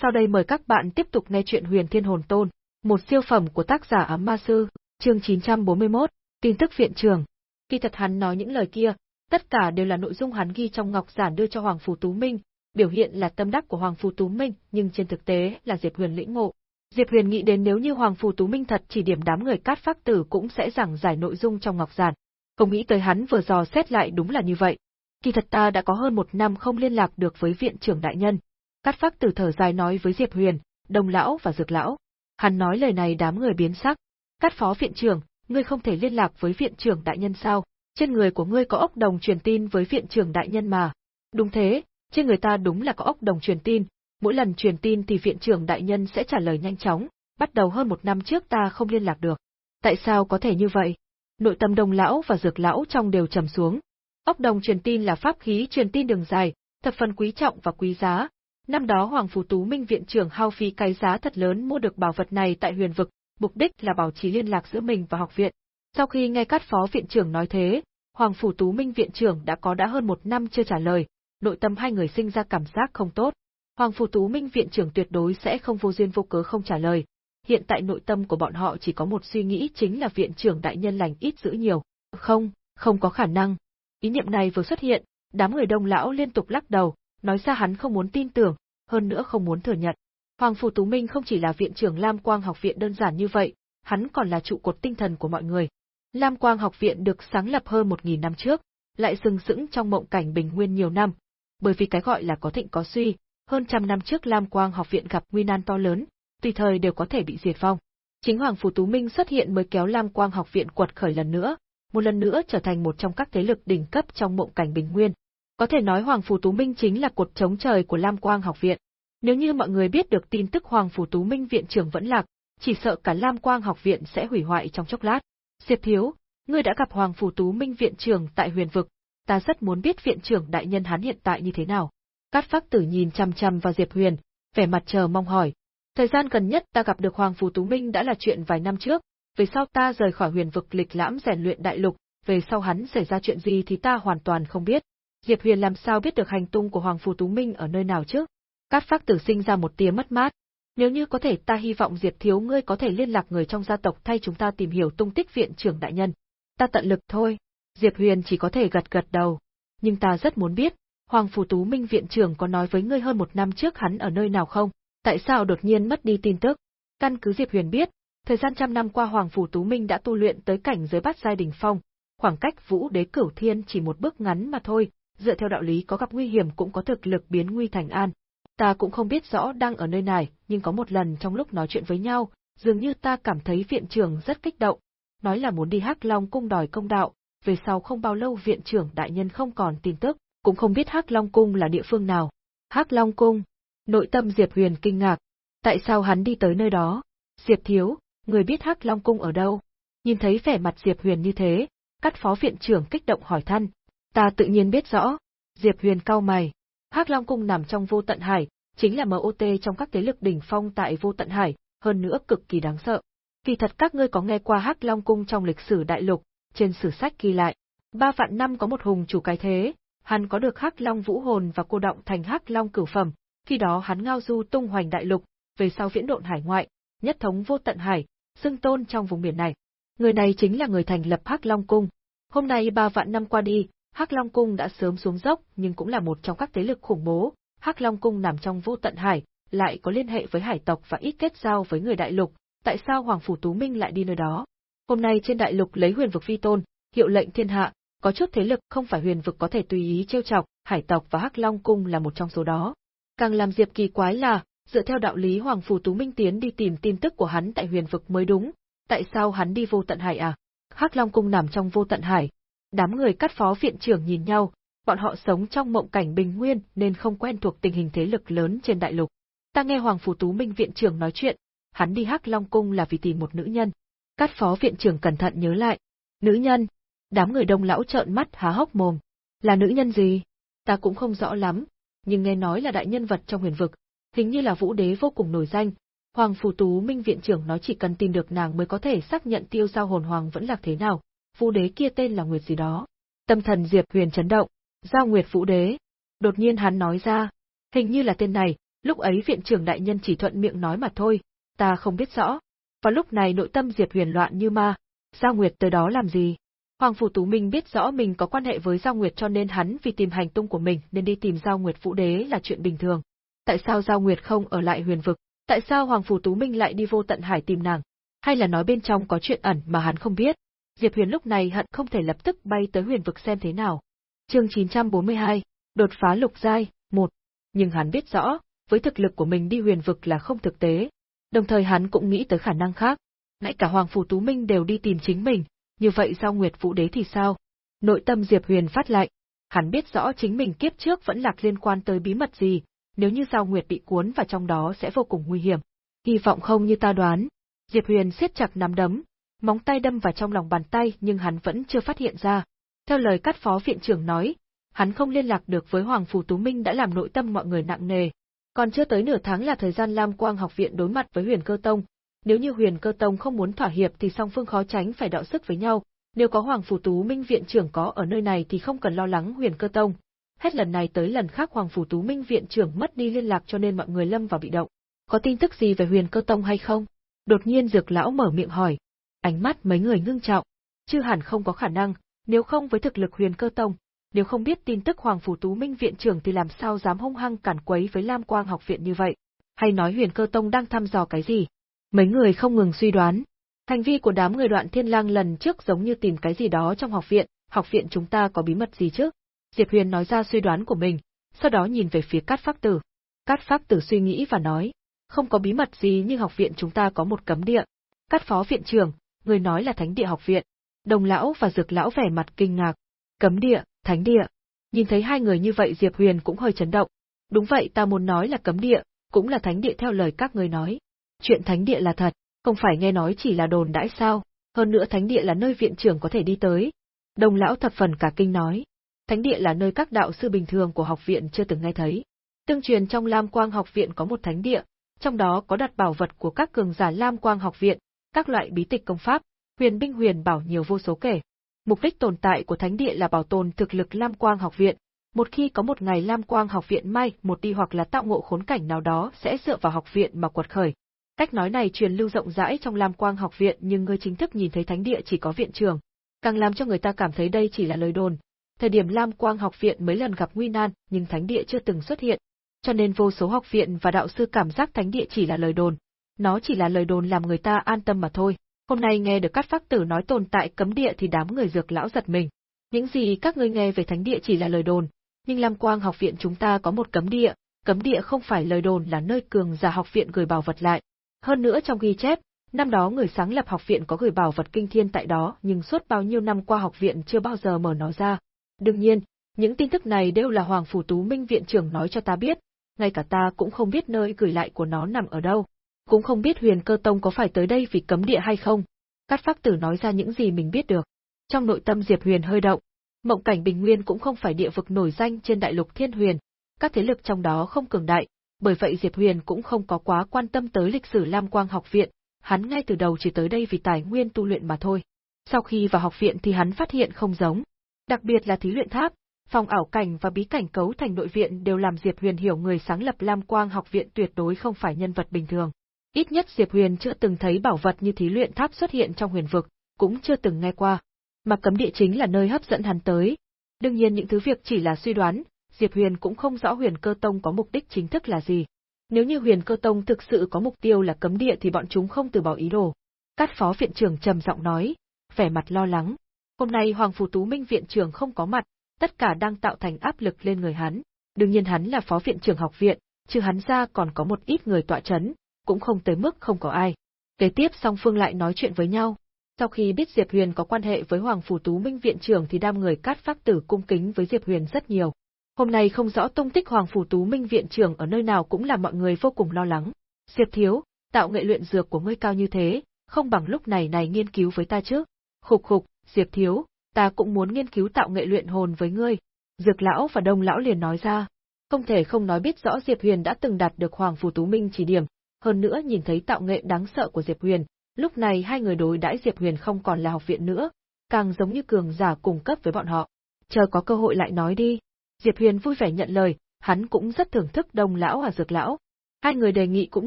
Sau đây mời các bạn tiếp tục nghe chuyện Huyền Thiên Hồn Tôn, một siêu phẩm của tác giả Ám Ma Sư, chương 941, tin tức viện trường. Khi thật hắn nói những lời kia, tất cả đều là nội dung hắn ghi trong ngọc giản đưa cho Hoàng Phù Tú Minh, biểu hiện là tâm đắc của Hoàng Phù Tú Minh, nhưng trên thực tế là Diệp Huyền lĩnh ngộ. Diệp Huyền nghĩ đến nếu như Hoàng Phù Tú Minh thật chỉ điểm đám người cát phác tử cũng sẽ giảng giải nội dung trong ngọc giản. Không nghĩ tới hắn vừa dò xét lại đúng là như vậy. Kỳ thật ta đã có hơn một năm không liên lạc được với viện trưởng đại nhân, Cát Phác Tử thở dài nói với Diệp Huyền, Đông lão và Dược lão. Hắn nói lời này đám người biến sắc. Cát phó viện trưởng, ngươi không thể liên lạc với viện trưởng đại nhân sao? Trên người của ngươi có ốc đồng truyền tin với viện trưởng đại nhân mà. Đúng thế, trên người ta đúng là có ốc đồng truyền tin, mỗi lần truyền tin thì viện trưởng đại nhân sẽ trả lời nhanh chóng, bắt đầu hơn một năm trước ta không liên lạc được. Tại sao có thể như vậy? Nội tâm đồng lão và dược lão trong đều trầm xuống. Ốc đồng truyền tin là pháp khí truyền tin đường dài, thập phần quý trọng và quý giá, Năm đó Hoàng Phú Tú Minh viện trưởng hao phí cái giá thật lớn mua được bảo vật này tại huyền vực, mục đích là bảo trì liên lạc giữa mình và học viện. Sau khi nghe các phó viện trưởng nói thế, Hoàng Phủ Tú Minh viện trưởng đã có đã hơn một năm chưa trả lời, nội tâm hai người sinh ra cảm giác không tốt. Hoàng Phủ Tú Minh viện trưởng tuyệt đối sẽ không vô duyên vô cớ không trả lời. Hiện tại nội tâm của bọn họ chỉ có một suy nghĩ chính là viện trưởng đại nhân lành ít giữ nhiều. Không, không có khả năng. Ý niệm này vừa xuất hiện, đám người đông lão liên tục lắc đầu, nói ra hắn không muốn tin tưởng, hơn nữa không muốn thừa nhận. Hoàng Phủ Tú Minh không chỉ là viện trưởng Lam Quang học viện đơn giản như vậy, hắn còn là trụ cột tinh thần của mọi người. Lam Quang học viện được sáng lập hơn một nghìn năm trước, lại sừng sững trong mộng cảnh bình nguyên nhiều năm. Bởi vì cái gọi là có thịnh có suy, hơn trăm năm trước Lam Quang học viện gặp nguy nan to lớn, tùy thời đều có thể bị diệt vong. Chính Hoàng Phủ Tú Minh xuất hiện mới kéo Lam Quang học viện quật khởi lần nữa, một lần nữa trở thành một trong các thế lực đỉnh cấp trong mộng cảnh bình nguyên, có thể nói Hoàng Phủ Tú Minh chính là cột chống trời của Lam Quang học viện. Nếu như mọi người biết được tin tức Hoàng Phủ Tú Minh viện trưởng vẫn lạc, chỉ sợ cả Lam Quang học viện sẽ hủy hoại trong chốc lát. Diệp Thiếu, ngươi đã gặp Hoàng Phủ Tú Minh viện trưởng tại huyền vực, ta rất muốn biết viện trưởng đại nhân hắn hiện tại như thế nào. Cát Phác Tử nhìn chăm chăm vào Diệp Huyền, vẻ mặt chờ mong hỏi. Thời gian gần nhất ta gặp được Hoàng Phủ Tú Minh đã là chuyện vài năm trước, về sau ta rời khỏi huyền vực lịch lãm rèn luyện đại lục, về sau hắn xảy ra chuyện gì thì ta hoàn toàn không biết. Diệp Huyền làm sao biết được hành tung của Hoàng Phù Tú Minh ở nơi nào chứ? Cát Phác Tử sinh ra một tia mất mát. Nếu như có thể ta hy vọng Diệp thiếu ngươi có thể liên lạc người trong gia tộc thay chúng ta tìm hiểu tung tích viện trưởng đại nhân. Ta tận lực thôi. Diệp Huyền chỉ có thể gật gật đầu. Nhưng ta rất muốn biết, Hoàng Phù Tú Minh viện trưởng có nói với ngươi hơn một năm trước hắn ở nơi nào không? Tại sao đột nhiên mất đi tin tức? Căn cứ Diệp Huyền biết, thời gian trăm năm qua Hoàng Phù Tú Minh đã tu luyện tới cảnh giới bát giai đỉnh phong, khoảng cách Vũ Đế Cửu Thiên chỉ một bước ngắn mà thôi, dựa theo đạo lý có gặp nguy hiểm cũng có thực lực biến nguy thành an. Ta cũng không biết rõ đang ở nơi này, nhưng có một lần trong lúc nói chuyện với nhau, dường như ta cảm thấy viện trưởng rất kích động, nói là muốn đi Hắc Long cung đòi công đạo, về sau không bao lâu viện trưởng đại nhân không còn tin tức, cũng không biết Hắc Long cung là địa phương nào. Hắc Long cung? Nội tâm Diệp Huyền kinh ngạc, tại sao hắn đi tới nơi đó? Diệp thiếu, người biết Hắc Long cung ở đâu? Nhìn thấy vẻ mặt Diệp Huyền như thế, cắt phó viện trưởng kích động hỏi thăn, Ta tự nhiên biết rõ. Diệp Huyền cao mày. Hắc Long cung nằm trong vô tận hải, chính là MOT trong các thế lực đỉnh phong tại vô tận hải, hơn nữa cực kỳ đáng sợ. Kỳ thật các ngươi có nghe qua Hắc Long cung trong lịch sử đại lục, trên sử sách ghi lại, ba vạn năm có một hùng chủ cái thế, hắn có được Hắc Long vũ hồn và cô động thành Hắc Long cửu phẩm, khi đó hắn ngao du tung hoành đại lục, về sau viễn độn hải ngoại, nhất thống vô tận hải, xưng tôn trong vùng biển này. Người này chính là người thành lập Hắc Long cung. Hôm nay ba vạn năm qua đi, Hắc Long Cung đã sớm xuống dốc, nhưng cũng là một trong các thế lực khủng bố. Hắc Long Cung nằm trong vô tận hải, lại có liên hệ với hải tộc và ít kết giao với người đại lục, tại sao Hoàng Phủ Tú Minh lại đi nơi đó? Hôm nay trên đại lục lấy huyền vực phi tôn, hiệu lệnh thiên hạ, có chút thế lực không phải huyền vực có thể tùy ý trêu chọc, hải tộc và Hắc Long Cung là một trong số đó. Càng làm Diệp kỳ quái là, dựa theo đạo lý Hoàng Phủ Tú Minh tiến đi tìm tin tức của hắn tại huyền vực mới đúng, tại sao hắn đi vô tận hải à? Hắc Long Cung nằm trong vô tận hải, Đám người cắt phó viện trưởng nhìn nhau, bọn họ sống trong mộng cảnh bình nguyên nên không quen thuộc tình hình thế lực lớn trên đại lục. Ta nghe Hoàng Phủ Tú Minh viện trưởng nói chuyện, hắn đi Hắc Long Cung là vì tìm một nữ nhân. Cắt phó viện trưởng cẩn thận nhớ lại. Nữ nhân? Đám người đông lão trợn mắt há hốc mồm. Là nữ nhân gì? Ta cũng không rõ lắm, nhưng nghe nói là đại nhân vật trong huyền vực, hình như là vũ đế vô cùng nổi danh. Hoàng Phủ Tú Minh viện trưởng nói chỉ cần tìm được nàng mới có thể xác nhận tiêu giao hồn hoàng vẫn là thế nào vũ đế kia tên là Nguyệt gì đó. Tâm thần Diệp Huyền chấn động, giao Nguyệt vũ đế. Đột nhiên hắn nói ra, hình như là tên này, Lúc ấy viện trưởng đại nhân chỉ thuận miệng nói mà thôi, ta không biết rõ. Và lúc này nội tâm Diệp Huyền loạn như ma, Giao Nguyệt tới đó làm gì? Hoàng Phủ Tú Minh biết rõ mình có quan hệ với Giao Nguyệt cho nên hắn vì tìm hành tung của mình nên đi tìm Giao Nguyệt Vũ Đế là chuyện bình thường. Tại sao Giao Nguyệt không ở lại huyền vực? Tại sao Hoàng Phủ Tú Minh lại đi vô tận hải tìm nàng? Hay là nói bên trong có chuyện ẩn mà hắn không biết? Diệp Huyền lúc này hận không thể lập tức bay tới huyền vực xem thế nào. Chương 942, đột phá lục giai, 1. Nhưng hắn biết rõ, với thực lực của mình đi huyền vực là không thực tế. Đồng thời hắn cũng nghĩ tới khả năng khác. Ngay cả Hoàng Phủ Tú Minh đều đi tìm chính mình, như vậy giao Nguyệt Vũ Đế thì sao? Nội tâm Diệp Huyền phát lạnh, hắn biết rõ chính mình kiếp trước vẫn lạc liên quan tới bí mật gì, nếu như giao Nguyệt bị cuốn vào trong đó sẽ vô cùng nguy hiểm. Hy vọng không như ta đoán. Diệp Huyền siết chặt nắm đấm, móng tay đâm vào trong lòng bàn tay nhưng hắn vẫn chưa phát hiện ra. Theo lời cắt phó viện trưởng nói, hắn không liên lạc được với Hoàng Phủ Tú Minh đã làm nội tâm mọi người nặng nề. Còn chưa tới nửa tháng là thời gian Lam Quang học viện đối mặt với Huyền Cơ Tông, nếu như Huyền Cơ Tông không muốn thỏa hiệp thì song phương khó tránh phải đọ sức với nhau, nếu có Hoàng Phủ Tú Minh viện trưởng có ở nơi này thì không cần lo lắng Huyền Cơ Tông. Hết lần này tới lần khác Hoàng Phủ Tú Minh viện trưởng mất đi liên lạc cho nên mọi người lâm vào bị động. Có tin tức gì về Huyền Cơ Tông hay không? Đột nhiên Dược lão mở miệng hỏi. Ánh mắt mấy người ngưng trọng. Chứ hẳn không có khả năng, nếu không với thực lực Huyền Cơ Tông, nếu không biết tin tức Hoàng Phủ Tú Minh viện trưởng thì làm sao dám hung hăng cản quấy với Lam Quang học viện như vậy? Hay nói Huyền Cơ Tông đang thăm dò cái gì? Mấy người không ngừng suy đoán. Hành vi của đám người đoạn thiên lang lần trước giống như tìm cái gì đó trong học viện, học viện chúng ta có bí mật gì chứ? Diệp Huyền nói ra suy đoán của mình, sau đó nhìn về phía Cát Phác Tử. Cát Phác Tử suy nghĩ và nói, không có bí mật gì nhưng học viện chúng ta có một cấm địa. Cát phó viện trưởng, người nói là thánh địa học viện. Đồng lão và dược lão vẻ mặt kinh ngạc. Cấm địa, thánh địa. Nhìn thấy hai người như vậy Diệp Huyền cũng hơi chấn động. Đúng vậy ta muốn nói là cấm địa, cũng là thánh địa theo lời các người nói. Chuyện thánh địa là thật, không phải nghe nói chỉ là đồn đãi sao, hơn nữa thánh địa là nơi viện trưởng có thể đi tới. Đồng lão thập phần cả kinh nói. Thánh địa là nơi các đạo sư bình thường của học viện chưa từng nghe thấy. Tương truyền trong Lam Quang học viện có một thánh địa, trong đó có đặt bảo vật của các cường giả Lam Quang học viện, các loại bí tịch công pháp, huyền binh huyền bảo nhiều vô số kể. Mục đích tồn tại của thánh địa là bảo tồn thực lực Lam Quang học viện. Một khi có một ngày Lam Quang học viện may một đi hoặc là tạo ngộ khốn cảnh nào đó sẽ dựa vào học viện mà quật khởi. Cách nói này truyền lưu rộng rãi trong Lam Quang học viện nhưng người chính thức nhìn thấy thánh địa chỉ có viện trưởng, càng làm cho người ta cảm thấy đây chỉ là lời đồn. Thời điểm Lam Quang học viện mấy lần gặp nguy nan, nhưng thánh địa chưa từng xuất hiện, cho nên vô số học viện và đạo sư cảm giác thánh địa chỉ là lời đồn. Nó chỉ là lời đồn làm người ta an tâm mà thôi. Hôm nay nghe được các phác tử nói tồn tại cấm địa thì đám người dược lão giật mình. Những gì các ngươi nghe về thánh địa chỉ là lời đồn, nhưng Lam Quang học viện chúng ta có một cấm địa, cấm địa không phải lời đồn là nơi cường giả học viện gửi bảo vật lại. Hơn nữa trong ghi chép, năm đó người sáng lập học viện có gửi bảo vật kinh thiên tại đó nhưng suốt bao nhiêu năm qua học viện chưa bao giờ mở nó ra. Đương nhiên, những tin tức này đều là Hoàng Phủ Tú Minh viện trưởng nói cho ta biết, ngay cả ta cũng không biết nơi gửi lại của nó nằm ở đâu. Cũng không biết huyền cơ tông có phải tới đây vì cấm địa hay không. Cát Phác Tử nói ra những gì mình biết được. Trong nội tâm Diệp Huyền hơi động. Mộng cảnh Bình Nguyên cũng không phải địa vực nổi danh trên đại lục Thiên Huyền. Các thế lực trong đó không cường đại, bởi vậy Diệp Huyền cũng không có quá quan tâm tới lịch sử Lam Quang học viện, hắn ngay từ đầu chỉ tới đây vì tài nguyên tu luyện mà thôi. Sau khi vào học viện thì hắn phát hiện không giống. Đặc biệt là thí luyện tháp, phòng ảo cảnh và bí cảnh cấu thành nội viện đều làm Diệp Huyền hiểu người sáng lập Lam Quang học viện tuyệt đối không phải nhân vật bình thường. Ít nhất Diệp Huyền chưa từng thấy bảo vật như thí luyện tháp xuất hiện trong huyền vực, cũng chưa từng nghe qua. Mà cấm địa chính là nơi hấp dẫn hắn tới. Đương nhiên những thứ việc chỉ là suy đoán, Diệp Huyền cũng không rõ huyền cơ tông có mục đích chính thức là gì. Nếu như huyền cơ tông thực sự có mục tiêu là cấm địa thì bọn chúng không từ bỏ ý đồ. Cát phó viện trưởng trầm giọng nói, vẻ mặt lo lắng. Hôm nay Hoàng Phủ Tú Minh viện trưởng không có mặt, tất cả đang tạo thành áp lực lên người hắn. Đương nhiên hắn là phó viện trưởng học viện, trừ hắn ra còn có một ít người tọa chấn, cũng không tới mức không có ai. Kế tiếp song phương lại nói chuyện với nhau. Sau khi biết Diệp Huyền có quan hệ với Hoàng Phủ Tú Minh viện trưởng thì đam người cát phác tử cung kính với Diệp Huyền rất nhiều. Hôm nay không rõ tung tích Hoàng Phủ Tú Minh viện trưởng ở nơi nào cũng làm mọi người vô cùng lo lắng. Diệp Thiếu, tạo nghệ luyện dược của ngươi cao như thế, không bằng lúc này này nghiên cứu với ta chứ. Khục khục, Diệp Thiếu, ta cũng muốn nghiên cứu tạo nghệ luyện hồn với ngươi. Dược lão và đông lão liền nói ra. Không thể không nói biết rõ Diệp Huyền đã từng đạt được Hoàng Phủ Tú Minh chỉ điểm, hơn nữa nhìn thấy tạo nghệ đáng sợ của Diệp Huyền, lúc này hai người đối đãi Diệp Huyền không còn là học viện nữa, càng giống như cường giả cùng cấp với bọn họ. Chờ có cơ hội lại nói đi. Diệp Huyền vui vẻ nhận lời, hắn cũng rất thưởng thức đông lão và dược lão. Hai người đề nghị cũng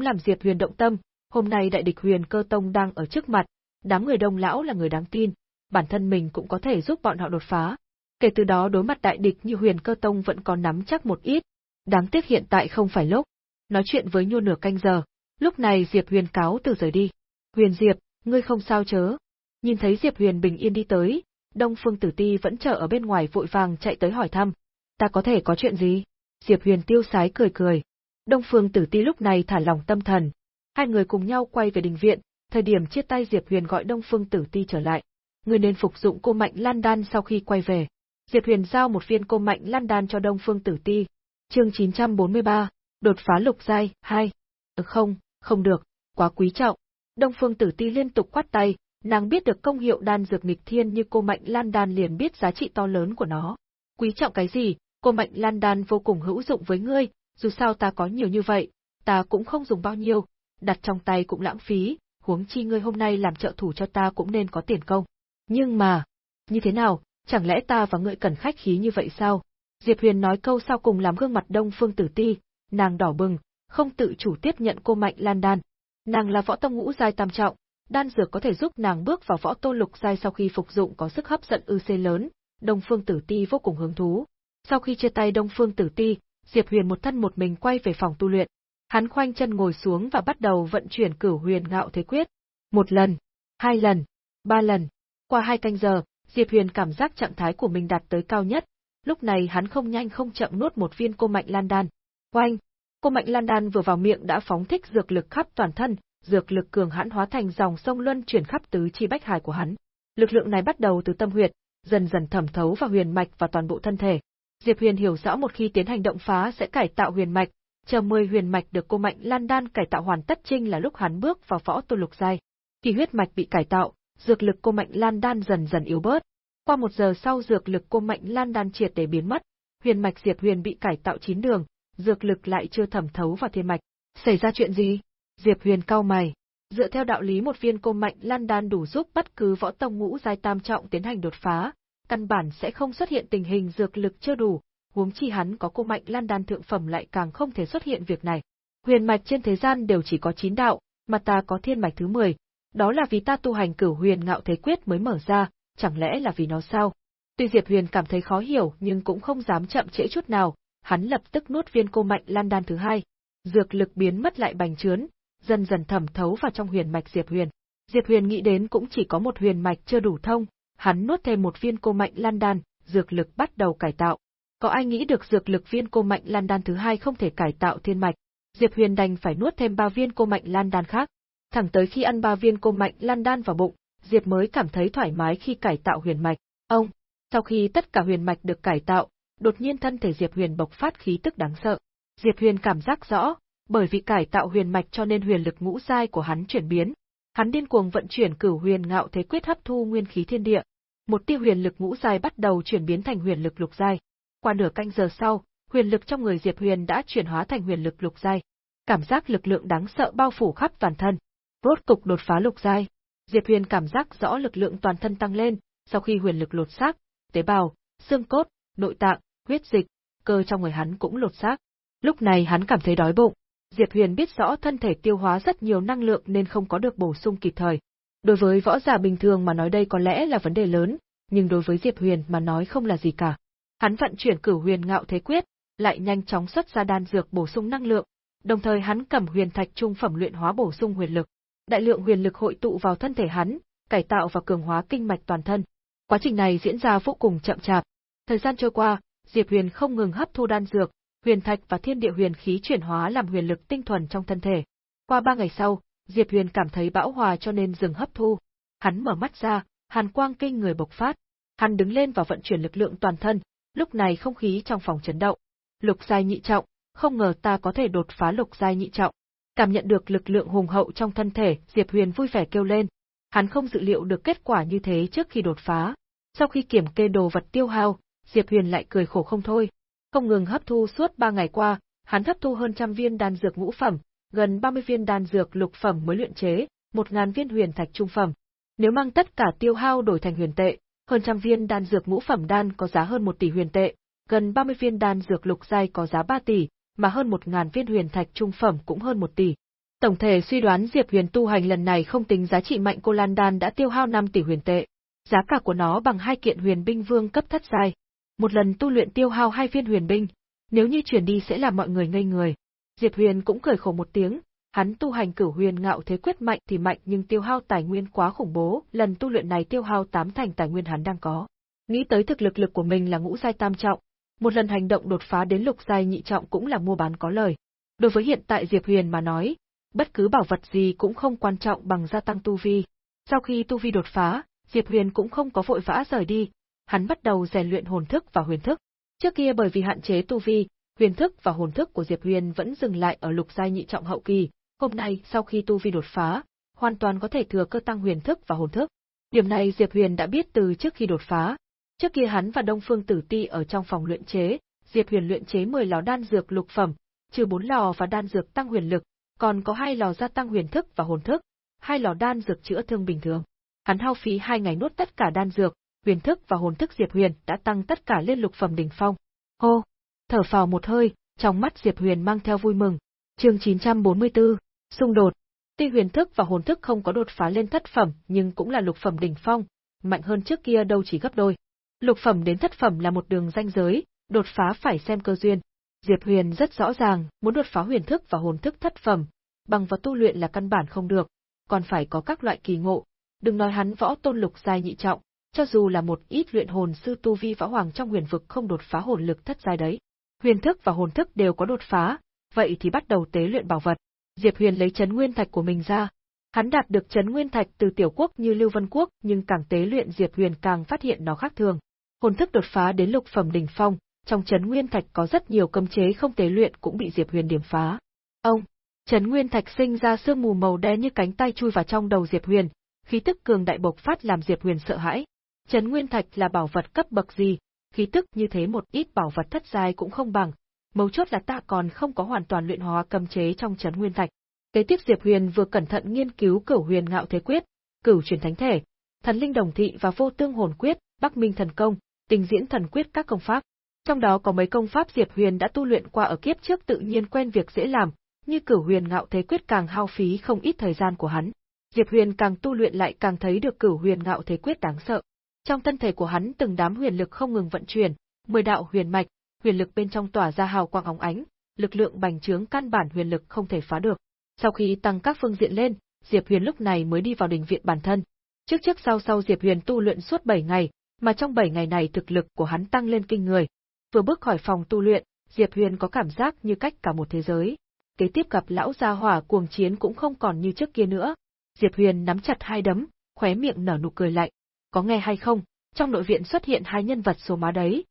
làm Diệp Huyền động tâm, hôm nay đại địch Huyền Cơ Tông đang ở trước mặt, đám người đông lão là người đáng tin, bản thân mình cũng có thể giúp bọn họ đột phá. Kể từ đó đối mặt đại địch như Huyền Cơ Tông vẫn có nắm chắc một ít, đáng tiếc hiện tại không phải lúc. Nói chuyện với Nhu nửa canh giờ, lúc này Diệp Huyền cáo từ rời đi. Huyền Diệp, ngươi không sao chớ. Nhìn thấy Diệp Huyền bình yên đi tới, Đông Phương Tử Ti vẫn chờ ở bên ngoài vội vàng chạy tới hỏi thăm. Ta có thể có chuyện gì? Diệp Huyền tiêu sái cười cười. Đông Phương Tử Ti lúc này thả lòng tâm thần. Hai người cùng nhau quay về đình viện, thời điểm chia tay Diệp Huyền gọi Đông Phương Tử Ti trở lại. Ngươi nên phục dụng cô mạnh lan đan sau khi quay về. Diệp Huyền giao một viên cô mạnh lan đan cho Đông Phương Tử Ti. Chương 943, đột phá lục giai 2. Ừ ờ, không, không được, quá quý trọng. Đông Phương Tử Ti liên tục quát tay, nàng biết được công hiệu đan dược nghịch thiên như cô mạnh lan đan liền biết giá trị to lớn của nó. Quý trọng cái gì, cô mạnh lan đan vô cùng hữu dụng với ngươi, dù sao ta có nhiều như vậy, ta cũng không dùng bao nhiêu, đặt trong tay cũng lãng phí, huống chi ngươi hôm nay làm trợ thủ cho ta cũng nên có tiền công. Nhưng mà, như thế nào, chẳng lẽ ta và ngươi cần khách khí như vậy sao? Diệp Huyền nói câu sau cùng làm gương mặt Đông Phương Tử Ti, nàng đỏ bừng, không tự chủ tiếp nhận cô Mạnh Lan Đan. Nàng là võ tông ngũ giai tam trọng, đan dược có thể giúp nàng bước vào võ tô lục giai sau khi phục dụng có sức hấp dẫn ư xê lớn, Đông Phương Tử Ti vô cùng hứng thú. Sau khi chia tay Đông Phương Tử Ti, Diệp Huyền một thân một mình quay về phòng tu luyện. Hắn khoanh chân ngồi xuống và bắt đầu vận chuyển Cửu Huyền Ngạo Thế Quyết. Một lần, hai lần, ba lần. Qua hai canh giờ, Diệp Huyền cảm giác trạng thái của mình đạt tới cao nhất. Lúc này hắn không nhanh không chậm nuốt một viên cô mạnh lan đan. Oanh! Cô mạnh lan đan vừa vào miệng đã phóng thích dược lực khắp toàn thân, dược lực cường hãn hóa thành dòng sông luân chuyển khắp tứ chi bách hài của hắn. Lực lượng này bắt đầu từ tâm huyệt, dần dần thẩm thấu vào huyền mạch và toàn bộ thân thể. Diệp Huyền hiểu rõ một khi tiến hành động phá sẽ cải tạo huyền mạch, chờ 10 huyền mạch được cô mạnh lan đan cải tạo hoàn tất chính là lúc hắn bước vào võ tu lục giai. Khi huyết mạch bị cải tạo, dược lực cô mạnh lan đan dần dần yếu bớt. Qua một giờ sau dược lực cô mạnh lan đan triệt để biến mất, huyền mạch Diệp Huyền bị cải tạo chín đường, dược lực lại chưa thẩm thấu vào thiên mạch. Xảy ra chuyện gì? Diệp Huyền cau mày. Dựa theo đạo lý một viên cô mạnh lan đan đủ giúp bất cứ võ tông ngũ giai tam trọng tiến hành đột phá, căn bản sẽ không xuất hiện tình hình dược lực chưa đủ, huống chi hắn có cô mạnh lan đan thượng phẩm lại càng không thể xuất hiện việc này. Huyền mạch trên thế gian đều chỉ có 9 đạo, mà ta có thiên mạch thứ 10, đó là vì ta tu hành cửu huyền ngạo thế quyết mới mở ra, chẳng lẽ là vì nó sao? Tuy Diệp Huyền cảm thấy khó hiểu nhưng cũng không dám chậm trễ chút nào, hắn lập tức nuốt viên cô mạnh lan đan thứ hai. Dược lực biến mất lại bành trướng, dần dần thẩm thấu vào trong huyền mạch Diệp Huyền. Diệp Huyền nghĩ đến cũng chỉ có một huyền mạch chưa đủ thông, hắn nuốt thêm một viên cô mạnh lan đan, dược lực bắt đầu cải tạo. Có ai nghĩ được dược lực viên cô mạnh lan đan thứ hai không thể cải tạo thiên mạch, Diệp Huyền đành phải nuốt thêm ba viên cô mạnh lan đan khác. Thẳng tới khi ăn ba viên cô mạnh lan đan vào bụng, Diệp mới cảm thấy thoải mái khi cải tạo huyền mạch. Ông, sau khi tất cả huyền mạch được cải tạo, đột nhiên thân thể Diệp Huyền bộc phát khí tức đáng sợ. Diệp Huyền cảm giác rõ, bởi vì cải tạo huyền mạch cho nên huyền lực ngũ giai của hắn chuyển biến. Hắn điên cuồng vận chuyển cửu huyền ngạo thế quyết hấp thu nguyên khí thiên địa. Một tia huyền lực ngũ giai bắt đầu chuyển biến thành huyền lực lục giai. Qua nửa canh giờ sau, huyền lực trong người Diệp Huyền đã chuyển hóa thành huyền lực lục giai. Cảm giác lực lượng đáng sợ bao phủ khắp toàn thân. Rốt cục đột phá lục giai. Diệp Huyền cảm giác rõ lực lượng toàn thân tăng lên, sau khi huyền lực lột xác, tế bào, xương cốt, nội tạng, huyết dịch, cơ trong người hắn cũng lột xác. Lúc này hắn cảm thấy đói bụng, Diệp Huyền biết rõ thân thể tiêu hóa rất nhiều năng lượng nên không có được bổ sung kịp thời. Đối với võ giả bình thường mà nói đây có lẽ là vấn đề lớn, nhưng đối với Diệp Huyền mà nói không là gì cả. Hắn vận chuyển cửu huyền ngạo thế quyết, lại nhanh chóng xuất ra đan dược bổ sung năng lượng, đồng thời hắn cầm huyền thạch trung phẩm luyện hóa bổ sung huyền lực. Đại lượng huyền lực hội tụ vào thân thể hắn, cải tạo và cường hóa kinh mạch toàn thân. Quá trình này diễn ra vô cùng chậm chạp. Thời gian trôi qua, Diệp Huyền không ngừng hấp thu đan dược, huyền thạch và thiên địa huyền khí chuyển hóa làm huyền lực tinh thuần trong thân thể. Qua ba ngày sau, Diệp Huyền cảm thấy bão hòa cho nên dừng hấp thu. Hắn mở mắt ra, hàn quang kinh người bộc phát. Hắn đứng lên và vận chuyển lực lượng toàn thân, lúc này không khí trong phòng chấn động. Lục giai nhị trọng, không ngờ ta có thể đột phá lục giai nhị trọng. Cảm nhận được lực lượng hùng hậu trong thân thể, Diệp Huyền vui vẻ kêu lên. Hắn không dự liệu được kết quả như thế trước khi đột phá. Sau khi kiểm kê đồ vật tiêu hao, Diệp Huyền lại cười khổ không thôi. Không ngừng hấp thu suốt ba ngày qua, hắn hấp thu hơn trăm viên đan dược ngũ phẩm, gần 30 viên đan dược lục phẩm mới luyện chế, một ngàn viên huyền thạch trung phẩm. Nếu mang tất cả tiêu hao đổi thành huyền tệ, hơn trăm viên đan dược ngũ phẩm đan có giá hơn một tỷ huyền tệ, gần 30 viên đan dược lục giai có giá 3 tỷ, mà hơn một ngàn viên huyền thạch trung phẩm cũng hơn một tỷ. Tổng thể suy đoán Diệp Huyền tu hành lần này không tính giá trị mạnh cô Lan Đan đã tiêu hao 5 tỷ huyền tệ. Giá cả của nó bằng hai kiện huyền binh vương cấp thất giai. Một lần tu luyện tiêu hao hai viên huyền binh, nếu như chuyển đi sẽ làm mọi người ngây người. Diệp Huyền cũng cười khổ một tiếng, hắn tu hành cửu huyền ngạo thế quyết mạnh thì mạnh nhưng tiêu hao tài nguyên quá khủng bố, lần tu luyện này tiêu hao tám thành tài nguyên hắn đang có. Nghĩ tới thực lực lực của mình là ngũ giai tam trọng, một lần hành động đột phá đến lục giai nhị trọng cũng là mua bán có lời. Đối với hiện tại Diệp Huyền mà nói, bất cứ bảo vật gì cũng không quan trọng bằng gia tăng tu vi. Sau khi tu vi đột phá, Diệp Huyền cũng không có vội vã rời đi, hắn bắt đầu rèn luyện hồn thức và huyền thức. Trước kia bởi vì hạn chế tu vi, huyền thức và hồn thức của Diệp Huyền vẫn dừng lại ở lục giai nhị trọng hậu kỳ, hôm nay sau khi tu vi đột phá, hoàn toàn có thể thừa cơ tăng huyền thức và hồn thức. Điểm này Diệp Huyền đã biết từ trước khi đột phá. Trước kia hắn và Đông Phương Tử Ti ở trong phòng luyện chế, Diệp Huyền luyện chế 10 lò đan dược lục phẩm, trừ 4 lò và đan dược tăng huyền lực, còn có hai lò gia tăng huyền thức và hồn thức, hai lò đan dược chữa thương bình thường. Hắn hao phí hai ngày nuốt tất cả đan dược, huyền thức và hồn thức Diệp Huyền đã tăng tất cả lên lục phẩm đỉnh phong. Hô, thở phào một hơi, trong mắt Diệp Huyền mang theo vui mừng. Chương 944, xung đột. Tuy huyền thức và hồn thức không có đột phá lên thất phẩm, nhưng cũng là lục phẩm đỉnh phong, mạnh hơn trước kia đâu chỉ gấp đôi. Lục phẩm đến thất phẩm là một đường ranh giới, đột phá phải xem cơ duyên. Diệp Huyền rất rõ ràng, muốn đột phá huyền thức và hồn thức thất phẩm, bằng vào tu luyện là căn bản không được, còn phải có các loại kỳ ngộ. Đừng nói hắn võ tôn lục giai nhị trọng, cho dù là một ít luyện hồn sư tu vi võ hoàng trong huyền vực không đột phá hồn lực thất giai đấy. Huyền thức và hồn thức đều có đột phá, vậy thì bắt đầu tế luyện bảo vật. Diệp Huyền lấy chấn nguyên thạch của mình ra. Hắn đạt được chấn nguyên thạch từ tiểu quốc như Lưu Vân Quốc, nhưng càng tế luyện Diệp Huyền càng phát hiện nó khác thường. Hồn thức đột phá đến lục phẩm đỉnh phong, trong chấn nguyên thạch có rất nhiều cấm chế không tế luyện cũng bị Diệp Huyền điểm phá. Ông, chấn nguyên thạch sinh ra sương mù màu đen như cánh tay chui vào trong đầu Diệp Huyền, khí tức cường đại bộc phát làm Diệp Huyền sợ hãi. Trấn nguyên thạch là bảo vật cấp bậc gì, khí tức như thế một ít bảo vật thất giai cũng không bằng, mấu chốt là ta còn không có hoàn toàn luyện hóa cầm chế trong Trấn nguyên thạch. Kế tiếp Diệp Huyền vừa cẩn thận nghiên cứu Cửu Huyền Ngạo Thế Quyết, Cửu Truyền Thánh Thể, Thần Linh Đồng Thị và Vô Tương Hồn Quyết, Bắc Minh Thần Công, Tình Diễn Thần Quyết các công pháp. Trong đó có mấy công pháp Diệp Huyền đã tu luyện qua ở kiếp trước tự nhiên quen việc dễ làm, như Cửu Huyền Ngạo Thế Quyết càng hao phí không ít thời gian của hắn. Diệp Huyền càng tu luyện lại càng thấy được Cửu Huyền Ngạo Thế Quyết đáng sợ. Trong thân thể của hắn từng đám huyền lực không ngừng vận chuyển, mười đạo huyền mạch, huyền lực bên trong tỏa ra hào quang óng ánh, lực lượng bành trướng căn bản huyền lực không thể phá được. Sau khi tăng các phương diện lên, Diệp Huyền lúc này mới đi vào đình viện bản thân. Trước trước sau sau Diệp Huyền tu luyện suốt 7 ngày, mà trong 7 ngày này thực lực của hắn tăng lên kinh người. Vừa bước khỏi phòng tu luyện, Diệp Huyền có cảm giác như cách cả một thế giới. Kế tiếp gặp lão gia hỏa cuồng chiến cũng không còn như trước kia nữa. Diệp Huyền nắm chặt hai đấm, khóe miệng nở nụ cười lạnh. Có nghe hay không? Trong nội viện xuất hiện hai nhân vật số má đấy.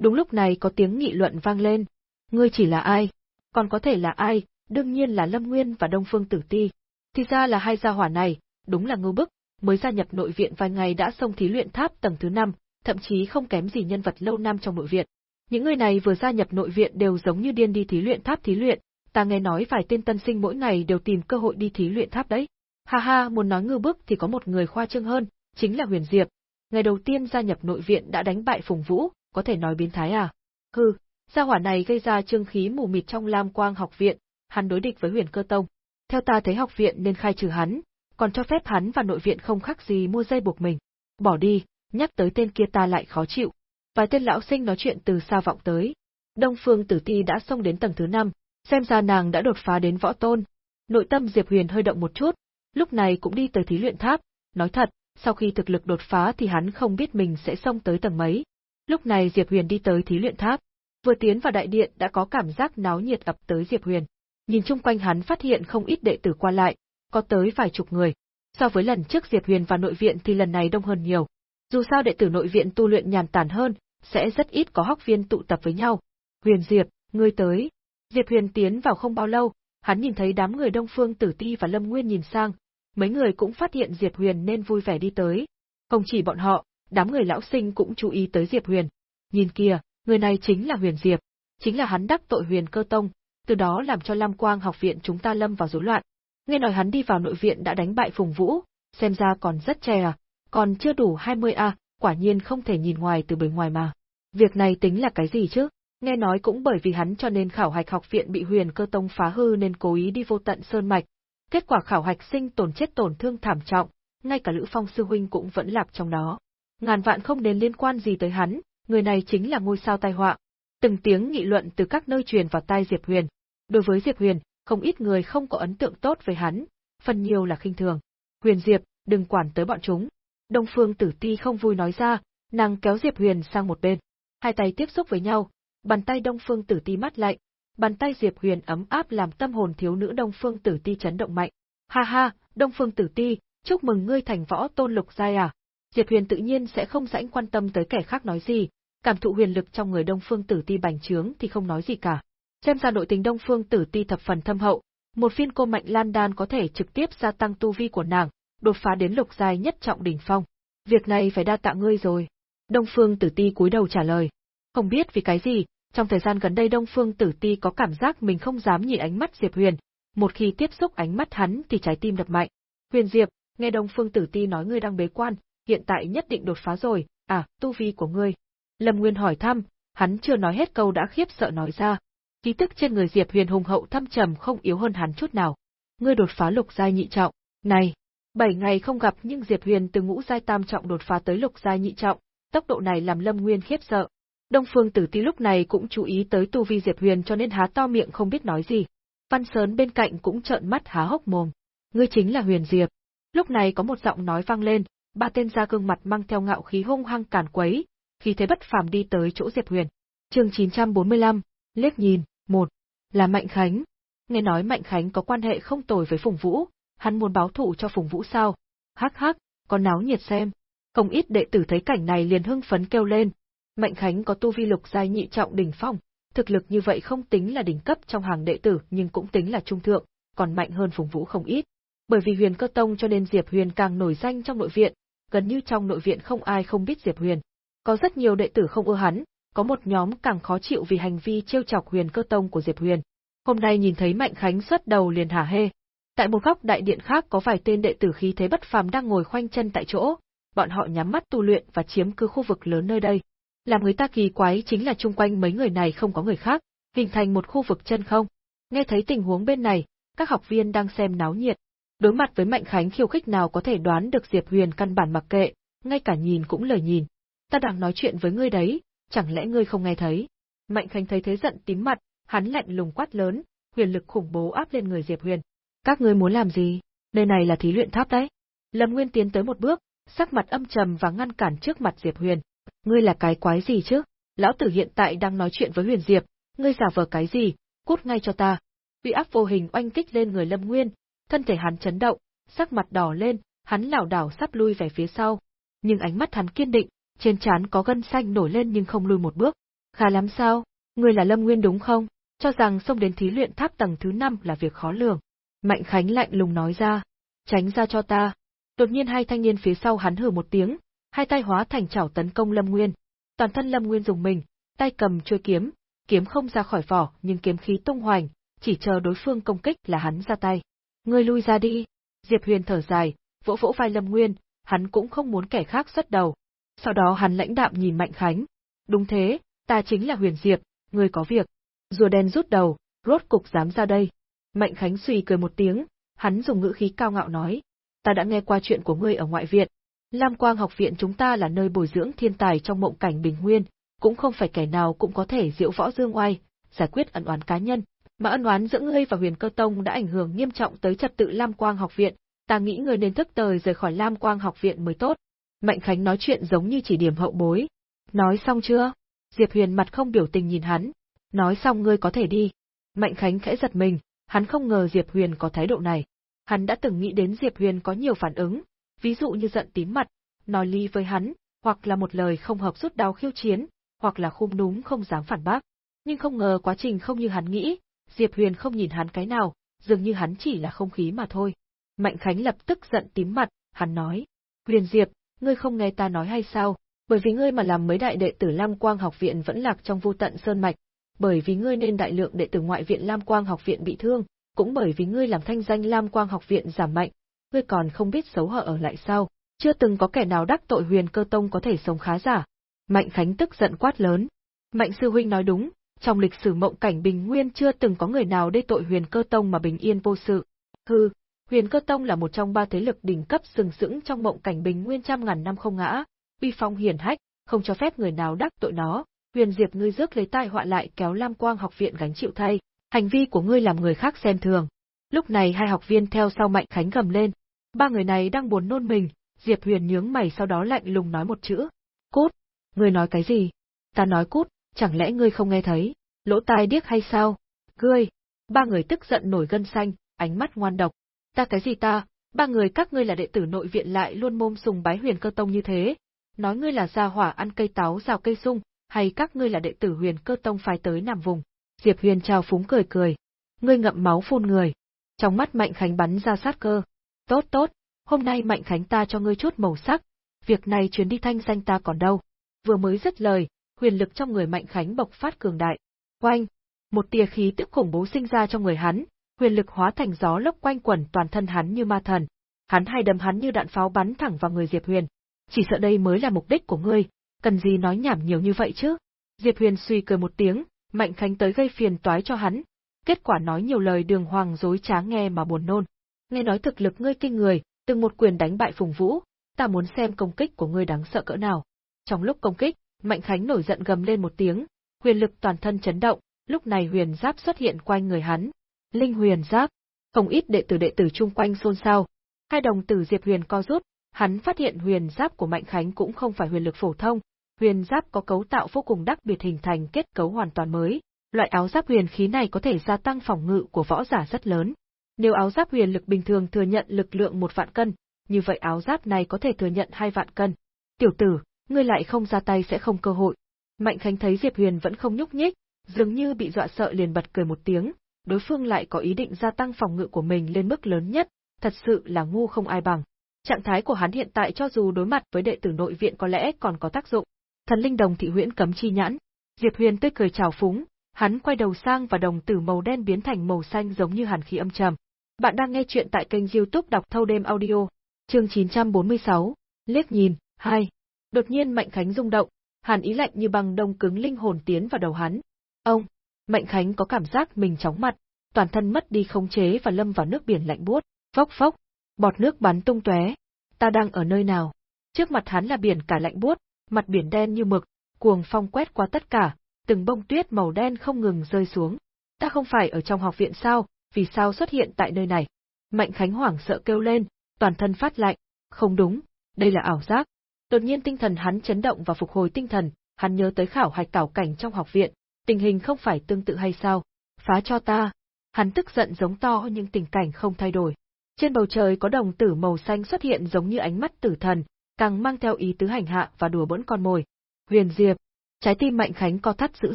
Đúng lúc này có tiếng nghị luận vang lên. Ngươi chỉ là ai? Còn có thể là ai? Đương nhiên là Lâm Nguyên và Đông Phương Tử Ti. Thì ra là hai gia hỏa này, đúng là ngưu bức, mới gia nhập nội viện vài ngày đã xông thí luyện tháp tầng thứ 5, thậm chí không kém gì nhân vật lâu năm trong nội viện. Những người này vừa gia nhập nội viện đều giống như điên đi thí luyện tháp thí luyện, ta nghe nói vài tên tân sinh mỗi ngày đều tìm cơ hội đi thí luyện tháp đấy. Ha ha, muốn nói ngư bức thì có một người khoa trương hơn, chính là Huyền Diệp. Ngày đầu tiên gia nhập nội viện đã đánh bại Phùng Vũ, có thể nói biến thái à? Hừ, gia hỏa này gây ra trương khí mù mịt trong Lam Quang học viện, hắn đối địch với Huyền Cơ Tông. Theo ta thấy học viện nên khai trừ hắn, còn cho phép hắn và nội viện không khác gì mua dây buộc mình. Bỏ đi, nhắc tới tên kia ta lại khó chịu. Vài tên lão sinh nói chuyện từ xa vọng tới. Đông Phương Tử Ti đã xông đến tầng thứ 5, xem ra nàng đã đột phá đến võ tôn. Nội tâm Diệp Huyền hơi động một chút, lúc này cũng đi tới thí luyện tháp, nói thật, sau khi thực lực đột phá thì hắn không biết mình sẽ xông tới tầng mấy. Lúc này Diệp Huyền đi tới thí luyện tháp, vừa tiến vào đại điện đã có cảm giác náo nhiệt ập tới Diệp Huyền. Nhìn chung quanh hắn phát hiện không ít đệ tử qua lại, có tới vài chục người. So với lần trước Diệp Huyền vào nội viện thì lần này đông hơn nhiều. Dù sao đệ tử nội viện tu luyện nhàn tản hơn, sẽ rất ít có học viên tụ tập với nhau. Huyền Diệp, ngươi tới. Diệp Huyền tiến vào không bao lâu, hắn nhìn thấy đám người Đông Phương Tử Ti và Lâm Nguyên nhìn sang, mấy người cũng phát hiện Diệp Huyền nên vui vẻ đi tới. Không chỉ bọn họ, đám người lão sinh cũng chú ý tới Diệp Huyền. Nhìn kìa, người này chính là Huyền Diệp, chính là hắn đắc tội Huyền Cơ Tông, từ đó làm cho Lam Quang học viện chúng ta lâm vào rối loạn. Nghe nói hắn đi vào nội viện đã đánh bại Phùng Vũ, xem ra còn rất trẻ à, còn chưa đủ 20 a, quả nhiên không thể nhìn ngoài từ bề ngoài mà. Việc này tính là cái gì chứ? Nghe nói cũng bởi vì hắn cho nên khảo hạch học viện bị huyền cơ tông phá hư nên cố ý đi vô tận sơn mạch. Kết quả khảo hạch sinh tổn chết tổn thương thảm trọng, ngay cả Lữ Phong sư huynh cũng vẫn lạc trong đó. Ngàn vạn không đến liên quan gì tới hắn, người này chính là ngôi sao tai họa. Từng tiếng nghị luận từ các nơi truyền vào tai Diệp Huyền. Đối với Diệp Huyền, không ít người không có ấn tượng tốt với hắn, phần nhiều là khinh thường. Huyền Diệp, đừng quản tới bọn chúng. Đông Phương Tử Ti không vui nói ra, nàng kéo Diệp Huyền sang một bên. Hai tay tiếp xúc với nhau, bàn tay Đông Phương Tử Ti mắt lạnh, bàn tay Diệp Huyền ấm áp làm tâm hồn thiếu nữ Đông Phương Tử Ti chấn động mạnh. Ha ha, Đông Phương Tử Ti, chúc mừng ngươi thành võ tôn lục giai à. Diệp Huyền tự nhiên sẽ không rãnh quan tâm tới kẻ khác nói gì, cảm thụ huyền lực trong người Đông Phương Tử Ti bành trướng thì không nói gì cả. Xem ra nội tình Đông Phương Tử Ti thập phần thâm hậu, một phiên cô mạnh lan đan có thể trực tiếp gia tăng tu vi của nàng, đột phá đến lục giai nhất trọng đỉnh phong. Việc này phải đa tạ ngươi rồi. Đông Phương Tử Ti cúi đầu trả lời. Không biết vì cái gì, trong thời gian gần đây Đông Phương Tử Ti có cảm giác mình không dám nhìn ánh mắt Diệp Huyền, một khi tiếp xúc ánh mắt hắn thì trái tim đập mạnh. Huyền Diệp, nghe Đông Phương Tử Ti nói ngươi đang bế quan, hiện tại nhất định đột phá rồi, à, tu vi của ngươi. Lâm Nguyên hỏi thăm, hắn chưa nói hết câu đã khiếp sợ nói ra. Khí tức trên người Diệp Huyền hùng hậu thâm trầm không yếu hơn hắn chút nào. Ngươi đột phá lục giai nhị trọng, này, bảy ngày không gặp nhưng Diệp Huyền từ ngũ giai tam trọng đột phá tới lục giai nhị trọng, tốc độ này làm Lâm Nguyên khiếp sợ. Đông Phương Tử Ti lúc này cũng chú ý tới tu vi Diệp Huyền cho nên há to miệng không biết nói gì. Văn Sớn bên cạnh cũng trợn mắt há hốc mồm. Ngươi chính là Huyền Diệp. Lúc này có một giọng nói vang lên, ba tên gia gương mặt mang theo ngạo khí hung hăng càn quấy, khi thế bất phàm đi tới chỗ Diệp Huyền. Chương 945, liếc nhìn, một, là Mạnh Khánh. Nghe nói Mạnh Khánh có quan hệ không tồi với Phùng Vũ, hắn muốn báo thù cho Phùng Vũ sao? Hắc hắc, có náo nhiệt xem. Không ít đệ tử thấy cảnh này liền hưng phấn kêu lên. Mạnh Khánh có tu vi lục giai nhị trọng đỉnh phong, thực lực như vậy không tính là đỉnh cấp trong hàng đệ tử nhưng cũng tính là trung thượng, còn mạnh hơn Phùng Vũ không ít. Bởi vì Huyền Cơ Tông cho nên Diệp Huyền càng nổi danh trong nội viện, gần như trong nội viện không ai không biết Diệp Huyền. Có rất nhiều đệ tử không ưa hắn, có một nhóm càng khó chịu vì hành vi trêu chọc Huyền Cơ Tông của Diệp Huyền. Hôm nay nhìn thấy Mạnh Khánh xuất đầu liền hả hê. Tại một góc đại điện khác có vài tên đệ tử khí thế bất phàm đang ngồi khoanh chân tại chỗ, bọn họ nhắm mắt tu luyện và chiếm cứ khu vực lớn nơi đây. Làm người ta kỳ quái chính là chung quanh mấy người này không có người khác, hình thành một khu vực chân không. Nghe thấy tình huống bên này, các học viên đang xem náo nhiệt. Đối mặt với Mạnh Khánh khiêu khích nào có thể đoán được Diệp Huyền căn bản mặc kệ, ngay cả nhìn cũng lời nhìn. Ta đang nói chuyện với ngươi đấy, chẳng lẽ ngươi không nghe thấy? Mạnh Khánh thấy thế giận tím mặt, hắn lạnh lùng quát lớn, huyền lực khủng bố áp lên người Diệp Huyền. Các ngươi muốn làm gì? Nơi này là thí luyện tháp đấy. Lâm Nguyên tiến tới một bước, sắc mặt âm trầm và ngăn cản trước mặt Diệp Huyền. Ngươi là cái quái gì chứ? Lão tử hiện tại đang nói chuyện với Huyền Diệp, ngươi giả vờ cái gì? Cút ngay cho ta. Uy áp vô hình oanh kích lên người Lâm Nguyên, thân thể hắn chấn động, sắc mặt đỏ lên, hắn lảo đảo sắp lui về phía sau. Nhưng ánh mắt hắn kiên định, trên trán có gân xanh nổi lên nhưng không lui một bước. Khá lắm sao? Ngươi là Lâm Nguyên đúng không? Cho rằng xông đến thí luyện tháp tầng thứ 5 là việc khó lường. Mạnh Khánh lạnh lùng nói ra. Tránh ra cho ta. Đột nhiên hai thanh niên phía sau hắn hừ một tiếng, hai tay hóa thành chảo tấn công Lâm Nguyên. Toàn thân Lâm Nguyên dùng mình, tay cầm chuôi kiếm, kiếm không ra khỏi vỏ nhưng kiếm khí tung hoành, chỉ chờ đối phương công kích là hắn ra tay. Ngươi lui ra đi. Diệp Huyền thở dài, vỗ vỗ vai Lâm Nguyên, hắn cũng không muốn kẻ khác xuất đầu. Sau đó hắn lãnh đạm nhìn Mạnh Khánh. Đúng thế, ta chính là Huyền Diệp, ngươi có việc. Rùa đen rút đầu, rốt cục dám ra đây. Mạnh Khánh suy cười một tiếng, hắn dùng ngữ khí cao ngạo nói. Ta đã nghe qua chuyện của ngươi ở ngoại viện. Lam Quang học viện chúng ta là nơi bồi dưỡng thiên tài trong mộng cảnh bình nguyên, cũng không phải kẻ nào cũng có thể diễu võ dương oai, giải quyết ẩn oán cá nhân. Mà ân oán giữa ngươi và huyền cơ tông đã ảnh hưởng nghiêm trọng tới trật tự Lam Quang học viện, ta nghĩ ngươi nên thức thời rời khỏi Lam Quang học viện mới tốt. Mạnh Khánh nói chuyện giống như chỉ điểm hậu bối. Nói xong chưa? Diệp Huyền mặt không biểu tình nhìn hắn. Nói xong ngươi có thể đi. Mạnh Khánh khẽ giật mình, hắn không ngờ Diệp Huyền có thái độ này. Hắn đã từng nghĩ đến Diệp Huyền có nhiều phản ứng, ví dụ như giận tím mặt, nói ly với hắn, hoặc là một lời không hợp rút đau khiêu chiến, hoặc là khung núm không dám phản bác. Nhưng không ngờ quá trình không như hắn nghĩ, Diệp Huyền không nhìn hắn cái nào, dường như hắn chỉ là không khí mà thôi. Mạnh Khánh lập tức giận tím mặt, hắn nói, Huyền Diệp, ngươi không nghe ta nói hay sao, bởi vì ngươi mà làm mấy đại đệ tử Lam Quang học viện vẫn lạc trong vô tận sơn mạch, bởi vì ngươi nên đại lượng đệ tử ngoại viện Lam Quang học viện bị thương, cũng bởi vì ngươi làm thanh danh Lam Quang học viện giảm mạnh, ngươi còn không biết xấu hở ở lại sao, chưa từng có kẻ nào đắc tội huyền cơ tông có thể sống khá giả. Mạnh Khánh tức giận quát lớn. Mạnh sư huynh nói đúng, Trong lịch sử mộng cảnh bình nguyên chưa từng có người nào đê tội huyền cơ tông mà bình yên vô sự. Hừ, huyền cơ tông là một trong ba thế lực đỉnh cấp sừng sững trong mộng cảnh bình nguyên trăm ngàn năm không ngã, uy phong hiển hách, không cho phép người nào đắc tội nó. Huyền Diệp ngươi rước lấy tai họa lại kéo Lam Quang học viện gánh chịu thay, hành vi của ngươi làm người khác xem thường. Lúc này hai học viên theo sau Mạnh Khánh gầm lên. Ba người này đang buồn nôn mình, Diệp Huyền nhướng mày sau đó lạnh lùng nói một chữ. Cút! Ngươi nói cái gì? Ta nói cút, chẳng lẽ ngươi không nghe thấy? Lỗ tai điếc hay sao? Ngươi! Ba người tức giận nổi gân xanh, ánh mắt ngoan độc. Ta cái gì ta? Ba người các ngươi là đệ tử nội viện lại luôn môm sùng bái huyền cơ tông như thế. Nói ngươi là gia hỏa ăn cây táo rào cây sung, hay các ngươi là đệ tử huyền cơ tông phái tới nằm vùng. Diệp Huyền trao phúng cười cười. Ngươi ngậm máu phun người. Trong mắt Mạnh Khánh bắn ra sát cơ. Tốt tốt, hôm nay Mạnh Khánh ta cho ngươi chút màu sắc. Việc này chuyến đi thanh danh ta còn đâu. Vừa mới dứt lời, huyền lực trong người Mạnh Khánh bộc phát cường đại. Oanh! Một tia khí tức khủng bố sinh ra trong người hắn, huyền lực hóa thành gió lốc quanh quẩn toàn thân hắn như ma thần. Hắn hay đâm hắn như đạn pháo bắn thẳng vào người Diệp Huyền. Chỉ sợ đây mới là mục đích của ngươi, cần gì nói nhảm nhiều như vậy chứ? Diệp Huyền suy cười một tiếng, Mạnh Khánh tới gây phiền toái cho hắn, kết quả nói nhiều lời đường hoàng dối trá nghe mà buồn nôn. Nghe nói thực lực ngươi kinh người, từng một quyền đánh bại Phùng Vũ, ta muốn xem công kích của ngươi đáng sợ cỡ nào. Trong lúc công kích, Mạnh Khánh nổi giận gầm lên một tiếng, huyền lực toàn thân chấn động, lúc này huyền giáp xuất hiện quanh người hắn. Linh huyền giáp, không ít đệ tử đệ tử chung quanh xôn xao. Hai đồng tử Diệp Huyền co rút, hắn phát hiện huyền giáp của Mạnh Khánh cũng không phải huyền lực phổ thông, huyền giáp có cấu tạo vô cùng đặc biệt hình thành kết cấu hoàn toàn mới. Loại áo giáp huyền khí này có thể gia tăng phòng ngự của võ giả rất lớn. Nếu áo giáp huyền lực bình thường thừa nhận lực lượng một vạn cân, như vậy áo giáp này có thể thừa nhận hai vạn cân. Tiểu tử, ngươi lại không ra tay sẽ không cơ hội. Mạnh Khánh thấy Diệp Huyền vẫn không nhúc nhích, dường như bị dọa sợ liền bật cười một tiếng, đối phương lại có ý định gia tăng phòng ngự của mình lên mức lớn nhất, thật sự là ngu không ai bằng. Trạng thái của hắn hiện tại cho dù đối mặt với đệ tử nội viện có lẽ còn có tác dụng. Thần linh đồng thị huyễn cấm chi nhãn, Diệp Huyền tươi cười chào phúng, hắn quay đầu sang và đồng tử màu đen biến thành màu xanh giống như hàn khí âm trầm. Bạn đang nghe chuyện tại kênh youtube đọc thâu đêm audio, chương 946, liếc nhìn, 2. Đột nhiên Mạnh Khánh rung động, hàn ý lạnh như băng đông cứng linh hồn tiến vào đầu hắn. Ông, Mạnh Khánh có cảm giác mình chóng mặt, toàn thân mất đi khống chế và lâm vào nước biển lạnh buốt, phốc phốc, bọt nước bắn tung tóe. Ta đang ở nơi nào? Trước mặt hắn là biển cả lạnh buốt, mặt biển đen như mực, cuồng phong quét qua tất cả, từng bông tuyết màu đen không ngừng rơi xuống. Ta không phải ở trong học viện sao, vì sao xuất hiện tại nơi này? Mạnh Khánh hoảng sợ kêu lên, toàn thân phát lạnh, không đúng, đây là ảo giác. Đột nhiên tinh thần hắn chấn động và phục hồi tinh thần, hắn nhớ tới khảo hạch tảo cảnh trong học viện, tình hình không phải tương tự hay sao? Phá cho ta! Hắn tức giận giống to nhưng tình cảnh không thay đổi. Trên bầu trời có đồng tử màu xanh xuất hiện giống như ánh mắt tử thần, càng mang theo ý tứ hành hạ và đùa bỡn con mồi. Huyền Diệp, trái tim Mạnh Khánh co thắt dữ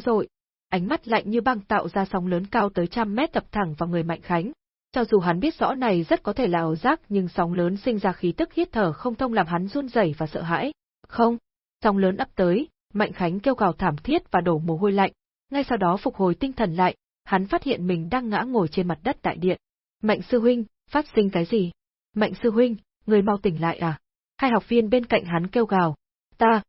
dội, ánh mắt lạnh như băng tạo ra sóng lớn cao tới trăm mét tập thẳng vào người Mạnh Khánh. Cho dù hắn biết rõ này rất có thể là ảo giác nhưng sóng lớn sinh ra khí tức hít thở không thông làm hắn run rẩy và sợ hãi. Không, sóng lớn ấp tới, Mạnh Khánh kêu gào thảm thiết và đổ mồ hôi lạnh, ngay sau đó phục hồi tinh thần lại, hắn phát hiện mình đang ngã ngồi trên mặt đất đại điện. Mạnh sư huynh, phát sinh cái gì? Mạnh sư huynh, người mau tỉnh lại à? Hai học viên bên cạnh hắn kêu gào. Ta!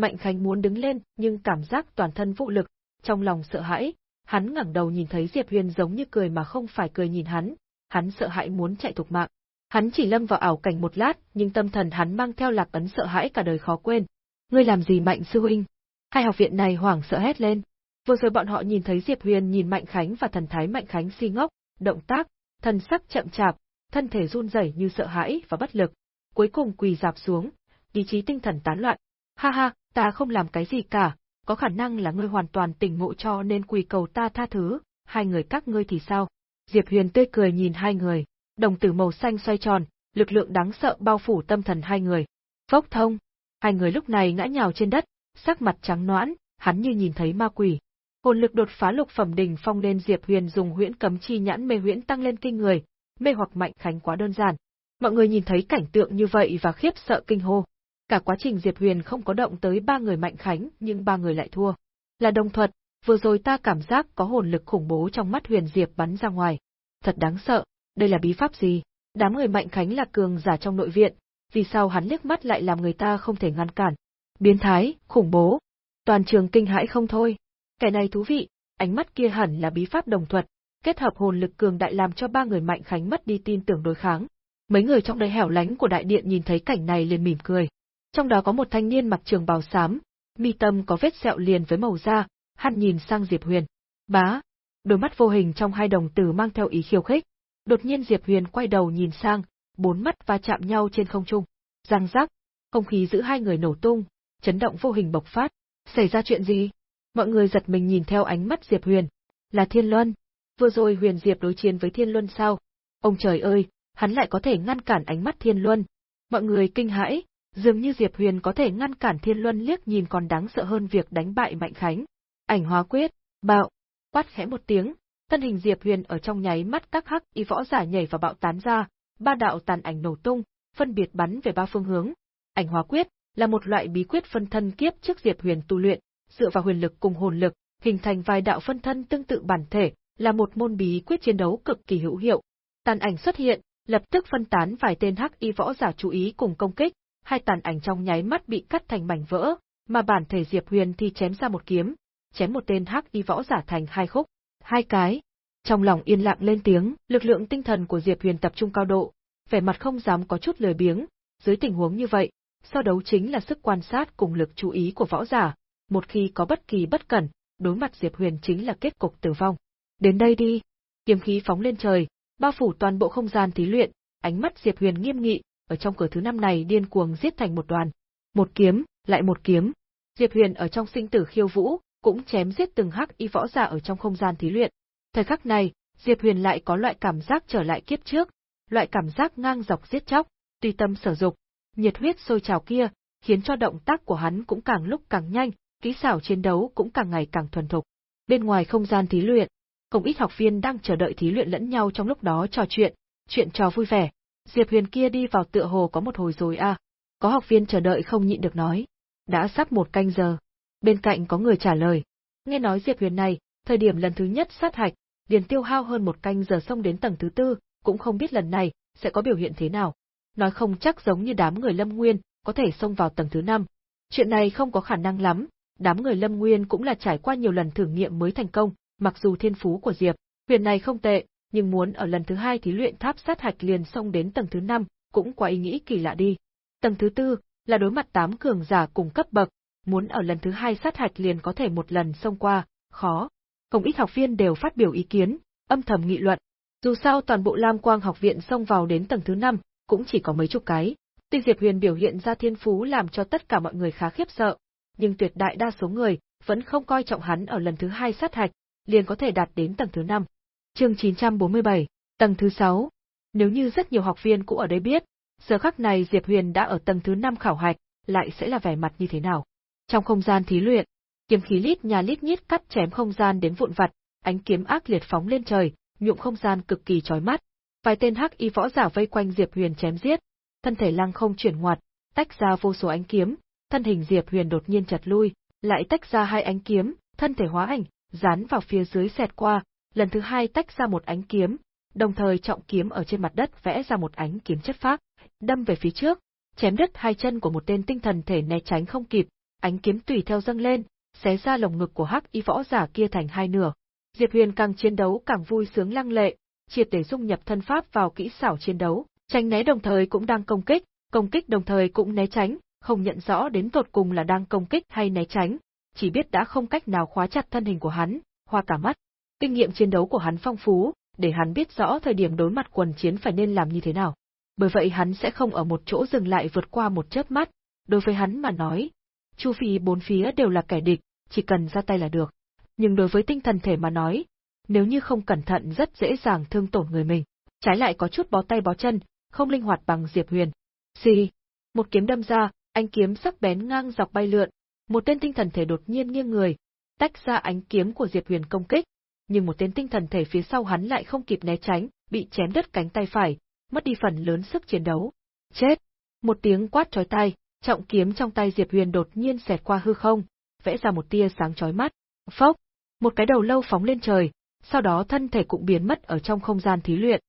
Mạnh Khánh muốn đứng lên nhưng cảm giác toàn thân vô lực, trong lòng sợ hãi, hắn ngẩng đầu nhìn thấy Diệp Huyền giống như cười mà không phải cười nhìn hắn, hắn sợ hãi muốn chạy thục mạng. Hắn chỉ lâm vào ảo cảnh một lát, nhưng tâm thần hắn mang theo lạc ấn sợ hãi cả đời khó quên. Ngươi làm gì Mạnh sư huynh? Hai học viện này hoảng sợ hét lên. Vừa rồi bọn họ nhìn thấy Diệp Huyền nhìn Mạnh Khánh và thần thái Mạnh Khánh si ngốc, động tác, thần sắc chậm chạp, thân thể run rẩy như sợ hãi và bất lực, cuối cùng quỳ dạp xuống, ý chí tinh thần tán loạn. Ha ha, ta không làm cái gì cả, có khả năng là ngươi hoàn toàn tỉnh ngộ cho nên quỳ cầu ta tha thứ, hai người các ngươi thì sao? Diệp Huyền tươi cười nhìn hai người, đồng tử màu xanh xoay tròn, lực lượng đáng sợ bao phủ tâm thần hai người. Phốc thông, hai người lúc này ngã nhào trên đất, sắc mặt trắng noãn, hắn như nhìn thấy ma quỷ. Hồn lực đột phá lục phẩm đỉnh phong lên Diệp Huyền dùng huyễn cấm chi nhãn mê huyễn tăng lên kinh người, mê hoặc mạnh khánh quá đơn giản. Mọi người nhìn thấy cảnh tượng như vậy và khiếp sợ kinh hô. Cả quá trình Diệp Huyền không có động tới ba người mạnh khánh, nhưng ba người lại thua. Là đồng thuật, vừa rồi ta cảm giác có hồn lực khủng bố trong mắt Huyền Diệp bắn ra ngoài. Thật đáng sợ, đây là bí pháp gì? Đám người mạnh khánh là cường giả trong nội viện, vì sao hắn liếc mắt lại làm người ta không thể ngăn cản? Biến thái, khủng bố. Toàn trường kinh hãi không thôi. Kẻ này thú vị, ánh mắt kia hẳn là bí pháp đồng thuật, kết hợp hồn lực cường đại làm cho ba người mạnh khánh mất đi tin tưởng đối kháng. Mấy người trong nơi hẻo lánh của đại điện nhìn thấy cảnh này liền mỉm cười. Trong đó có một thanh niên mặc trường bào xám, mi tâm có vết sẹo liền với màu da, hắn nhìn sang Diệp Huyền. Bá, đôi mắt vô hình trong hai đồng tử mang theo ý khiêu khích. Đột nhiên Diệp Huyền quay đầu nhìn sang, bốn mắt va chạm nhau trên không trung. Răng rắc, không khí giữa hai người nổ tung, chấn động vô hình bộc phát. Xảy ra chuyện gì? Mọi người giật mình nhìn theo ánh mắt Diệp Huyền. Là Thiên Luân. Vừa rồi Huyền Diệp đối chiến với Thiên Luân sao? Ông trời ơi, hắn lại có thể ngăn cản ánh mắt Thiên Luân. Mọi người kinh hãi, dường như Diệp Huyền có thể ngăn cản Thiên Luân liếc nhìn còn đáng sợ hơn việc đánh bại Mạnh Khánh. Ảnh hóa quyết, bạo, quát khẽ một tiếng, thân hình Diệp Huyền ở trong nháy mắt các hắc y võ giả nhảy và bạo tán ra, ba đạo tàn ảnh nổ tung, phân biệt bắn về ba phương hướng. Ảnh hóa quyết là một loại bí quyết phân thân kiếp trước Diệp Huyền tu luyện, dựa vào huyền lực cùng hồn lực, hình thành vài đạo phân thân tương tự bản thể, là một môn bí quyết chiến đấu cực kỳ hữu hiệu. Tàn ảnh xuất hiện, lập tức phân tán vài tên hắc y võ giả chú ý cùng công kích, hai tàn ảnh trong nháy mắt bị cắt thành mảnh vỡ, mà bản thể Diệp Huyền thì chém ra một kiếm, chém một tên hắc y võ giả thành hai khúc, hai cái. Trong lòng yên lặng lên tiếng, lực lượng tinh thần của Diệp Huyền tập trung cao độ, vẻ mặt không dám có chút lười biếng, dưới tình huống như vậy, so đấu chính là sức quan sát cùng lực chú ý của võ giả, một khi có bất kỳ bất cẩn, đối mặt Diệp Huyền chính là kết cục tử vong. Đến đây đi. Kiếm khí phóng lên trời, bao phủ toàn bộ không gian thí luyện, ánh mắt Diệp Huyền nghiêm nghị, ở trong cửa thứ năm này điên cuồng giết thành một đoàn. Một kiếm, lại một kiếm. Diệp Huyền ở trong sinh tử khiêu vũ, cũng chém giết từng hắc y võ giả ở trong không gian thí luyện. Thời khắc này, Diệp Huyền lại có loại cảm giác trở lại kiếp trước, loại cảm giác ngang dọc giết chóc, tùy tâm sở dục, nhiệt huyết sôi trào kia, khiến cho động tác của hắn cũng càng lúc càng nhanh, kỹ xảo chiến đấu cũng càng ngày càng thuần thục. Bên ngoài không gian thí luyện, không ít học viên đang chờ đợi thí luyện lẫn nhau trong lúc đó trò chuyện, chuyện trò vui vẻ. Diệp Huyền kia đi vào tựa hồ có một hồi rồi à. Có học viên chờ đợi không nhịn được nói. Đã sắp một canh giờ. Bên cạnh có người trả lời. Nghe nói Diệp Huyền này, thời điểm lần thứ nhất sát hạch, liền tiêu hao hơn một canh giờ xong đến tầng thứ tư, cũng không biết lần này sẽ có biểu hiện thế nào. Nói không chắc giống như đám người Lâm Nguyên, có thể xông vào tầng thứ năm. Chuyện này không có khả năng lắm, đám người Lâm Nguyên cũng là trải qua nhiều lần thử nghiệm mới thành công, mặc dù thiên phú của Diệp Huyền này không tệ, nhưng muốn ở lần thứ hai thí luyện tháp sát hạch liền xông đến tầng thứ năm, cũng quá ý nghĩ kỳ lạ đi. Tầng thứ tư là đối mặt tám cường giả cùng cấp bậc, muốn ở lần thứ hai sát hạch liền có thể một lần xông qua, khó. Không ít học viên đều phát biểu ý kiến, âm thầm nghị luận. Dù sao toàn bộ Lam Quang học viện xông vào đến tầng thứ năm, cũng chỉ có mấy chục cái. Tuy Diệp Huyền biểu hiện ra thiên phú làm cho tất cả mọi người khá khiếp sợ, nhưng tuyệt đại đa số người vẫn không coi trọng hắn ở lần thứ hai sát hạch, liền có thể đạt đến tầng thứ 5. Chương 947, tầng thứ 6. Nếu như rất nhiều học viên cũng ở đây biết, giờ khắc này Diệp Huyền đã ở tầng thứ 5 khảo hạch, lại sẽ là vẻ mặt như thế nào. Trong không gian thí luyện, kiếm khí lít nhà lít nhít cắt chém không gian đến vụn vặt, ánh kiếm ác liệt phóng lên trời, nhuộm không gian cực kỳ chói mắt. Vài tên hắc y võ giả vây quanh Diệp Huyền chém giết, thân thể lăng không chuyển ngoặt, tách ra vô số ánh kiếm, thân hình Diệp Huyền đột nhiên chật lui, lại tách ra hai ánh kiếm, thân thể hóa ảnh, dán vào phía dưới xẹt qua, lần thứ hai tách ra một ánh kiếm, đồng thời trọng kiếm ở trên mặt đất vẽ ra một ánh kiếm chất phác, đâm về phía trước, chém đứt hai chân của một tên tinh thần thể né tránh không kịp, ánh kiếm tùy theo dâng lên, xé ra lồng ngực của hắc y võ giả kia thành hai nửa. Diệp Huyền càng chiến đấu càng vui sướng lăng lệ, triệt để dung nhập thân pháp vào kỹ xảo chiến đấu, tránh né đồng thời cũng đang công kích, công kích đồng thời cũng né tránh, không nhận rõ đến tột cùng là đang công kích hay né tránh, chỉ biết đã không cách nào khóa chặt thân hình của hắn, hoa cả mắt. Kinh nghiệm chiến đấu của hắn phong phú, để hắn biết rõ thời điểm đối mặt quần chiến phải nên làm như thế nào. Bởi vậy hắn sẽ không ở một chỗ dừng lại vượt qua một chớp mắt, đối với hắn mà nói, chu phi bốn phía đều là kẻ địch, chỉ cần ra tay là được. Nhưng đối với tinh thần thể mà nói, nếu như không cẩn thận rất dễ dàng thương tổn người mình, trái lại có chút bó tay bó chân, không linh hoạt bằng Diệp Huyền. Xì, một kiếm đâm ra, ánh kiếm sắc bén ngang dọc bay lượn, một tên tinh thần thể đột nhiên nghiêng người, tách ra ánh kiếm của Diệp Huyền công kích, nhưng một tên tinh thần thể phía sau hắn lại không kịp né tránh, bị chém đứt cánh tay phải, mất đi phần lớn sức chiến đấu. Chết! Một tiếng quát chói tai, trọng kiếm trong tay Diệp Huyền đột nhiên xẹt qua hư không, vẽ ra một tia sáng chói mắt. Phốc! Một cái đầu lâu phóng lên trời, sau đó thân thể cũng biến mất ở trong không gian thí luyện.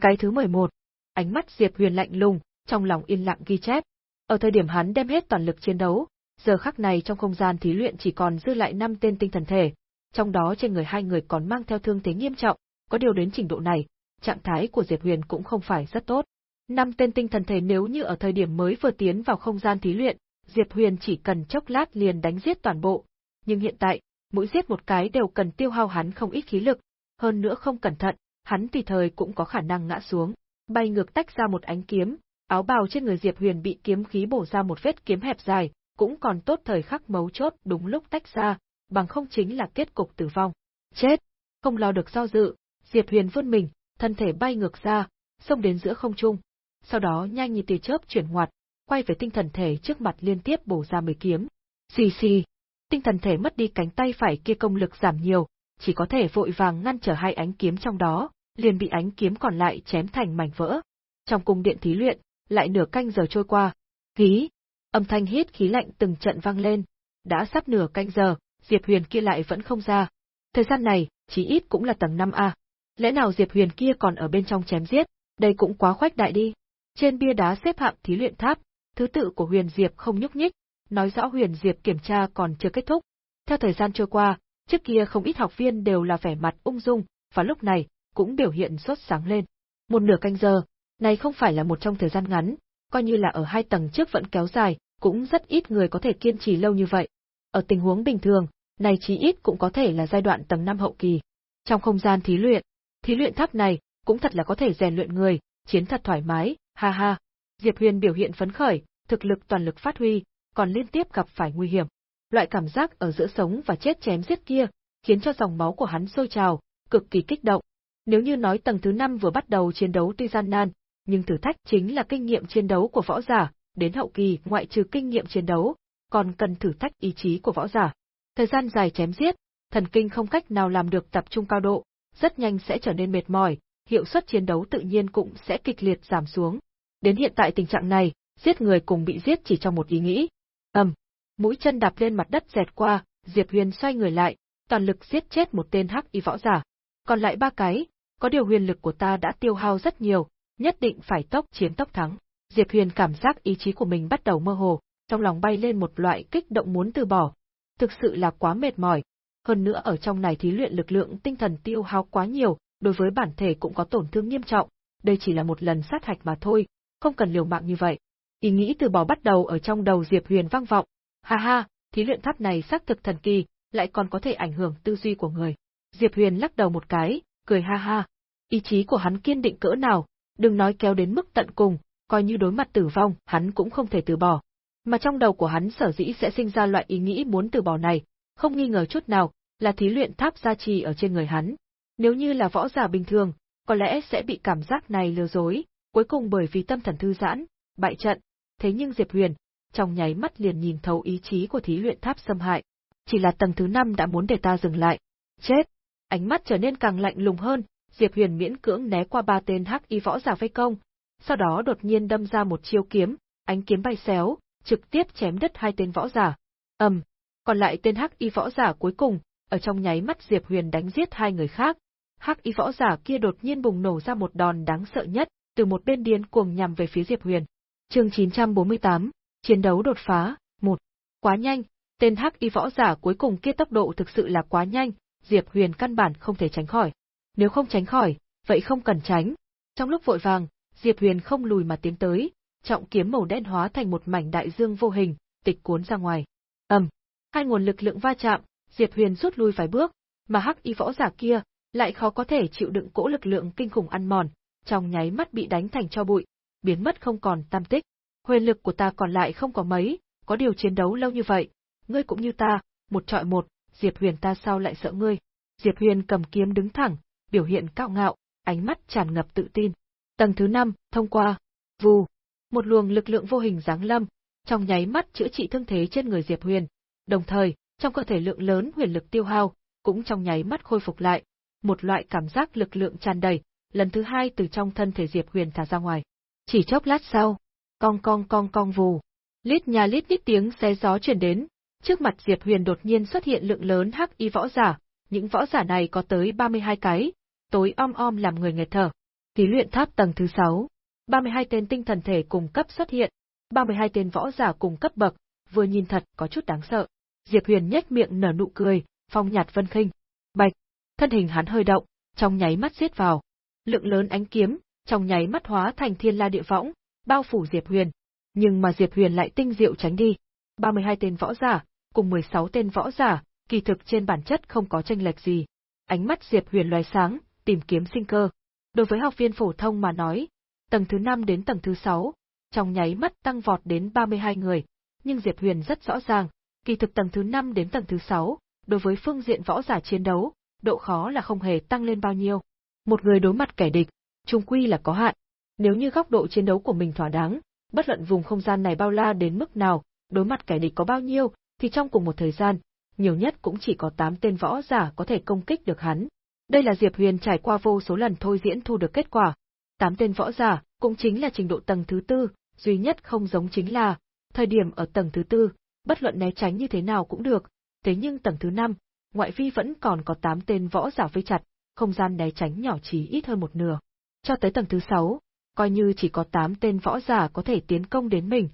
Cái thứ 11, ánh mắt Diệp Huyền lạnh lùng, trong lòng yên lặng ghi chép. Ở thời điểm hắn đem hết toàn lực chiến đấu, giờ khắc này trong không gian thí luyện chỉ còn dư lại năm tên tinh thần thể, trong đó trên người hai người còn mang theo thương thế nghiêm trọng, có điều đến trình độ này, trạng thái của Diệp Huyền cũng không phải rất tốt. Năm tên tinh thần thể nếu như ở thời điểm mới vừa tiến vào không gian thí luyện, Diệp Huyền chỉ cần chốc lát liền đánh giết toàn bộ, nhưng hiện tại, mỗi giết một cái đều cần tiêu hao hắn không ít khí lực, hơn nữa không cẩn thận, hắn tùy thời cũng có khả năng ngã xuống, bay ngược tách ra một ánh kiếm, áo bào trên người Diệp Huyền bị kiếm khí bổ ra một vết kiếm hẹp dài, cũng còn tốt thời khắc mấu chốt đúng lúc tách ra, bằng không chính là kết cục tử vong. Chết! Không lo được do dự, Diệp Huyền vươn mình, thân thể bay ngược ra, xông đến giữa không trung. Sau đó nhanh như tia chớp chuyển ngoặt, quay về tinh thần thể trước mặt liên tiếp bổ ra mười kiếm. Xì xì! Tinh thần thể mất đi cánh tay phải kia công lực giảm nhiều, chỉ có thể vội vàng ngăn trở hai ánh kiếm trong đó, liền bị ánh kiếm còn lại chém thành mảnh vỡ. Trong cung điện thí luyện, lại nửa canh giờ trôi qua. Khí! Âm thanh hít khí lạnh từng trận vang lên. Đã sắp nửa canh giờ, Diệp Huyền kia lại vẫn không ra. Thời gian này, chí ít cũng là tầng 5A. Lẽ nào Diệp Huyền kia còn ở bên trong chém giết, đây cũng quá khoách đại đi. Trên bia đá xếp hạng thí luyện tháp, thứ tự của Huyền Diệp không nhúc nhích, nói rõ Huyền Diệp kiểm tra còn chưa kết thúc. Theo thời gian trôi qua, trước kia không ít học viên đều là vẻ mặt ung dung, và lúc này, cũng biểu hiện sốt sáng lên. Một nửa canh giờ, này không phải là một trong thời gian ngắn, coi như là ở hai tầng trước vẫn kéo dài, cũng rất ít người có thể kiên trì lâu như vậy. Ở tình huống bình thường, này chí ít cũng có thể là giai đoạn tầng năm hậu kỳ. Trong không gian thí luyện, thí luyện tháp này cũng thật là có thể rèn luyện người, chiến thật thoải mái, ha ha. Diệp Huyền biểu hiện phấn khởi, thực lực toàn lực phát huy, còn liên tiếp gặp phải nguy hiểm. Loại cảm giác ở giữa sống và chết chém giết kia, khiến cho dòng máu của hắn sôi trào, cực kỳ kích động. Nếu như nói tầng thứ 5 vừa bắt đầu chiến đấu tuy gian nan, nhưng thử thách chính là kinh nghiệm chiến đấu của võ giả, đến hậu kỳ ngoại trừ kinh nghiệm chiến đấu, còn cần thử thách ý chí của võ giả. Thời gian dài chém giết, thần kinh không cách nào làm được tập trung cao độ, rất nhanh sẽ trở nên mệt mỏi, hiệu suất chiến đấu tự nhiên cũng sẽ kịch liệt giảm xuống. Đến hiện tại tình trạng này, giết người cùng bị giết chỉ trong một ý nghĩ. Ầm, mũi chân đạp lên mặt đất dẹt qua, Diệp Huyền xoay người lại, toàn lực giết chết một tên hắc y võ giả. Còn lại ba cái, có điều huyền lực của ta đã tiêu hao rất nhiều, nhất định phải tốc chiến tốc thắng. Diệp Huyền cảm giác ý chí của mình bắt đầu mơ hồ, trong lòng bay lên một loại kích động muốn từ bỏ. Thực sự là quá mệt mỏi, hơn nữa ở trong này thí luyện lực lượng tinh thần tiêu hao quá nhiều, đối với bản thể cũng có tổn thương nghiêm trọng, đây chỉ là một lần sát hạch mà thôi, không cần liều mạng như vậy. Ý nghĩ từ bỏ bắt đầu ở trong đầu Diệp Huyền vang vọng. Ha ha, thí luyện tháp này xác thực thần kỳ, lại còn có thể ảnh hưởng tư duy của người. Diệp Huyền lắc đầu một cái, cười ha ha. Ý chí của hắn kiên định cỡ nào, đừng nói kéo đến mức tận cùng, coi như đối mặt tử vong, hắn cũng không thể từ bỏ. Mà trong đầu của hắn sở dĩ sẽ sinh ra loại ý nghĩ muốn từ bỏ này, không nghi ngờ chút nào, là thí luyện tháp gia trì ở trên người hắn. Nếu như là võ giả bình thường, có lẽ sẽ bị cảm giác này lừa dối, cuối cùng bởi vì tâm thần thư giãn, bại trận. Thế nhưng Diệp Huyền, trong nháy mắt liền nhìn thấu ý chí của thí luyện tháp xâm hại. Chỉ là tầng thứ năm đã muốn để ta dừng lại. Chết! Ánh mắt trở nên càng lạnh lùng hơn, Diệp Huyền miễn cưỡng né qua ba tên hắc y võ giả vây công, sau đó đột nhiên đâm ra một chiêu kiếm, ánh kiếm bay xéo, trực tiếp chém đứt hai tên võ giả. Ầm, còn lại tên hắc y võ giả cuối cùng, ở trong nháy mắt Diệp Huyền đánh giết hai người khác, hắc y võ giả kia đột nhiên bùng nổ ra một đòn đáng sợ nhất, từ một bên điên cuồng nhằm về phía Diệp Huyền. Chương 948, chiến đấu đột phá, một. Quá nhanh, tên hắc y võ giả cuối cùng kia tốc độ thực sự là quá nhanh, Diệp Huyền căn bản không thể tránh khỏi. Nếu không tránh khỏi, vậy không cần tránh. Trong lúc vội vàng, Diệp Huyền không lùi mà tiến tới, trọng kiếm màu đen hóa thành một mảnh đại dương vô hình, tịch cuốn ra ngoài. Ầm, hai nguồn lực lượng va chạm, Diệp Huyền rút lui vài bước, mà hắc y võ giả kia lại khó có thể chịu đựng cỗ lực lượng kinh khủng ăn mòn, trong nháy mắt bị đánh thành cho bụi, biến mất không còn tam tích. Huyền lực của ta còn lại không có mấy, có điều chiến đấu lâu như vậy, ngươi cũng như ta, một trọi một, Diệp Huyền ta sao lại sợ ngươi? Diệp Huyền cầm kiếm đứng thẳng, biểu hiện cao ngạo, ánh mắt tràn ngập tự tin. Tầng thứ 5, thông qua. Vù. Một luồng lực lượng vô hình giáng lâm, trong nháy mắt chữa trị thương thế trên người Diệp Huyền. Đồng thời, trong cơ thể lượng lớn huyền lực tiêu hao, cũng trong nháy mắt khôi phục lại. Một loại cảm giác lực lượng tràn đầy, lần thứ hai từ trong thân thể Diệp Huyền thả ra ngoài. Chỉ chốc lát sau, cong cong cong cong vù. Lít nhà lít nhít tiếng xé gió truyền đến, trước mặt Diệp Huyền đột nhiên xuất hiện lượng lớn hắc y võ giả, những võ giả này có tới 32 cái, tối om om làm người nghẹt thở. Thí luyện tháp tầng thứ 6, 32 tên tinh thần thể cùng cấp xuất hiện, 32 tên võ giả cùng cấp bậc, vừa nhìn thật có chút đáng sợ. Diệp Huyền nhếch miệng nở nụ cười, phong nhạt vân khinh, Bạch, thân hình hắn hơi động, trong nháy mắt giết vào. Lượng lớn ánh kiếm, trong nháy mắt hóa thành thiên la địa võng, bao phủ Diệp Huyền. Nhưng mà Diệp Huyền lại tinh diệu tránh đi. 32 tên võ giả, cùng 16 tên võ giả, kỳ thực trên bản chất không có tranh lệch gì. Ánh mắt Diệp Huyền loé sáng, tìm kiếm sinh cơ. Đối với học viên phổ thông mà nói, tầng thứ 5 đến tầng thứ 6, trong nháy mắt tăng vọt đến 32 người, nhưng Diệp Huyền rất rõ ràng, kỳ thực tầng thứ 5 đến tầng thứ 6, đối với phương diện võ giả chiến đấu, độ khó là không hề tăng lên bao nhiêu. Một người đối mặt kẻ địch, trung quy là có hạn. Nếu như góc độ chiến đấu của mình thỏa đáng, bất luận vùng không gian này bao la đến mức nào, đối mặt kẻ địch có bao nhiêu, thì trong cùng một thời gian, nhiều nhất cũng chỉ có 8 tên võ giả có thể công kích được hắn. Đây là Diệp Huyền trải qua vô số lần thôi diễn thu được kết quả. Tám tên võ giả, cũng chính là trình độ tầng thứ tư, duy nhất không giống chính là, thời điểm ở tầng thứ tư, bất luận né tránh như thế nào cũng được, thế nhưng tầng thứ năm, ngoại vi vẫn còn có tám tên võ giả vây chặt, không gian né tránh nhỏ chỉ ít hơn một nửa. Cho tới tầng thứ sáu, coi như chỉ có tám tên võ giả có thể tiến công đến mình.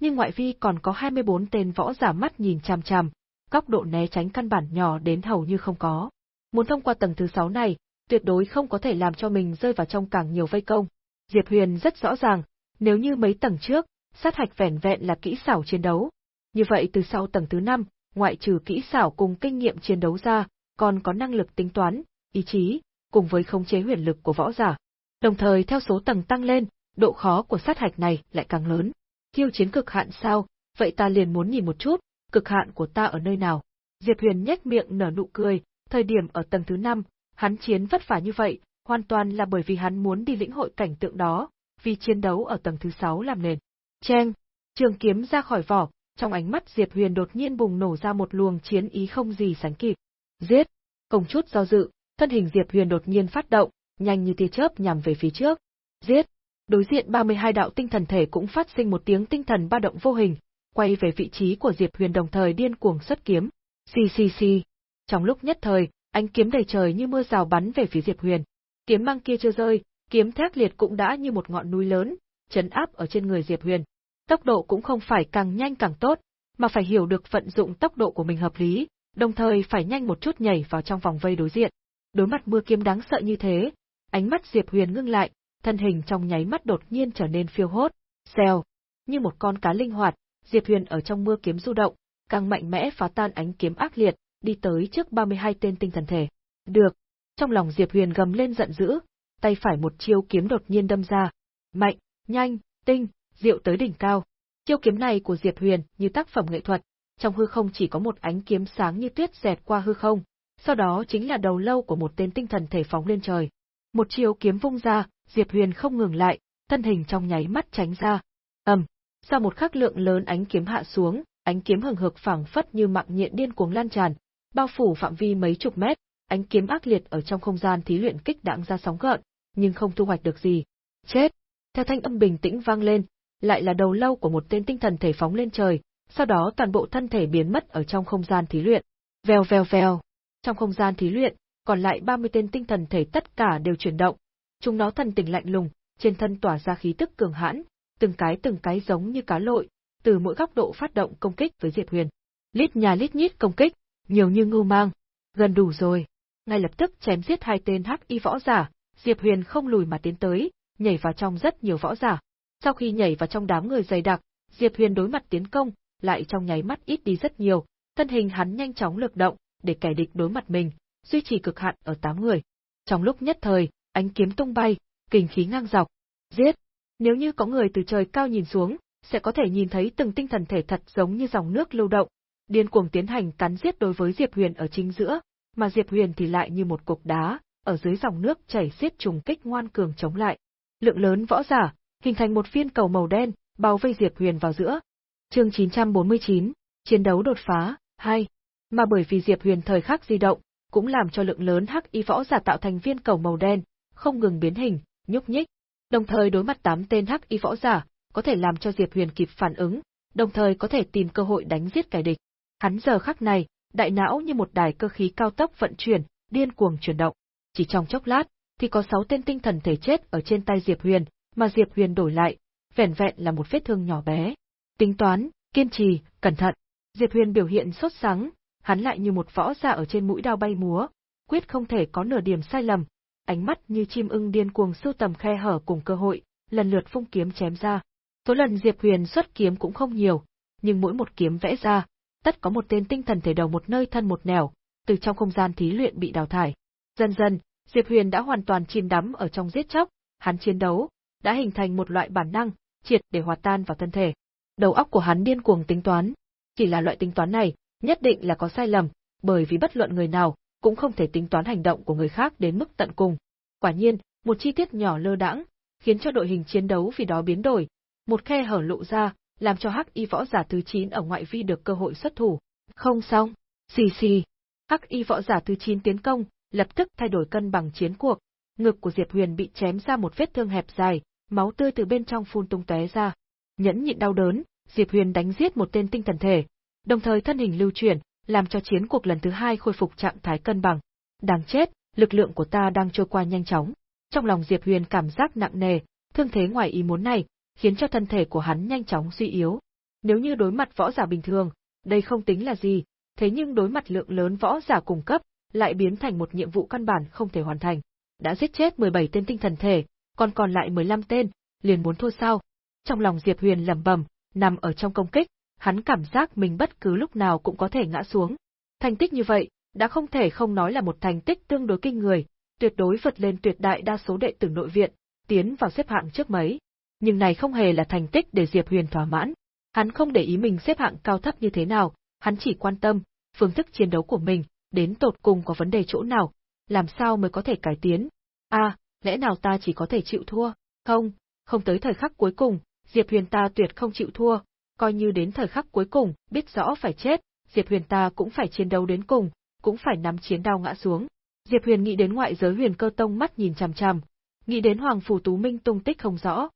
Nhưng ngoại vi còn có 24 tên võ giả mắt nhìn chằm chằm, góc độ né tránh căn bản nhỏ đến hầu như không có. Muốn thông qua tầng thứ 6 này, tuyệt đối không có thể làm cho mình rơi vào trong càng nhiều vây công. Diệp Huyền rất rõ ràng, nếu như mấy tầng trước, sát hạch vẻn vẹn là kỹ xảo chiến đấu. Như vậy từ sau tầng thứ 5, ngoại trừ kỹ xảo cùng kinh nghiệm chiến đấu ra, còn có năng lực tính toán, ý chí, cùng với khống chế huyền lực của võ giả. Đồng thời theo số tầng tăng lên, độ khó của sát hạch này lại càng lớn. Khiêu chiến cực hạn sao, vậy ta liền muốn nhìn một chút, cực hạn của ta ở nơi nào. Diệp Huyền nhếch miệng nở nụ cười, thời điểm ở tầng thứ 5, hắn chiến vất vả như vậy, hoàn toàn là bởi vì hắn muốn đi lĩnh hội cảnh tượng đó, vì chiến đấu ở tầng thứ 6 làm nền. Cheng, trường kiếm ra khỏi vỏ, trong ánh mắt Diệp Huyền đột nhiên bùng nổ ra một luồng chiến ý không gì sánh kịp. Giết! Không chút do dự, thân hình Diệp Huyền đột nhiên phát động, nhanh như tia chớp nhằm về phía trước. Giết! Đối diện 32 đạo tinh thần thể cũng phát sinh một tiếng tinh thần ba động vô hình, quay về vị trí của Diệp Huyền đồng thời điên cuồng xuất kiếm. Xì xì xì. Trong lúc nhất thời, ánh kiếm đầy trời như mưa rào bắn về phía Diệp Huyền. Kiếm mang kia chưa rơi, kiếm thép liệt cũng đã như một ngọn núi lớn, chấn áp ở trên người Diệp Huyền. Tốc độ cũng không phải càng nhanh càng tốt, mà phải hiểu được vận dụng tốc độ của mình hợp lý, đồng thời phải nhanh một chút nhảy vào trong vòng vây đối diện. Đối mặt mưa kiếm đáng sợ như thế, ánh mắt Diệp Huyền ngưng lại, thân hình trong nháy mắt đột nhiên trở nên phiêu hốt, xèo, như một con cá linh hoạt, Diệp Huyền ở trong mưa kiếm du động, càng mạnh mẽ phá tan ánh kiếm ác liệt, đi tới trước 32 tên tinh thần thể. Được. Trong lòng Diệp Huyền gầm lên giận dữ, tay phải một chiêu kiếm đột nhiên đâm ra. Mạnh, nhanh, tinh, diệu tới đỉnh cao. Chiêu kiếm này của Diệp Huyền như tác phẩm nghệ thuật, trong hư không chỉ có một ánh kiếm sáng như tuyết dẹt qua hư không, sau đó chính là đầu lâu của một tên tinh thần thể phóng lên trời. Một chiêu kiếm vung ra, Diệp Huyền không ngừng lại, thân hình trong nháy mắt tránh ra. Ầm, sau một khắc lượng lớn ánh kiếm hạ xuống, ánh kiếm hừng hực phảng phất như mạng nhện điên cuồng lan tràn, bao phủ phạm vi mấy chục mét, ánh kiếm ác liệt ở trong không gian thí luyện kích đãng ra sóng gợn, nhưng không thu hoạch được gì. Chết! Theo thanh âm bình tĩnh vang lên, lại là đầu lâu của một tên tinh thần thể phóng lên trời, sau đó toàn bộ thân thể biến mất ở trong không gian thí luyện. Vèo vèo vèo. Trong không gian thí luyện, còn lại 30 tên tinh thần thể tất cả đều chuyển động. Chúng nó thần tình lạnh lùng, trên thân tỏa ra khí tức cường hãn, từng cái từng cái giống như cá lội, từ mỗi góc độ phát động công kích với Diệp Huyền. Lít nhà lít nhít công kích, nhiều như ngưu mang. Gần đủ rồi. Ngay lập tức chém giết hai tên hắc y võ giả, Diệp Huyền không lùi mà tiến tới, nhảy vào trong rất nhiều võ giả. Sau khi nhảy vào trong đám người dày đặc, Diệp Huyền đối mặt tiến công, lại trong nháy mắt ít đi rất nhiều, thân hình hắn nhanh chóng lực động, để kẻ địch đối mặt mình, duy trì cực hạn ở tám người. Trong lúc nhất thời, ánh kiếm tung bay, kình khí ngang dọc. Giết! Nếu như có người từ trời cao nhìn xuống, sẽ có thể nhìn thấy từng tinh thần thể thật giống như dòng nước lưu động, điên cuồng tiến hành cắn giết đối với Diệp Huyền ở chính giữa, mà Diệp Huyền thì lại như một cục đá, ở dưới dòng nước chảy xiết trùng kích ngoan cường chống lại. Lượng lớn võ giả, hình thành một viên cầu màu đen, bao vây Diệp Huyền vào giữa. Chương 949, chiến đấu đột phá, 2. Mà bởi vì Diệp Huyền thời khắc di động, cũng làm cho lượng lớn hắc y võ giả tạo thành viên cầu màu đen, không ngừng biến hình, nhúc nhích. Đồng thời đối mặt tám tên hắc y võ giả, có thể làm cho Diệp Huyền kịp phản ứng, đồng thời có thể tìm cơ hội đánh giết kẻ địch. Hắn giờ khắc này, đại não như một đài cơ khí cao tốc vận chuyển, điên cuồng chuyển động. Chỉ trong chốc lát, thì có sáu tên tinh thần thể chết ở trên tay Diệp Huyền, mà Diệp Huyền đổi lại, vẻn vẹn là một vết thương nhỏ bé. Tính toán, kiên trì, cẩn thận. Diệp Huyền biểu hiện sốt sắng, hắn lại như một võ giả ở trên mũi đao bay múa, quyết không thể có nửa điểm sai lầm. Ánh mắt như chim ưng điên cuồng sưu tầm khe hở cùng cơ hội, lần lượt phung kiếm chém ra. Số lần Diệp Huyền xuất kiếm cũng không nhiều, nhưng mỗi một kiếm vẽ ra, tất có một tên tinh thần thể đầu một nơi thân một nẻo, từ trong không gian thí luyện bị đào thải. Dần dần, Diệp Huyền đã hoàn toàn chìm đắm ở trong giết chóc, hắn chiến đấu, đã hình thành một loại bản năng, triệt để hòa tan vào thân thể. Đầu óc của hắn điên cuồng tính toán, chỉ là loại tính toán này, nhất định là có sai lầm, bởi vì bất luận người nào cũng không thể tính toán hành động của người khác đến mức tận cùng. Quả nhiên, một chi tiết nhỏ lơ đãng, khiến cho đội hình chiến đấu vì đó biến đổi, một khe hở lộ ra, làm cho Hắc Y võ giả thứ 9 ở ngoại vi được cơ hội xuất thủ. Không xong, xì xì. Hắc Y võ giả thứ 9 tiến công, lập tức thay đổi cân bằng chiến cuộc. Ngực của Diệp Huyền bị chém ra một vết thương hẹp dài, máu tươi từ bên trong phun tung tóe ra. Nhẫn nhịn đau đớn, Diệp Huyền đánh giết một tên tinh thần thể, đồng thời thân hình lưu chuyển, làm cho chiến cuộc lần thứ hai khôi phục trạng thái cân bằng. Đáng chết, lực lượng của ta đang trôi qua nhanh chóng. Trong lòng Diệp Huyền cảm giác nặng nề, thương thế ngoài ý muốn này, khiến cho thân thể của hắn nhanh chóng suy yếu. Nếu như đối mặt võ giả bình thường, đây không tính là gì, thế nhưng đối mặt lượng lớn võ giả cùng cấp, lại biến thành một nhiệm vụ căn bản không thể hoàn thành. Đã giết chết 17 tên tinh thần thể, còn còn lại 15 tên, liền muốn thua sao? Trong lòng Diệp Huyền lẩm bẩm, nằm ở trong công kích, hắn cảm giác mình bất cứ lúc nào cũng có thể ngã xuống. Thành tích như vậy, đã không thể không nói là một thành tích tương đối kinh người, tuyệt đối vượt lên tuyệt đại đa số đệ tử nội viện, tiến vào xếp hạng trước mấy. Nhưng này không hề là thành tích để Diệp Huyền thỏa mãn. Hắn không để ý mình xếp hạng cao thấp như thế nào, hắn chỉ quan tâm, phương thức chiến đấu của mình, đến tột cùng có vấn đề chỗ nào, làm sao mới có thể cải tiến. a à, lẽ nào ta chỉ có thể chịu thua? Không, không tới thời khắc cuối cùng, Diệp Huyền ta tuyệt không chịu thua, coi như đến thời khắc cuối cùng, biết rõ phải chết, Diệp Huyền ta cũng phải chiến đấu đến cùng, cũng phải nắm chiến đao ngã xuống. Diệp Huyền nghĩ đến ngoại giới Huyền Cơ Tông mắt nhìn chằm chằm, nghĩ đến Hoàng phủ Tú Minh tung tích không rõ,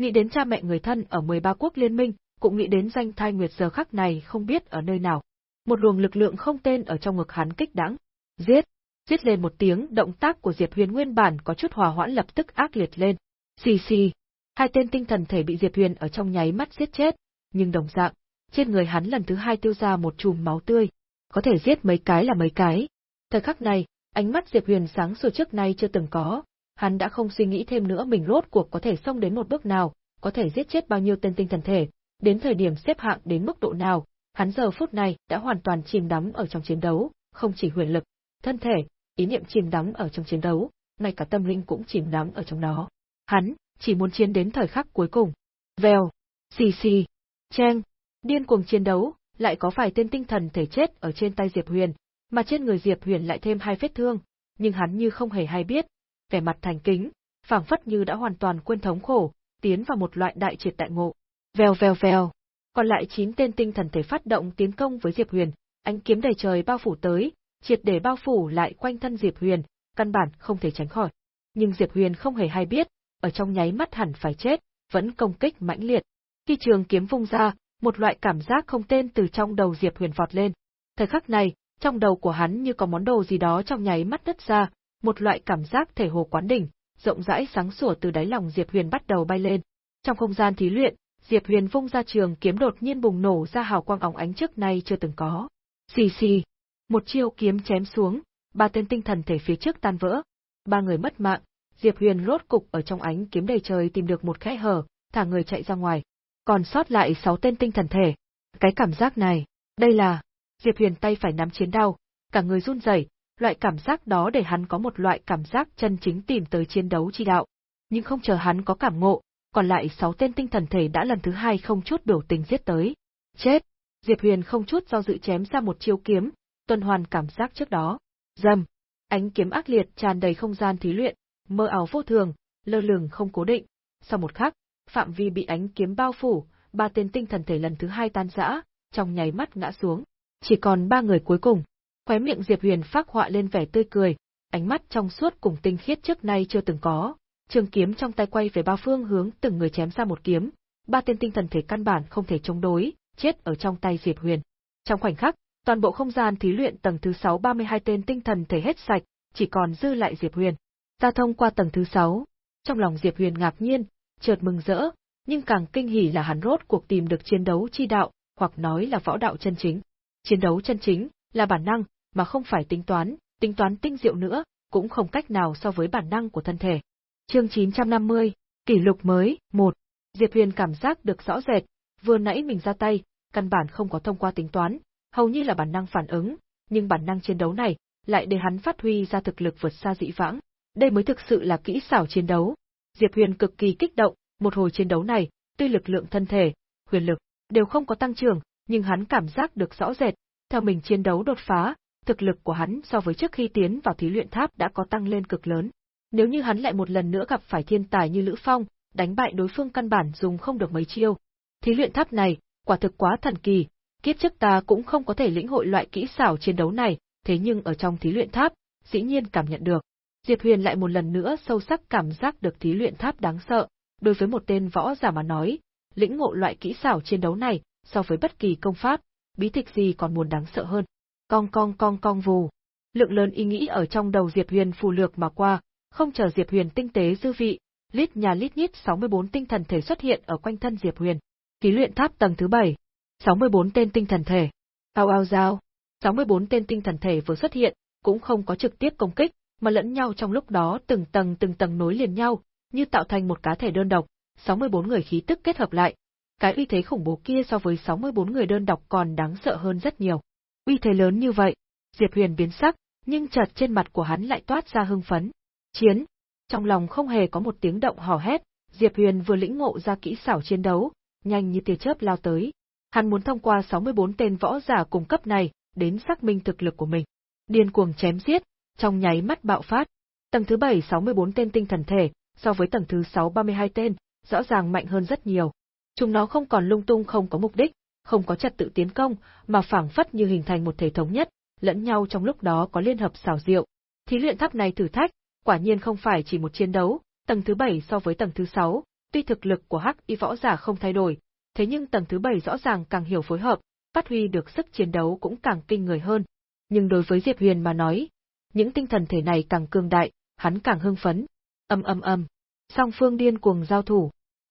nghĩ đến cha mẹ người thân ở 13 quốc liên minh, cũng nghĩ đến danh thai nguyệt giờ khắc này không biết ở nơi nào. Một luồng lực lượng không tên ở trong ngực hắn kích đãng. Giết! Giết lên một tiếng, động tác của Diệp Huyền nguyên bản có chút hòa hoãn lập tức ác liệt lên. Xì xì! Hai tên tinh thần thể bị Diệp Huyền ở trong nháy mắt giết chết, nhưng đồng dạng, trên người hắn lần thứ hai tiêu ra một chùm máu tươi. Có thể giết mấy cái là mấy cái. Thời khắc này, ánh mắt Diệp Huyền sáng sủa trước nay chưa từng có, hắn đã không suy nghĩ thêm nữa mình rốt cuộc có thể xông đến một bước nào, có thể giết chết bao nhiêu tên tinh thần thể, đến thời điểm xếp hạng đến mức độ nào, hắn giờ phút này đã hoàn toàn chìm đắm ở trong chiến đấu, không chỉ huyền lực, thân thể, ý niệm chìm đắm ở trong chiến đấu, ngay cả tâm linh cũng chìm đắm ở trong đó. Hắn chỉ muốn chiến đến thời khắc cuối cùng. Vèo, xì xì, cheng, điên cuồng chiến đấu, lại có vài tên tinh thần thể chết ở trên tay Diệp Huyền, mà trên người Diệp Huyền lại thêm hai vết thương, nhưng hắn như không hề hay biết, vẻ mặt thành kính, phảng phất như đã hoàn toàn quên thống khổ, tiến vào một loại đại triệt đại ngộ. Vèo vèo vèo. Còn lại chín tên tinh thần thể phát động tiến công với Diệp Huyền, ánh kiếm đầy trời bao phủ tới, triệt để bao phủ lại quanh thân Diệp Huyền, căn bản không thể tránh khỏi. Nhưng Diệp Huyền không hề hay biết, ở trong nháy mắt hẳn phải chết, vẫn công kích mãnh liệt. Khi trường kiếm vung ra, một loại cảm giác không tên từ trong đầu Diệp Huyền vọt lên. Thời khắc này, trong đầu của hắn như có món đồ gì đó trong nháy mắt đứt ra, một loại cảm giác thể hồ quán đỉnh, rộng rãi sáng sủa từ đáy lòng Diệp Huyền bắt đầu bay lên. Trong không gian thí luyện, Diệp Huyền vung ra trường kiếm đột nhiên bùng nổ ra hào quang óng ánh trước nay chưa từng có. Xì xì, một chiêu kiếm chém xuống, ba tên tinh thần thể phía trước tan vỡ. Ba người mất mạng, Diệp Huyền rốt cục ở trong ánh kiếm đầy trời tìm được một kẽ hở, thả người chạy ra ngoài. Còn sót lại sáu tên tinh thần thể. Cái cảm giác này, đây là... Diệp Huyền tay phải nắm chiến đao, cả người run rẩy, loại cảm giác đó để hắn có một loại cảm giác chân chính tìm tới chiến đấu chi đạo. Nhưng không chờ hắn có cảm ngộ, còn lại sáu tên tinh thần thể đã lần thứ hai không chút biểu tình giết tới. Chết! Diệp Huyền không chút do dự chém ra một chiêu kiếm, tuần hoàn cảm giác trước đó. Dầm! Ánh kiếm ác liệt tràn đầy không gian thí luyện, mơ ảo vô thường, lơ lửng không cố định. Sau một khắc, phạm vi bị ánh kiếm bao phủ, ba tên tinh thần thể lần thứ hai tan rã, trong nháy mắt ngã xuống. Chỉ còn ba người cuối cùng. Khóe miệng Diệp Huyền phác họa lên vẻ tươi cười, ánh mắt trong suốt cùng tinh khiết trước nay chưa từng có. Trường kiếm trong tay quay về ba phương hướng từng người chém ra một kiếm, ba tên tinh thần thể căn bản không thể chống đối, chết ở trong tay Diệp Huyền. Trong khoảnh khắc, toàn bộ không gian thí luyện tầng thứ 6 32 tên tinh thần thể hết sạch, chỉ còn dư lại Diệp Huyền. Ra thông qua tầng thứ 6. Trong lòng Diệp Huyền ngạc nhiên, chợt mừng rỡ, nhưng càng kinh hỉ là hắn rốt cuộc tìm được chiến đấu chi đạo, hoặc nói là võ đạo chân chính. Chiến đấu chân chính là bản năng, mà không phải tính toán, tính toán tinh diệu nữa, cũng không cách nào so với bản năng của thân thể. Chương 950, kỷ lục mới, 1. Diệp Huyền cảm giác được rõ rệt, vừa nãy mình ra tay, căn bản không có thông qua tính toán, hầu như là bản năng phản ứng, nhưng bản năng chiến đấu này lại để hắn phát huy ra thực lực vượt xa dị vãng. Đây mới thực sự là kỹ xảo chiến đấu. Diệp Huyền cực kỳ kích động, một hồi chiến đấu này, tuy lực lượng thân thể, huyền lực đều không có tăng trưởng, nhưng hắn cảm giác được rõ rệt, theo mình chiến đấu đột phá, thực lực của hắn so với trước khi tiến vào thí luyện tháp đã có tăng lên cực lớn. Nếu như hắn lại một lần nữa gặp phải thiên tài như Lữ Phong, đánh bại đối phương căn bản dùng không được mấy chiêu. Thí luyện tháp này, quả thực quá thần kỳ, kiếp trước ta cũng không có thể lĩnh hội loại kỹ xảo chiến đấu này, thế nhưng ở trong thí luyện tháp, dĩ nhiên cảm nhận được. Diệp Huyền lại một lần nữa sâu sắc cảm giác được thí luyện tháp đáng sợ, đối với một tên võ giả mà nói, lĩnh ngộ loại kỹ xảo chiến đấu này, so với bất kỳ công pháp, bí tịch gì còn muốn đáng sợ hơn. Cong cong cong cong vù. Lượng lớn ý nghĩ ở trong đầu Diệp Huyền phù lược mà qua, không chờ Diệp Huyền tinh tế dư vị, lít nhà lít nhít 64 tinh thần thể xuất hiện ở quanh thân Diệp Huyền. Ký luyện tháp tầng thứ 7. 64 tên tinh thần thể. Ao ao giao. 64 tên tinh thần thể vừa xuất hiện, cũng không có trực tiếp công kích, mà lẫn nhau trong lúc đó từng tầng từng tầng nối liền nhau, như tạo thành một cá thể đơn độc, 64 người khí tức kết hợp lại. Cái uy thế khủng bố kia so với 64 người đơn độc còn đáng sợ hơn rất nhiều. Uy thế lớn như vậy, Diệp Huyền biến sắc, nhưng chợt trên mặt của hắn lại toát ra hưng phấn. Chiến! Trong lòng không hề có một tiếng động hò hét, Diệp Huyền vừa lĩnh ngộ ra kỹ xảo chiến đấu, nhanh như tia chớp lao tới. Hắn muốn thông qua 64 tên võ giả cùng cấp này, đến xác minh thực lực của mình. Điên cuồng chém giết, trong nháy mắt bạo phát. Tầng thứ 7 64 tên tinh thần thể, so với tầng thứ 6 32 tên, rõ ràng mạnh hơn rất nhiều. Chúng nó không còn lung tung không có mục đích, không có trật tự tiến công, mà phảng phất như hình thành một thể thống nhất, lẫn nhau trong lúc đó có liên hợp xảo diệu. Thí luyện tháp này thử thách, quả nhiên không phải chỉ một chiến đấu, tầng thứ 7 so với tầng thứ 6, tuy thực lực của Hắc Y võ giả không thay đổi, thế nhưng tầng thứ 7 rõ ràng càng hiểu phối hợp, phát huy được sức chiến đấu cũng càng kinh người hơn. Nhưng đối với Diệp Huyền mà nói, những tinh thần thể này càng cường đại, hắn càng hưng phấn. Âm âm âm, song phương điên cuồng giao thủ.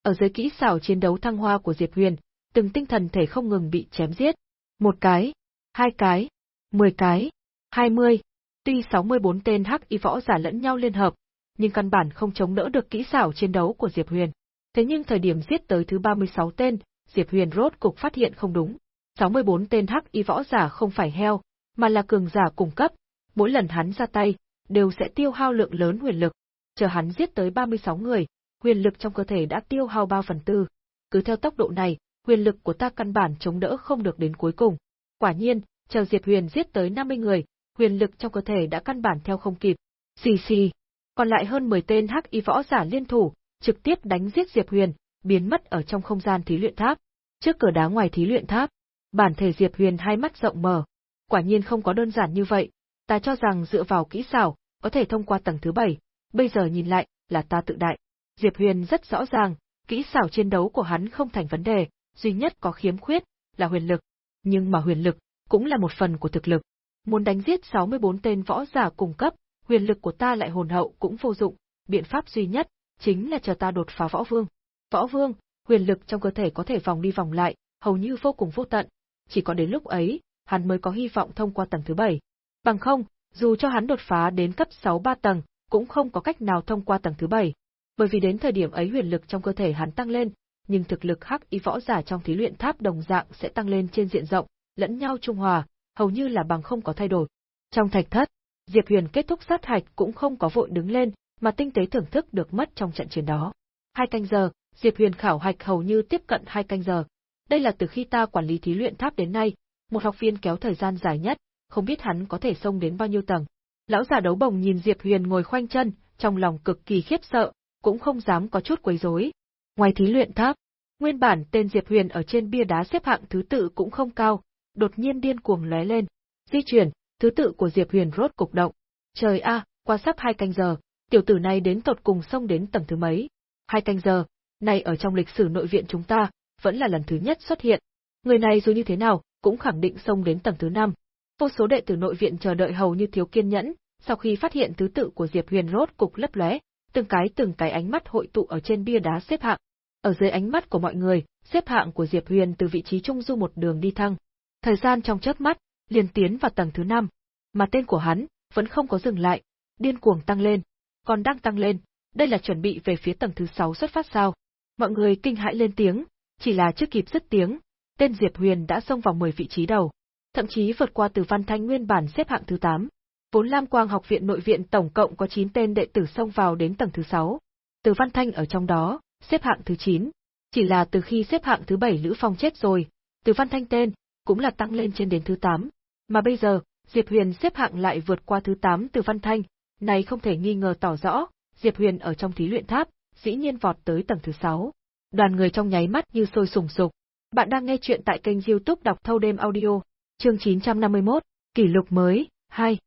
Ở dưới kỹ xảo chiến đấu thăng hoa của Diệp Huyền, từng tinh thần thể không ngừng bị chém giết. Một cái, hai cái, mười cái, hai mươi. Tuy 64 tên hắc y võ giả lẫn nhau liên hợp, nhưng căn bản không chống đỡ được kỹ xảo chiến đấu của Diệp Huyền. Thế nhưng thời điểm giết tới thứ 36 tên, Diệp Huyền rốt cục phát hiện không đúng. 64 tên hắc y võ giả không phải heo, mà là cường giả cung cấp, mỗi lần hắn ra tay, đều sẽ tiêu hao lượng lớn huyền lực. Chờ hắn giết tới 36 người, Quyền lực trong cơ thể đã tiêu hao bao phần tư. Cứ theo tốc độ này, quyền lực của ta căn bản chống đỡ không được đến cuối cùng. Quả nhiên, chờ Diệp Huyền giết tới 50 người, quyền lực trong cơ thể đã căn bản theo không kịp. Xì xì. Còn lại hơn 10 tên hắc y võ giả liên thủ, trực tiếp đánh giết Diệp Huyền, biến mất ở trong không gian thí luyện tháp. Trước cửa đá ngoài thí luyện tháp, bản thể Diệp Huyền hai mắt rộng mở. Quả nhiên không có đơn giản như vậy, ta cho rằng dựa vào kỹ xảo, có thể thông qua tầng thứ 7, bây giờ nhìn lại, là ta tự đại. Diệp Huyền rất rõ ràng, kỹ xảo chiến đấu của hắn không thành vấn đề, duy nhất có khiếm khuyết là huyền lực. Nhưng mà huyền lực cũng là một phần của thực lực. Muốn đánh giết 64 tên võ giả cùng cấp, huyền lực của ta lại hồn hậu cũng vô dụng, biện pháp duy nhất chính là chờ ta đột phá võ vương. Võ vương, huyền lực trong cơ thể có thể vòng đi vòng lại, hầu như vô cùng vô tận, chỉ có đến lúc ấy, hắn mới có hy vọng thông qua tầng thứ 7. Bằng không, dù cho hắn đột phá đến cấp 6 ba tầng, cũng không có cách nào thông qua tầng thứ 7. Bởi vì đến thời điểm ấy huyền lực trong cơ thể hắn tăng lên, nhưng thực lực hắc y võ giả trong thí luyện tháp đồng dạng sẽ tăng lên trên diện rộng, lẫn nhau trung hòa, hầu như là bằng không có thay đổi. Trong thạch thất, Diệp Huyền kết thúc sát hạch cũng không có vội đứng lên, mà tinh tế thưởng thức được mất trong trận chiến đó. Hai canh giờ, Diệp Huyền khảo hạch hầu như tiếp cận hai canh giờ. Đây là từ khi ta quản lý thí luyện tháp đến nay, một học viên kéo thời gian dài nhất, không biết hắn có thể xông đến bao nhiêu tầng. Lão già đấu bồng nhìn Diệp Huyền ngồi khoanh chân, trong lòng cực kỳ khiếp sợ, cũng không dám có chút quấy rối. Ngoài thí luyện tháp, nguyên bản tên Diệp Huyền ở trên bia đá xếp hạng thứ tự cũng không cao, đột nhiên điên cuồng lóe lên. Di chuyển, thứ tự của Diệp Huyền rốt cục động. Trời a, qua sắp hai canh giờ, tiểu tử này đến tột cùng xông đến tầng thứ mấy. Hai canh giờ, này ở trong lịch sử nội viện chúng ta, vẫn là lần thứ nhất xuất hiện. Người này dù như thế nào, cũng khẳng định xông đến tầng thứ năm. Vô số đệ tử nội viện chờ đợi hầu như thiếu kiên nhẫn, sau khi phát hiện thứ tự của Diệp Huyền rốt cục lấp lóe, từng cái từng cái ánh mắt hội tụ ở trên bia đá xếp hạng. Ở dưới ánh mắt của mọi người, xếp hạng của Diệp Huyền từ vị trí trung du một đường đi thăng. Thời gian trong chớp mắt, liền tiến vào tầng thứ năm, mà tên của hắn vẫn không có dừng lại, điên cuồng tăng lên, còn đang tăng lên, đây là chuẩn bị về phía tầng thứ 6 xuất phát sao. Mọi người kinh hãi lên tiếng, chỉ là chưa kịp dứt tiếng, tên Diệp Huyền đã xông vào 10 vị trí đầu, thậm chí vượt qua Từ Văn Thanh nguyên bản xếp hạng thứ 8. Vốn Lam Quang học viện nội viện tổng cộng có 9 tên đệ tử xông vào đến tầng thứ 6. Từ Văn Thanh ở trong đó, xếp hạng thứ 9. Chỉ là từ khi xếp hạng thứ 7 Lữ Phong chết rồi, Từ Văn Thanh tên cũng là tăng lên trên đến thứ 8. Mà bây giờ, Diệp Huyền xếp hạng lại vượt qua thứ 8 Từ Văn Thanh, này không thể nghi ngờ tỏ rõ, Diệp Huyền ở trong thí luyện tháp, dĩ nhiên vọt tới tầng thứ 6. Đoàn người trong nháy mắt như sôi sùng sục. Bạn đang nghe chuyện tại kênh youtube đọc thâu đêm audio, chương 951, kỷ lục mới, 2.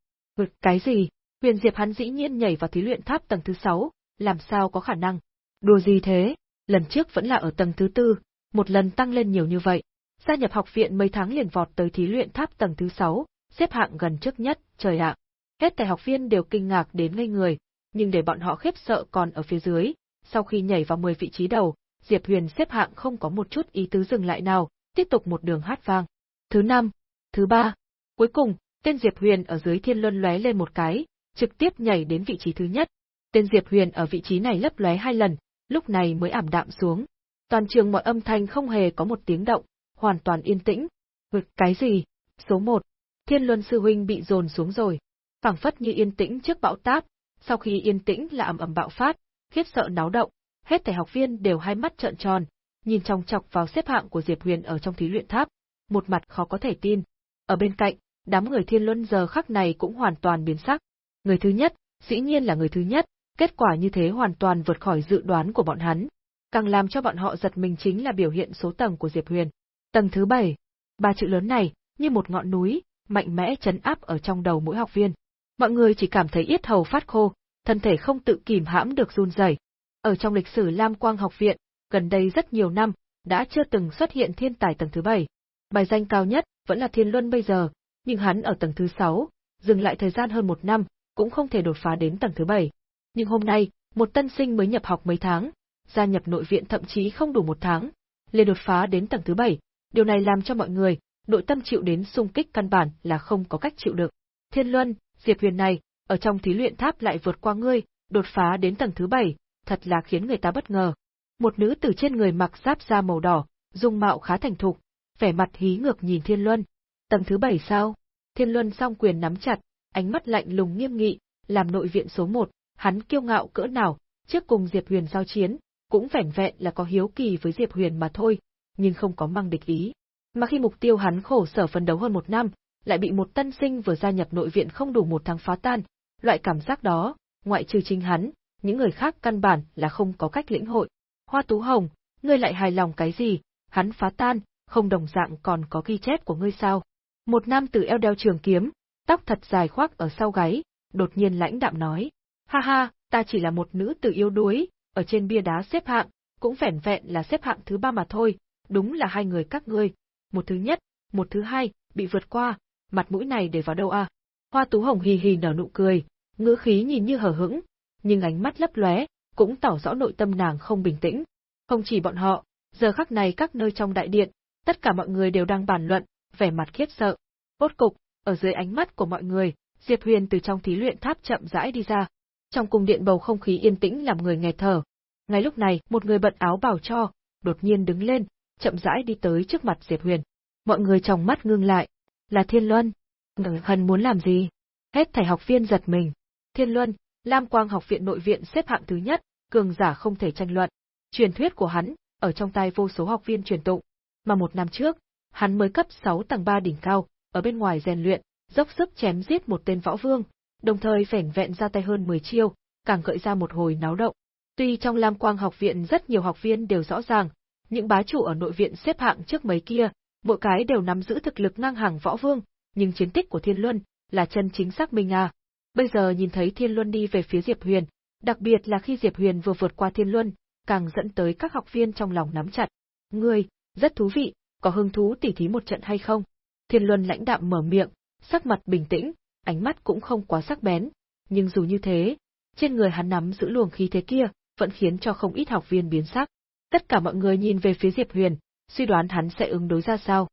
Cái gì? Huyền Diệp hắn dĩ nhiên nhảy vào thí luyện tháp tầng thứ 6, làm sao có khả năng? Đùa gì thế? Lần trước vẫn là ở tầng thứ tư, một lần tăng lên nhiều như vậy. Gia nhập học viện mấy tháng liền vọt tới thí luyện tháp tầng thứ 6, xếp hạng gần trước nhất, trời ạ. Hết thầy học viên đều kinh ngạc đến ngây người, nhưng để bọn họ khiếp sợ còn ở phía dưới, sau khi nhảy vào 10 vị trí đầu, Diệp Huyền xếp hạng không có một chút ý tứ dừng lại nào, tiếp tục một đường hát vang. Thứ năm, thứ ba, cuối cùng, tên Diệp Huyền ở dưới thiên luân lóe lên một cái, trực tiếp nhảy đến vị trí thứ nhất. Tên Diệp Huyền ở vị trí này lấp lóe hai lần, lúc này mới ảm đạm xuống. Toàn trường mọi âm thanh không hề có một tiếng động, hoàn toàn yên tĩnh. Vực cái gì? Số một, Thiên Luân sư huynh bị dồn xuống rồi. phảng phất như yên tĩnh trước bão táp, sau khi yên tĩnh là ầm ầm bạo phát, khiếp sợ náo động, hết thảy học viên đều hai mắt trợn tròn, nhìn trong chọc vào xếp hạng của Diệp Huyền ở trong thí luyện tháp, một mặt khó có thể tin. Ở bên cạnh, đám người Thiên Luân giờ khắc này cũng hoàn toàn biến sắc. Người thứ nhất, dĩ nhiên là người thứ nhất, kết quả như thế hoàn toàn vượt khỏi dự đoán của bọn hắn. Càng làm cho bọn họ giật mình chính là biểu hiện số tầng của Diệp Huyền. Tầng thứ bảy, ba chữ lớn này, như một ngọn núi, mạnh mẽ chấn áp ở trong đầu mỗi học viên. Mọi người chỉ cảm thấy yết hầu phát khô, thân thể không tự kìm hãm được run rẩy. Ở trong lịch sử Lam Quang học viện, gần đây rất nhiều năm, đã chưa từng xuất hiện thiên tài tầng thứ bảy. Bài danh cao nhất vẫn là Thiên Luân bây giờ, nhưng hắn ở tầng thứ sáu, dừng lại thời gian hơn một năm, cũng không thể đột phá đến tầng thứ bảy. Nhưng hôm nay, một tân sinh mới nhập học mấy tháng, gia nhập nội viện thậm chí không đủ một tháng, liền đột phá đến tầng thứ bảy, điều này làm cho mọi người, nội tâm chịu đến xung kích căn bản là không có cách chịu được. Thiên Luân, Diệp Huyền này, ở trong thí luyện tháp lại vượt qua ngươi, đột phá đến tầng thứ bảy, thật là khiến người ta bất ngờ. Một nữ tử trên người mặc giáp da màu đỏ, dung mạo khá thành thục, vẻ mặt hí ngược nhìn Thiên Luân. Tầng thứ bảy sao? Thiên Luân song quyền nắm chặt, ánh mắt lạnh lùng nghiêm nghị, làm nội viện số một, hắn kiêu ngạo cỡ nào, trước cùng Diệp Huyền giao chiến, cũng vẻn vẹn là có hiếu kỳ với Diệp Huyền mà thôi, nhưng không có mang địch ý. Mà khi mục tiêu hắn khổ sở phấn đấu hơn một năm, lại bị một tân sinh vừa gia nhập nội viện không đủ một tháng phá tan, loại cảm giác đó, ngoại trừ chính hắn, những người khác căn bản là không có cách lĩnh hội. Hoa Tú Hồng, ngươi lại hài lòng cái gì, hắn phá tan, không đồng dạng còn có ghi chép của ngươi sao. Một nam tử eo đeo trường kiếm, tóc thật dài khoác ở sau gáy, đột nhiên lãnh đạm nói. Ha ha, ta chỉ là một nữ tử yếu đuối, ở trên bia đá xếp hạng, cũng vẻn vẹn là xếp hạng thứ ba mà thôi, đúng là hai người các ngươi. Một thứ nhất, một thứ hai, bị vượt qua, mặt mũi này để vào đâu à? Hoa Tú Hồng hì hì nở nụ cười, ngữ khí nhìn như hờ hững, nhưng ánh mắt lấp lóe, cũng tỏ rõ nội tâm nàng không bình tĩnh. Không chỉ bọn họ, giờ khắc này các nơi trong đại điện, tất cả mọi người đều đang bàn luận, vẻ mặt khiếp sợ. Rốt cục, ở dưới ánh mắt của mọi người, Diệp Huyền từ trong thí luyện tháp chậm rãi đi ra. Trong cung điện bầu không khí yên tĩnh làm người nghẹt thở. Ngay lúc này, một người bận áo bảo cho, đột nhiên đứng lên, chậm rãi đi tới trước mặt Diệp Huyền. Mọi người trong mắt ngưng lại, là Thiên Luân. Ngừng hân muốn làm gì? Hết thảy học viên giật mình. Thiên Luân, Lam Quang học viện nội viện xếp hạng thứ nhất, cường giả không thể tranh luận. Truyền thuyết của hắn, ở trong tay vô số học viên truyền tụng. Mà một năm trước, hắn mới cấp 6 tầng 3 đỉnh cao, ở bên ngoài rèn luyện, dốc sức chém giết một tên võ vương, đồng thời phẻn vẹn ra tay hơn 10 chiêu, càng gợi ra một hồi náo động. Tuy trong Lam Quang học viện rất nhiều học viên đều rõ ràng, những bá chủ ở nội viện xếp hạng trước mấy kia, mỗi cái đều nắm giữ thực lực ngang hàng võ vương, nhưng chiến tích của Thiên Luân là chân chính xác minh à. Bây giờ nhìn thấy Thiên Luân đi về phía Diệp Huyền, đặc biệt là khi Diệp Huyền vừa vượt qua Thiên Luân, càng dẫn tới các học viên trong lòng nắm chặt. Ngươi, rất thú vị, có hứng thú tỉ thí một trận hay không? Thiên Luân lãnh đạm mở miệng, sắc mặt bình tĩnh, ánh mắt cũng không quá sắc bén, nhưng dù như thế, trên người hắn nắm giữ luồng khí thế kia, vẫn khiến cho không ít học viên biến sắc. Tất cả mọi người nhìn về phía Diệp Huyền, suy đoán hắn sẽ ứng đối ra sao.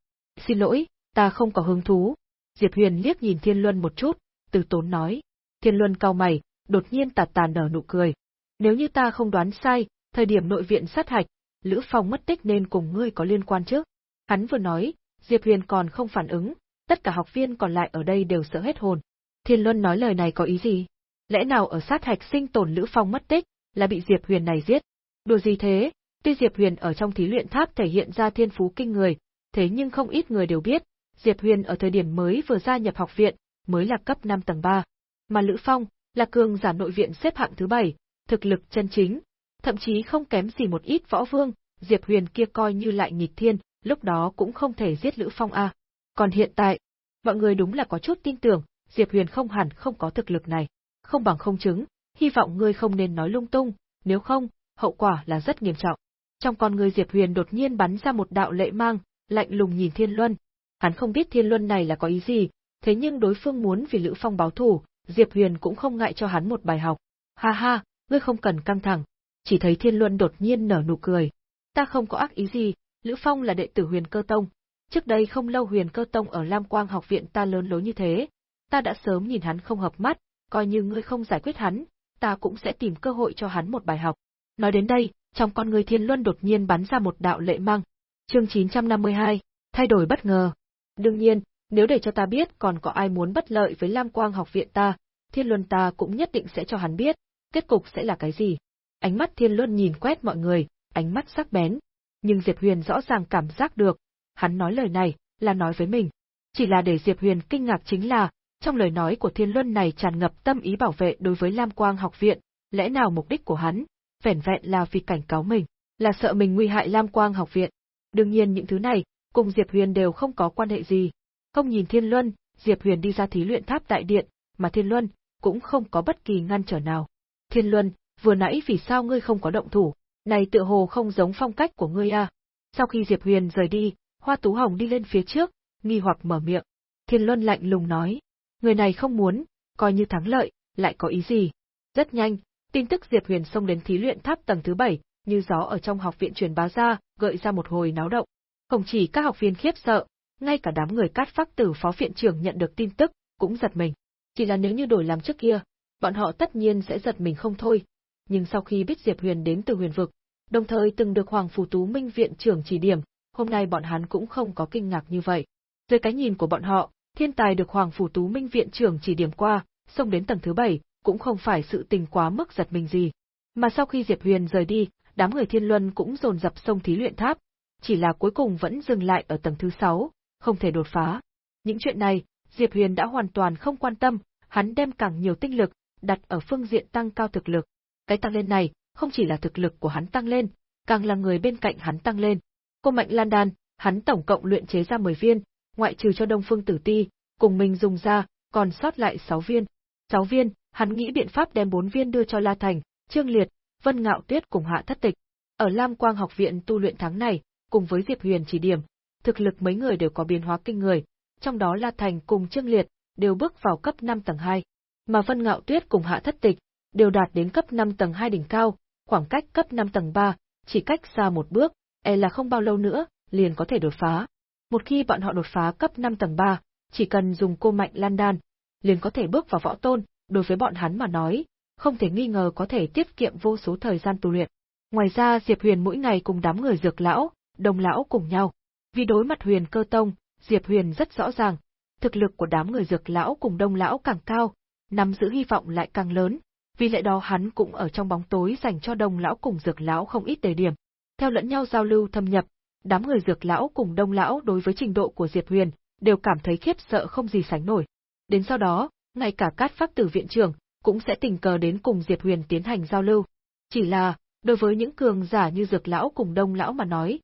Xin lỗi, ta không có hứng thú. Diệp Huyền liếc nhìn Thiên Luân một chút, từ tốn nói. Thiên Luân cao mày, đột nhiên tạt tàn nở nụ cười. Nếu như ta không đoán sai, thời điểm nội viện sát hạch, Lữ Phong mất tích nên cùng ngươi có liên quan chứ? Hắn vừa nói, Diệp Huyền còn không phản ứng, tất cả học viên còn lại ở đây đều sợ hết hồn. Thiên Luân nói lời này có ý gì? Lẽ nào ở sát hạch sinh tồn Lữ Phong mất tích, là bị Diệp Huyền này giết? Đùa gì thế? Tuy Diệp Huyền ở trong thí luyện tháp thể hiện ra thiên phú kinh người, thế nhưng không ít người đều biết, Diệp Huyền ở thời điểm mới vừa gia nhập học viện, mới là cấp 5 tầng 3. Mà Lữ Phong, là cường giả nội viện xếp hạng thứ 7, thực lực chân chính, thậm chí không kém gì một ít võ vương, Diệp Huyền kia coi như lại nghịch thiên, lúc đó cũng không thể giết Lữ Phong a. Còn hiện tại, mọi người đúng là có chút tin tưởng, Diệp Huyền không hẳn không có thực lực này. Không bằng không chứng, hy vọng ngươi không nên nói lung tung, nếu không, hậu quả là rất nghiêm trọng. Trong con người Diệp Huyền đột nhiên bắn ra một đạo lệ mang, lạnh lùng nhìn Thiên Luân. Hắn không biết Thiên Luân này là có ý gì, thế nhưng đối phương muốn vì Lữ Phong báo thù, Diệp Huyền cũng không ngại cho hắn một bài học. Ha ha, ngươi không cần căng thẳng. Chỉ thấy Thiên Luân đột nhiên nở nụ cười. Ta không có ác ý gì, Lữ Phong là đệ tử Huyền Cơ Tông. Trước đây không lâu Huyền Cơ Tông ở Lam Quang học viện ta lớn lối như thế, ta đã sớm nhìn hắn không hợp mắt, coi như ngươi không giải quyết hắn, ta cũng sẽ tìm cơ hội cho hắn một bài học. Nói đến đây, trong con người Thiên Luân đột nhiên bắn ra một đạo lệ mang. Chương 952, thay đổi bất ngờ. Đương nhiên, nếu để cho ta biết còn có ai muốn bất lợi với Lam Quang học viện ta, Thiên Luân ta cũng nhất định sẽ cho hắn biết, kết cục sẽ là cái gì. Ánh mắt Thiên Luân nhìn quét mọi người, ánh mắt sắc bén. Nhưng Diệp Huyền rõ ràng cảm giác được, hắn nói lời này, là nói với mình. Chỉ là để Diệp Huyền kinh ngạc chính là, trong lời nói của Thiên Luân này tràn ngập tâm ý bảo vệ đối với Lam Quang học viện, lẽ nào mục đích của hắn, vẻn vẹn là vì cảnh cáo mình, là sợ mình nguy hại Lam Quang học viện. Đương nhiên những thứ này, cùng Diệp Huyền đều không có quan hệ gì. Không nhìn Thiên Luân, Diệp Huyền đi ra thí luyện tháp đại điện, mà Thiên Luân cũng không có bất kỳ ngăn trở nào. Thiên Luân, vừa nãy vì sao ngươi không có động thủ, này tựa hồ không giống phong cách của ngươi à. Sau khi Diệp Huyền rời đi, Hoa Tú Hồng đi lên phía trước, nghi hoặc mở miệng. Thiên Luân lạnh lùng nói, người này không muốn, coi như thắng lợi, lại có ý gì. Rất nhanh, tin tức Diệp Huyền xông đến thí luyện tháp tầng thứ bảy, như gió ở trong học viện truyền bá ra, gợi ra một hồi náo động. Không chỉ các học viên khiếp sợ, ngay cả đám người cát phác tử phó viện trưởng nhận được tin tức, cũng giật mình. Chỉ là nếu như đổi làm trước kia, bọn họ tất nhiên sẽ giật mình không thôi. Nhưng sau khi biết Diệp Huyền đến từ huyền vực, đồng thời từng được Hoàng Phù Tú Minh viện trưởng chỉ điểm, hôm nay bọn hắn cũng không có kinh ngạc như vậy. Dưới cái nhìn của bọn họ, thiên tài được Hoàng Phù Tú Minh viện trưởng chỉ điểm qua, xông đến tầng thứ bảy, cũng không phải sự tình quá mức giật mình gì. Mà sau khi Diệp Huyền rời đi, đám người thiên luân cũng dồn dập sông thí luyện tháp, chỉ là cuối cùng vẫn dừng lại ở tầng thứ sáu, không thể đột phá. Những chuyện này, Diệp Huyền đã hoàn toàn không quan tâm, hắn đem càng nhiều tinh lực, đặt ở phương diện tăng cao thực lực. Cái tăng lên này, không chỉ là thực lực của hắn tăng lên, càng là người bên cạnh hắn tăng lên. Cô Mạnh Lan Đan, hắn tổng cộng luyện chế ra 10 viên, ngoại trừ cho Đông Phương Tử Ti, cùng mình dùng ra, còn sót lại 6 viên. 6 viên, hắn nghĩ biện pháp đem 4 viên đưa cho La Thành, Trương Liệt, Vân Ngạo Tuyết cùng Hạ Thất Tịch. Ở Lam Quang học viện tu luyện tháng này, cùng với Diệp Huyền chỉ điểm, thực lực mấy người đều có biến hóa kinh người, trong đó La Thành cùng Trương Liệt đều bước vào cấp 5 tầng 2, mà Vân Ngạo Tuyết cùng Hạ Thất Tịch đều đạt đến cấp 5 tầng 2 đỉnh cao, khoảng cách cấp 5 tầng 3, chỉ cách xa một bước, e là không bao lâu nữa, liền có thể đột phá. Một khi bọn họ đột phá cấp 5 tầng 3, chỉ cần dùng cô mạnh lan đan, liền có thể bước vào võ tôn, đối với bọn hắn mà nói, không thể nghi ngờ có thể tiết kiệm vô số thời gian tu luyện. Ngoài ra Diệp Huyền mỗi ngày cùng đám người dược lão, đồng lão cùng nhau. Vì đối mặt Huyền cơ tông, Diệp Huyền rất rõ ràng, thực lực của đám người dược lão cùng đông lão càng cao, nắm giữ hy vọng lại càng lớn, vì lẽ đó hắn cũng ở trong bóng tối dành cho đông lão cùng dược lão không ít đề điểm. Theo lẫn nhau giao lưu thâm nhập, đám người dược lão cùng đông lão đối với trình độ của Diệp Huyền đều cảm thấy khiếp sợ không gì sánh nổi. Đến sau đó, ngay cả cát pháp tử viện trưởng cũng sẽ tình cờ đến cùng Diệp Huyền tiến hành giao lưu. Chỉ là, đối với những cường giả như dược lão cùng đông lão mà nói,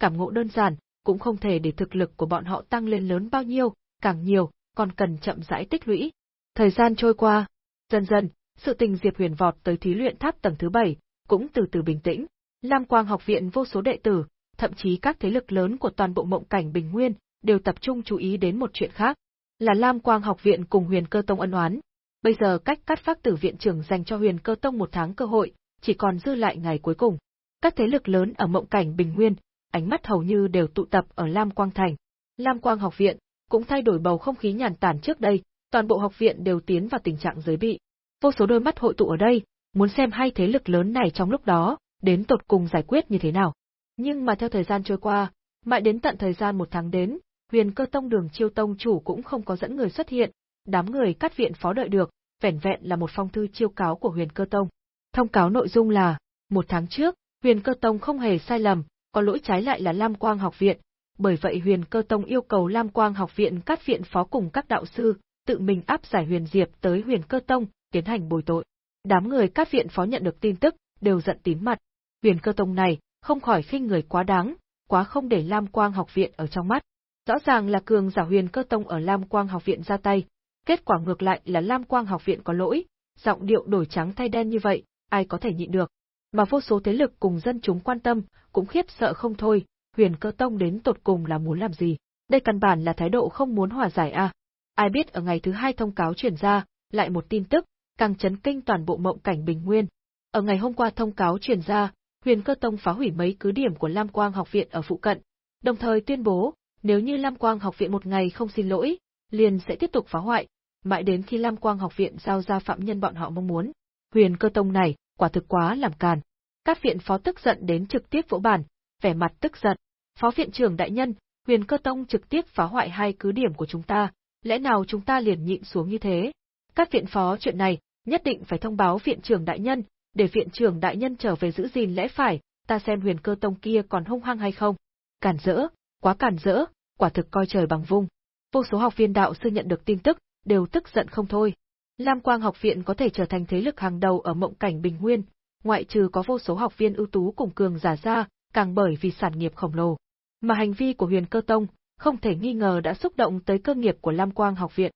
cảm ngộ đơn giản, cũng không thể để thực lực của bọn họ tăng lên lớn bao nhiêu, càng nhiều, còn cần chậm rãi tích lũy. Thời gian trôi qua, dần dần, sự tình Diệp Huyền vọt tới thí luyện tháp tầng thứ 7, cũng từ từ bình tĩnh. Lam Quang học viện vô số đệ tử, thậm chí các thế lực lớn của toàn bộ mộng cảnh Bình Nguyên, đều tập trung chú ý đến một chuyện khác, là Lam Quang học viện cùng Huyền Cơ Tông ân oán. Bây giờ cách cắt phát tử viện trưởng dành cho Huyền Cơ Tông một tháng cơ hội, chỉ còn dư lại ngày cuối cùng. Các thế lực lớn ở mộng cảnh Bình Nguyên, ánh mắt hầu như đều tụ tập ở Lam Quang Thành. Lam Quang học viện cũng thay đổi bầu không khí nhàn tản trước đây, Toàn bộ học viện đều tiến vào tình trạng giới bị. Vô số đôi mắt hội tụ ở đây, muốn xem hai thế lực lớn này trong lúc đó, đến tột cùng giải quyết như thế nào. Nhưng mà theo thời gian trôi qua, mãi đến tận thời gian một tháng đến, huyền cơ tông đường chiêu tông chủ cũng không có dẫn người xuất hiện, đám người cắt viện phó đợi được, vẻn vẹn là một phong thư chiêu cáo của huyền cơ tông. Thông cáo nội dung là, một tháng trước, huyền cơ tông không hề sai lầm, có lỗi trái lại là Lam Quang học viện, bởi vậy huyền cơ tông yêu cầu Lam Quang học viện cắt viện phó cùng các đạo sư, tự mình áp giải huyền diệp tới huyền cơ tông, tiến hành bồi tội. Đám người các viện phó nhận được tin tức, đều giận tím mặt. Huyền cơ tông này, không khỏi khinh người quá đáng, quá không để Lam Quang học viện ở trong mắt. Rõ ràng là cường giả huyền cơ tông ở Lam Quang học viện ra tay, kết quả ngược lại là Lam Quang học viện có lỗi, giọng điệu đổi trắng thay đen như vậy, ai có thể nhịn được. Mà vô số thế lực cùng dân chúng quan tâm, cũng khiếp sợ không thôi, huyền cơ tông đến tột cùng là muốn làm gì. Đây căn bản là thái độ không muốn hòa giải a. À. Ai biết ở ngày thứ hai thông cáo truyền ra, lại một tin tức, càng chấn kinh toàn bộ mộng cảnh bình nguyên. Ở ngày hôm qua thông cáo truyền ra, huyền cơ tông phá hủy mấy cứ điểm của Lam Quang học viện ở phụ cận, đồng thời tuyên bố, nếu như Lam Quang học viện một ngày không xin lỗi, liền sẽ tiếp tục phá hoại, mãi đến khi Lam Quang học viện giao ra phạm nhân bọn họ mong muốn. Huyền cơ tông này, quả thực quá làm càn. Các viện phó tức giận đến trực tiếp vỗ bàn, vẻ mặt tức giận. Phó viện trưởng đại nhân, huyền cơ tông trực tiếp phá hoại hai cứ điểm của chúng ta, lẽ nào chúng ta liền nhịn xuống như thế? Các viện phó chuyện này, nhất định phải thông báo viện trưởng đại nhân, để viện trưởng đại nhân trở về giữ gìn lẽ phải, ta xem huyền cơ tông kia còn hung hăng hay không. Cản rỡ, quá cản rỡ, quả thực coi trời bằng vung. Vô số học viên đạo sư nhận được tin tức, đều tức giận không thôi. Lam Quang học viện có thể trở thành thế lực hàng đầu ở mộng cảnh bình nguyên, ngoại trừ có vô số học viên ưu tú cùng cường giả ra, càng bởi vì sản nghiệp khổng lồ. Mà hành vi của Huyền Cơ Tông, không thể nghi ngờ đã xúc động tới cơ nghiệp của Lam Quang học viện.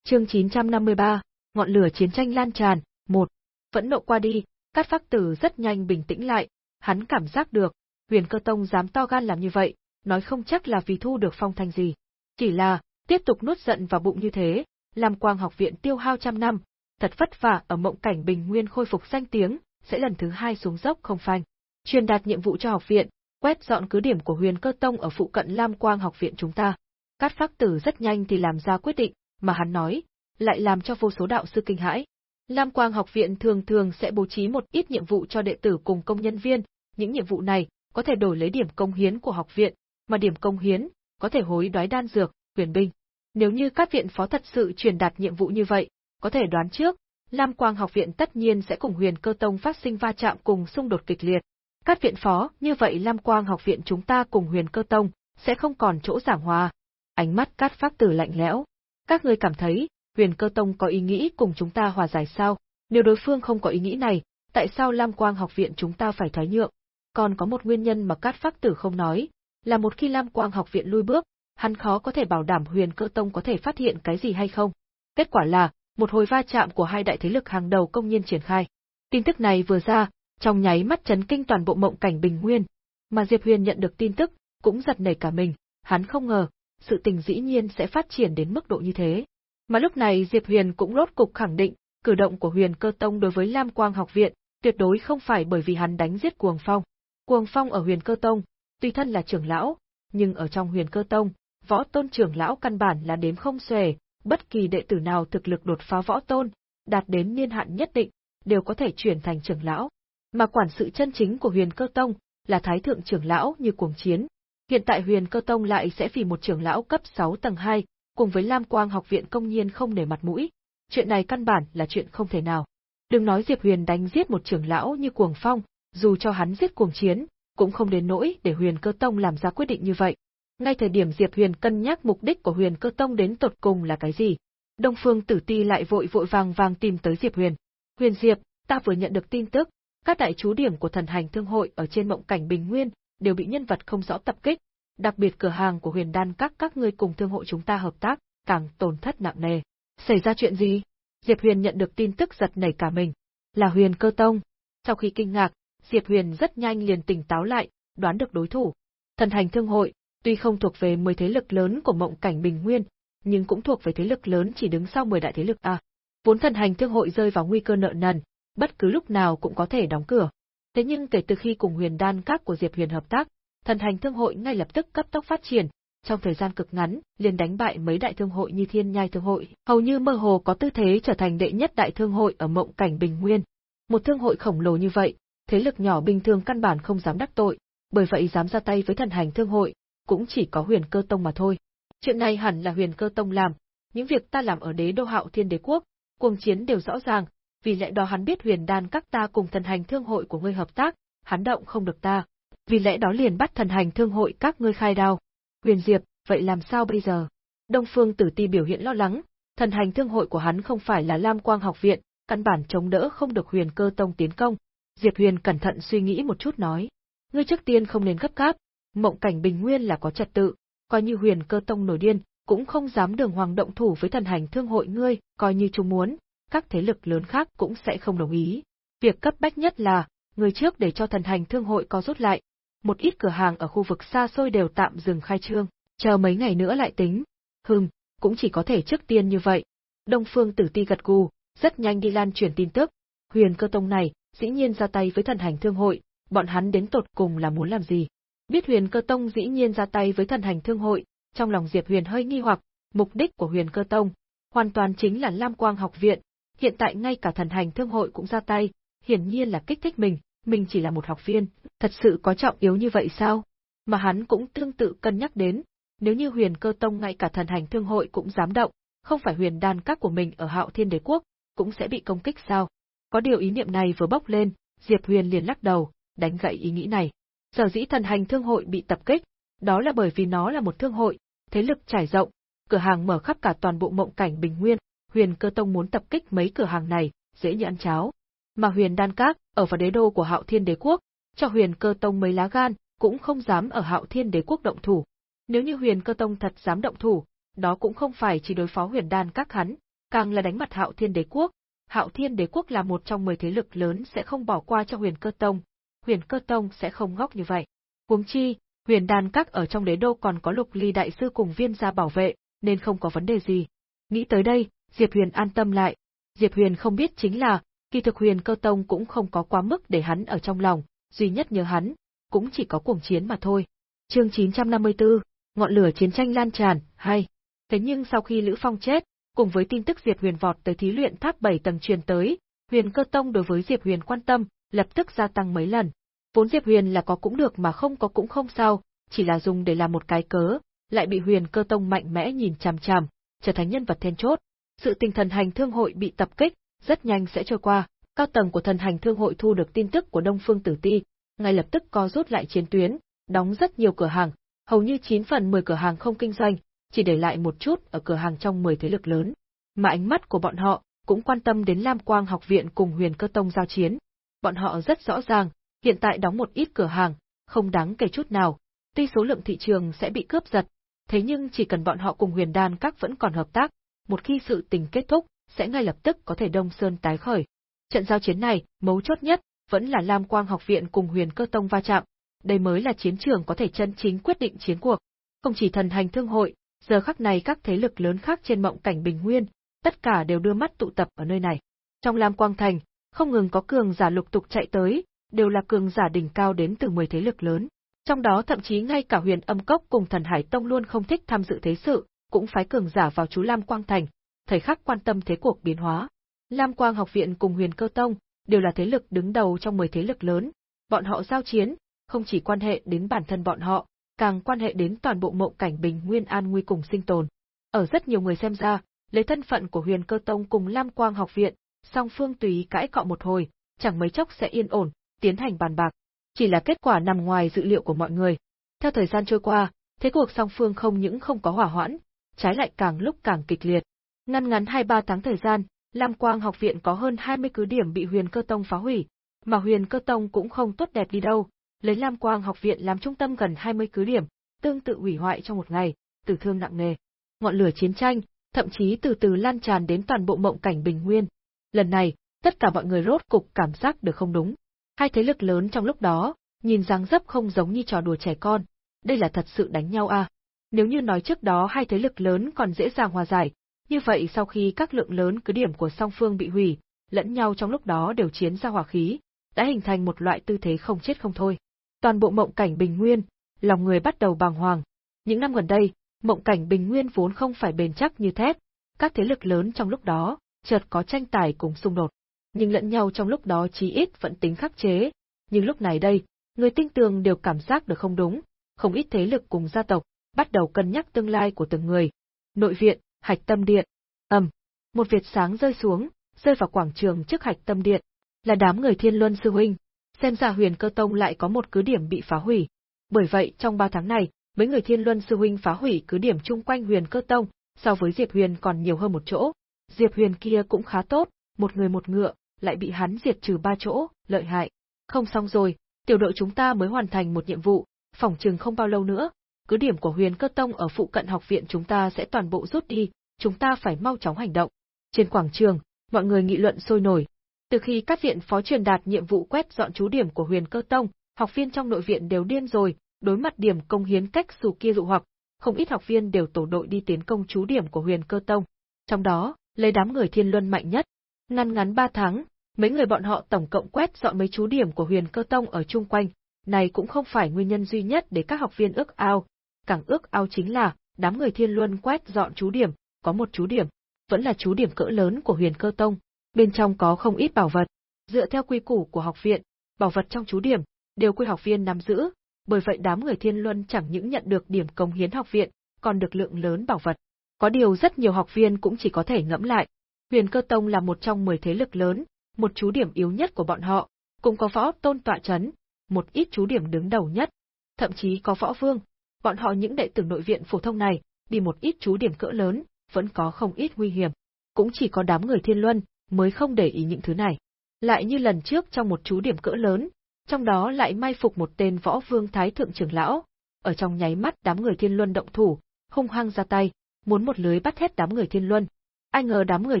Chương 953, ngọn lửa chiến tranh lan tràn, một Vẫn nộ qua đi, Cát Phác Tử rất nhanh bình tĩnh lại, hắn cảm giác được, Huyền Cơ Tông dám to gan làm như vậy, nói không chắc là vì thu được phong thanh gì. Chỉ là, tiếp tục nuốt giận vào bụng như thế, Lam Quang học viện tiêu hao trăm năm, thật vất vả ở mộng cảnh bình nguyên khôi phục danh tiếng, sẽ lần thứ hai xuống dốc không phanh. Truyền đạt nhiệm vụ cho học viện, quét dọn cứ điểm của Huyền Cơ Tông ở phụ cận Lam Quang học viện chúng ta. Cát Phác Tử rất nhanh thì làm ra quyết định, mà hắn nói, lại làm cho vô số đạo sư kinh hãi. Lam Quang học viện thường thường sẽ bố trí một ít nhiệm vụ cho đệ tử cùng công nhân viên, những nhiệm vụ này có thể đổi lấy điểm công hiến của học viện, mà điểm công hiến có thể hối đoái đan dược, huyền binh. Nếu như các viện phó thật sự truyền đạt nhiệm vụ như vậy, có thể đoán trước, Lam Quang học viện tất nhiên sẽ cùng Huyền Cơ Tông phát sinh va chạm cùng xung đột kịch liệt. Các viện phó, như vậy Lam Quang học viện chúng ta cùng Huyền Cơ Tông sẽ không còn chỗ giảng hòa. Ánh mắt Cát pháp Tử lạnh lẽo. Các ngươi cảm thấy, Huyền Cơ Tông có ý nghĩ cùng chúng ta hòa giải sao? Nếu đối phương không có ý nghĩ này, tại sao Lam Quang học viện chúng ta phải thoái nhượng? Còn có một nguyên nhân mà Cát Phác Tử không nói, là một khi Lam Quang học viện lui bước, hắn khó có thể bảo đảm huyền cơ tông có thể phát hiện cái gì hay không. Kết quả là, một hồi va chạm của hai đại thế lực hàng đầu công nhiên triển khai. Tin tức này vừa ra, trong nháy mắt chấn kinh toàn bộ mộng cảnh bình nguyên. Mà Diệp Huyền nhận được tin tức, cũng giật nảy cả mình, hắn không ngờ, sự tình dĩ nhiên sẽ phát triển đến mức độ như thế. Mà lúc này Diệp Huyền cũng rốt cục khẳng định, cử động của Huyền Cơ Tông đối với Lam Quang học viện, tuyệt đối không phải bởi vì hắn đánh giết Cuồng Phong. Cuồng Phong ở Huyền Cơ Tông, tuy thân là trưởng lão, nhưng ở trong Huyền Cơ Tông, võ tôn trưởng lão căn bản là đếm không xuể, bất kỳ đệ tử nào thực lực đột phá võ tôn, đạt đến niên hạn nhất định, đều có thể chuyển thành trưởng lão. Mà quản sự chân chính của huyền cơ tông, là thái thượng trưởng lão như cuồng chiến. Hiện tại huyền cơ tông lại sẽ vì một trưởng lão cấp 6 tầng 2, cùng với Lam Quang học viện công nhiên không để mặt mũi. Chuyện này căn bản là chuyện không thể nào. Đừng nói Diệp Huyền đánh giết một trưởng lão như cuồng phong, dù cho hắn giết cuồng chiến, cũng không đến nỗi để huyền cơ tông làm ra quyết định như vậy. Ngay thời điểm Diệp Huyền cân nhắc mục đích của Huyền Cơ Tông đến tột cùng là cái gì, Đông Phương Tử Ti lại vội vội vàng vàng tìm tới Diệp Huyền. Huyền Diệp, ta vừa nhận được tin tức, các đại chú điểm của thần hành thương hội ở trên mộng cảnh Bình Nguyên đều bị nhân vật không rõ tập kích, đặc biệt cửa hàng của Huyền Đan các các ngươi cùng thương hội chúng ta hợp tác, càng tổn thất nặng nề. Xảy ra chuyện gì? Diệp Huyền nhận được tin tức giật nảy cả mình. Là Huyền Cơ Tông. Sau khi kinh ngạc, Diệp Huyền rất nhanh liền tỉnh táo lại, đoán được đối thủ. Thần hành thương hội, Tuy không thuộc về 10 thế lực lớn của mộng cảnh bình nguyên, nhưng cũng thuộc về thế lực lớn chỉ đứng sau 10 đại thế lực A. Vốn thần hành thương hội rơi vào nguy cơ nợ nần, bất cứ lúc nào cũng có thể đóng cửa. Thế nhưng kể từ khi cùng huyền đan các của Diệp Huyền hợp tác, thần hành thương hội ngay lập tức cấp tốc phát triển, trong thời gian cực ngắn, liền đánh bại mấy đại thương hội như Thiên Nhai Thương hội, hầu như mơ hồ có tư thế trở thành đệ nhất đại thương hội ở mộng cảnh Bình Nguyên. Một thương hội khổng lồ như vậy, thế lực nhỏ bình thường căn bản không dám đắc tội, bởi vậy dám ra tay với thần hành thương hội, cũng chỉ có huyền cơ tông mà thôi. Chuyện này hẳn là huyền cơ tông làm, những việc ta làm ở đế đô hạo thiên đế quốc, cuồng chiến đều rõ ràng, vì lẽ đó hắn biết huyền đan các ta cùng thần hành thương hội của ngươi hợp tác, hắn động không được ta. Vì lẽ đó liền bắt thần hành thương hội các ngươi khai đao. Huyền Diệp, vậy làm sao bây giờ? Đông Phương Tử Ti biểu hiện lo lắng, thần hành thương hội của hắn không phải là Lam Quang học viện, căn bản chống đỡ không được Huyền Cơ Tông tiến công. Diệp Huyền cẩn thận suy nghĩ một chút nói, ngươi trước tiên không nên gấp gáp, mộng cảnh bình nguyên là có trật tự, coi như Huyền Cơ Tông nổi điên, cũng không dám đường hoàng động thủ với thần hành thương hội ngươi, coi như chúng muốn, các thế lực lớn khác cũng sẽ không đồng ý. Việc cấp bách nhất là, người trước để cho thần hành thương hội có rút lại. Một ít cửa hàng ở khu vực xa xôi đều tạm dừng khai trương, chờ mấy ngày nữa lại tính. Hừm, cũng chỉ có thể trước tiên như vậy. Đông Phương Tử Ti gật gù, rất nhanh đi lan truyền tin tức. Huyền cơ tông này, dĩ nhiên ra tay với thần hành thương hội, bọn hắn đến tột cùng là muốn làm gì? Biết Huyền cơ tông dĩ nhiên ra tay với thần hành thương hội, trong lòng Diệp Huyền hơi nghi hoặc, mục đích của Huyền cơ tông, hoàn toàn chính là Lam Quang học viện, hiện tại ngay cả thần hành thương hội cũng ra tay, hiển nhiên là kích thích mình, mình chỉ là một học viên, thật sự có trọng yếu như vậy sao? Mà hắn cũng tương tự cân nhắc đến, nếu như huyền cơ tông ngay cả thần hành thương hội cũng dám động, không phải huyền đan các của mình ở hạo thiên đế quốc, cũng sẽ bị công kích sao? Có điều ý niệm này vừa bốc lên, Diệp Huyền liền lắc đầu, đánh gậy ý nghĩ này. Sở dĩ thần hành thương hội bị tập kích, đó là bởi vì nó là một thương hội, thế lực trải rộng, cửa hàng mở khắp cả toàn bộ mộng cảnh bình nguyên, huyền cơ tông muốn tập kích mấy cửa hàng này, dễ như ăn cháo. Mà huyền đan các, ở vào đế đô của hạo thiên đế quốc, cho huyền cơ tông mấy lá gan, cũng không dám ở hạo thiên đế quốc động thủ. Nếu như huyền cơ tông thật dám động thủ, đó cũng không phải chỉ đối phó huyền đan các hắn, càng là đánh mặt hạo thiên đế quốc. Hạo thiên đế quốc là một trong mười thế lực lớn sẽ không bỏ qua cho huyền cơ tông, huyền cơ tông sẽ không ngốc như vậy. Huống chi, huyền đan các ở trong đế đô còn có lục ly đại sư cùng viên gia bảo vệ, nên không có vấn đề gì. Nghĩ tới đây, Diệp Huyền an tâm lại. Diệp Huyền không biết chính là, kỳ thực Huyền Cơ Tông cũng không có quá mức để hắn ở trong lòng, duy nhất nhớ hắn, cũng chỉ có cuồng chiến mà thôi. Chương 954, ngọn lửa chiến tranh lan tràn, hay. Thế nhưng sau khi Lữ Phong chết, cùng với tin tức Diệp Huyền vọt tới thí luyện tháp 7 tầng truyền tới, Huyền Cơ Tông đối với Diệp Huyền quan tâm, lập tức gia tăng mấy lần. Vốn Diệp Huyền là có cũng được mà không có cũng không sao, chỉ là dùng để làm một cái cớ, lại bị Huyền Cơ Tông mạnh mẽ nhìn chằm chằm, trở thành nhân vật then chốt, sự tình thần hành thương hội bị tập kích, rất nhanh sẽ trôi qua. Cao tầng của thần hành thương hội thu được tin tức của Đông Phương Tử Ti, ngay lập tức co rút lại chiến tuyến, đóng rất nhiều cửa hàng, hầu như 9 phần 10 cửa hàng không kinh doanh, chỉ để lại một chút ở cửa hàng trong 10 thế lực lớn. Mà ánh mắt của bọn họ cũng quan tâm đến Lam Quang học viện cùng Huyền Cơ Tông giao chiến. Bọn họ rất rõ ràng, hiện tại đóng một ít cửa hàng, không đáng kể chút nào, tuy số lượng thị trường sẽ bị cướp giật, thế nhưng chỉ cần bọn họ cùng Huyền Đan các vẫn còn hợp tác, một khi sự tình kết thúc, sẽ ngay lập tức có thể Đông Sơn tái khởi. Trận giao chiến này, mấu chốt nhất, vẫn là Lam Quang học viện cùng huyền cơ tông va chạm. Đây mới là chiến trường có thể chân chính quyết định chiến cuộc. Không chỉ thần hành thương hội, giờ khắc này các thế lực lớn khác trên mộng cảnh bình nguyên, tất cả đều đưa mắt tụ tập ở nơi này. Trong Lam Quang Thành, không ngừng có cường giả lục tục chạy tới, đều là cường giả đỉnh cao đến từ 10 thế lực lớn. Trong đó thậm chí ngay cả huyền âm cốc cùng thần hải tông luôn không thích tham dự thế sự, cũng phái cường giả vào chú Lam Quang Thành, thời khắc quan tâm thế cuộc biến hóa. Lam Quang học viện cùng Huyền Cơ Tông đều là thế lực đứng đầu trong 10 thế lực lớn, bọn họ giao chiến, không chỉ quan hệ đến bản thân bọn họ, càng quan hệ đến toàn bộ mộng cảnh bình nguyên an nguy cùng sinh tồn. Ở rất nhiều người xem ra, lấy thân phận của Huyền Cơ Tông cùng Lam Quang học viện, song phương tùy cãi cọ một hồi, chẳng mấy chốc sẽ yên ổn, tiến hành bàn bạc. Chỉ là kết quả nằm ngoài dự liệu của mọi người. Theo thời gian trôi qua, thế cuộc song phương không những không có hỏa hoãn, trái lại càng lúc càng kịch liệt. Ngăn ngắn 2-3 tháng thời gian, Lam Quang học viện có hơn 20 cứ điểm bị Huyền Cơ Tông phá hủy, mà Huyền Cơ Tông cũng không tốt đẹp đi đâu, lấy Lam Quang học viện làm trung tâm gần 20 cứ điểm, tương tự hủy hoại trong một ngày, tử thương nặng nề. Ngọn lửa chiến tranh, thậm chí từ từ lan tràn đến toàn bộ mộng cảnh bình nguyên. Lần này, tất cả mọi người rốt cục cảm giác được không đúng. Hai thế lực lớn trong lúc đó, nhìn dáng dấp không giống như trò đùa trẻ con, đây là thật sự đánh nhau à. Nếu như nói trước đó hai thế lực lớn còn dễ dàng hòa giải, như vậy sau khi các lượng lớn cứ điểm của song phương bị hủy, lẫn nhau trong lúc đó đều chiến ra hỏa khí, đã hình thành một loại tư thế không chết không thôi. Toàn bộ mộng cảnh bình nguyên, lòng người bắt đầu bàng hoàng. Những năm gần đây, mộng cảnh bình nguyên vốn không phải bền chắc như thép, các thế lực lớn trong lúc đó, chợt có tranh tài cùng xung đột. Nhưng lẫn nhau trong lúc đó chí ít vẫn tính khắc chế, nhưng lúc này đây, người tinh tường đều cảm giác được không đúng, không ít thế lực cùng gia tộc, bắt đầu cân nhắc tương lai của từng người. Nội viện, hạch tâm điện, ầm, một việt sáng rơi xuống, rơi vào quảng trường trước hạch tâm điện, là đám người thiên luân sư huynh, xem ra huyền cơ tông lại có một cứ điểm bị phá hủy. Bởi vậy trong ba tháng này, mấy người thiên luân sư huynh phá hủy cứ điểm chung quanh huyền cơ tông, so với Diệp Huyền còn nhiều hơn một chỗ. Diệp Huyền kia cũng khá tốt, một người một ngựa, lại bị hắn diệt trừ ba chỗ, lợi hại. Không xong rồi, tiểu đội chúng ta mới hoàn thành một nhiệm vụ, phỏng chừng không bao lâu nữa, cứ điểm của huyền cơ tông ở phụ cận học viện chúng ta sẽ toàn bộ rút đi, chúng ta phải mau chóng hành động. Trên quảng trường, mọi người nghị luận sôi nổi. Từ khi các viện phó truyền đạt nhiệm vụ quét dọn chú điểm của huyền cơ tông, học viên trong nội viện đều điên rồi, đối mặt điểm công hiến cách dù kia dụ hoặc, không ít học viên đều tổ đội đi tiến công chú điểm của huyền cơ tông. Trong đó, lấy đám người thiên luân mạnh nhất. Ngăn ngắn 3 tháng, mấy người bọn họ tổng cộng quét dọn mấy chú điểm của huyền cơ tông ở chung quanh, này cũng không phải nguyên nhân duy nhất để các học viên ước ao, càng ước ao chính là, đám người thiên luân quét dọn chú điểm, có một chú điểm, vẫn là chú điểm cỡ lớn của huyền cơ tông, bên trong có không ít bảo vật. Dựa theo quy củ của học viện, bảo vật trong chú điểm, đều quy học viên nắm giữ, bởi vậy đám người thiên luân chẳng những nhận được điểm công hiến học viện, còn được lượng lớn bảo vật. Có điều rất nhiều học viên cũng chỉ có thể ngẫm lại. Huyền cơ tông là một trong 10 thế lực lớn, một chú điểm yếu nhất của bọn họ, cũng có võ tôn tọa chấn, một ít chú điểm đứng đầu nhất, thậm chí có võ vương. Bọn họ những đệ tử nội viện phổ thông này, đi một ít chú điểm cỡ lớn, vẫn có không ít nguy hiểm. Cũng chỉ có đám người thiên luân, mới không để ý những thứ này. Lại như lần trước trong một chú điểm cỡ lớn, trong đó lại may phục một tên võ vương thái thượng trưởng lão, ở trong nháy mắt đám người thiên luân động thủ, hung hăng ra tay, muốn một lưới bắt hết đám người thiên luân. Ai ngờ đám người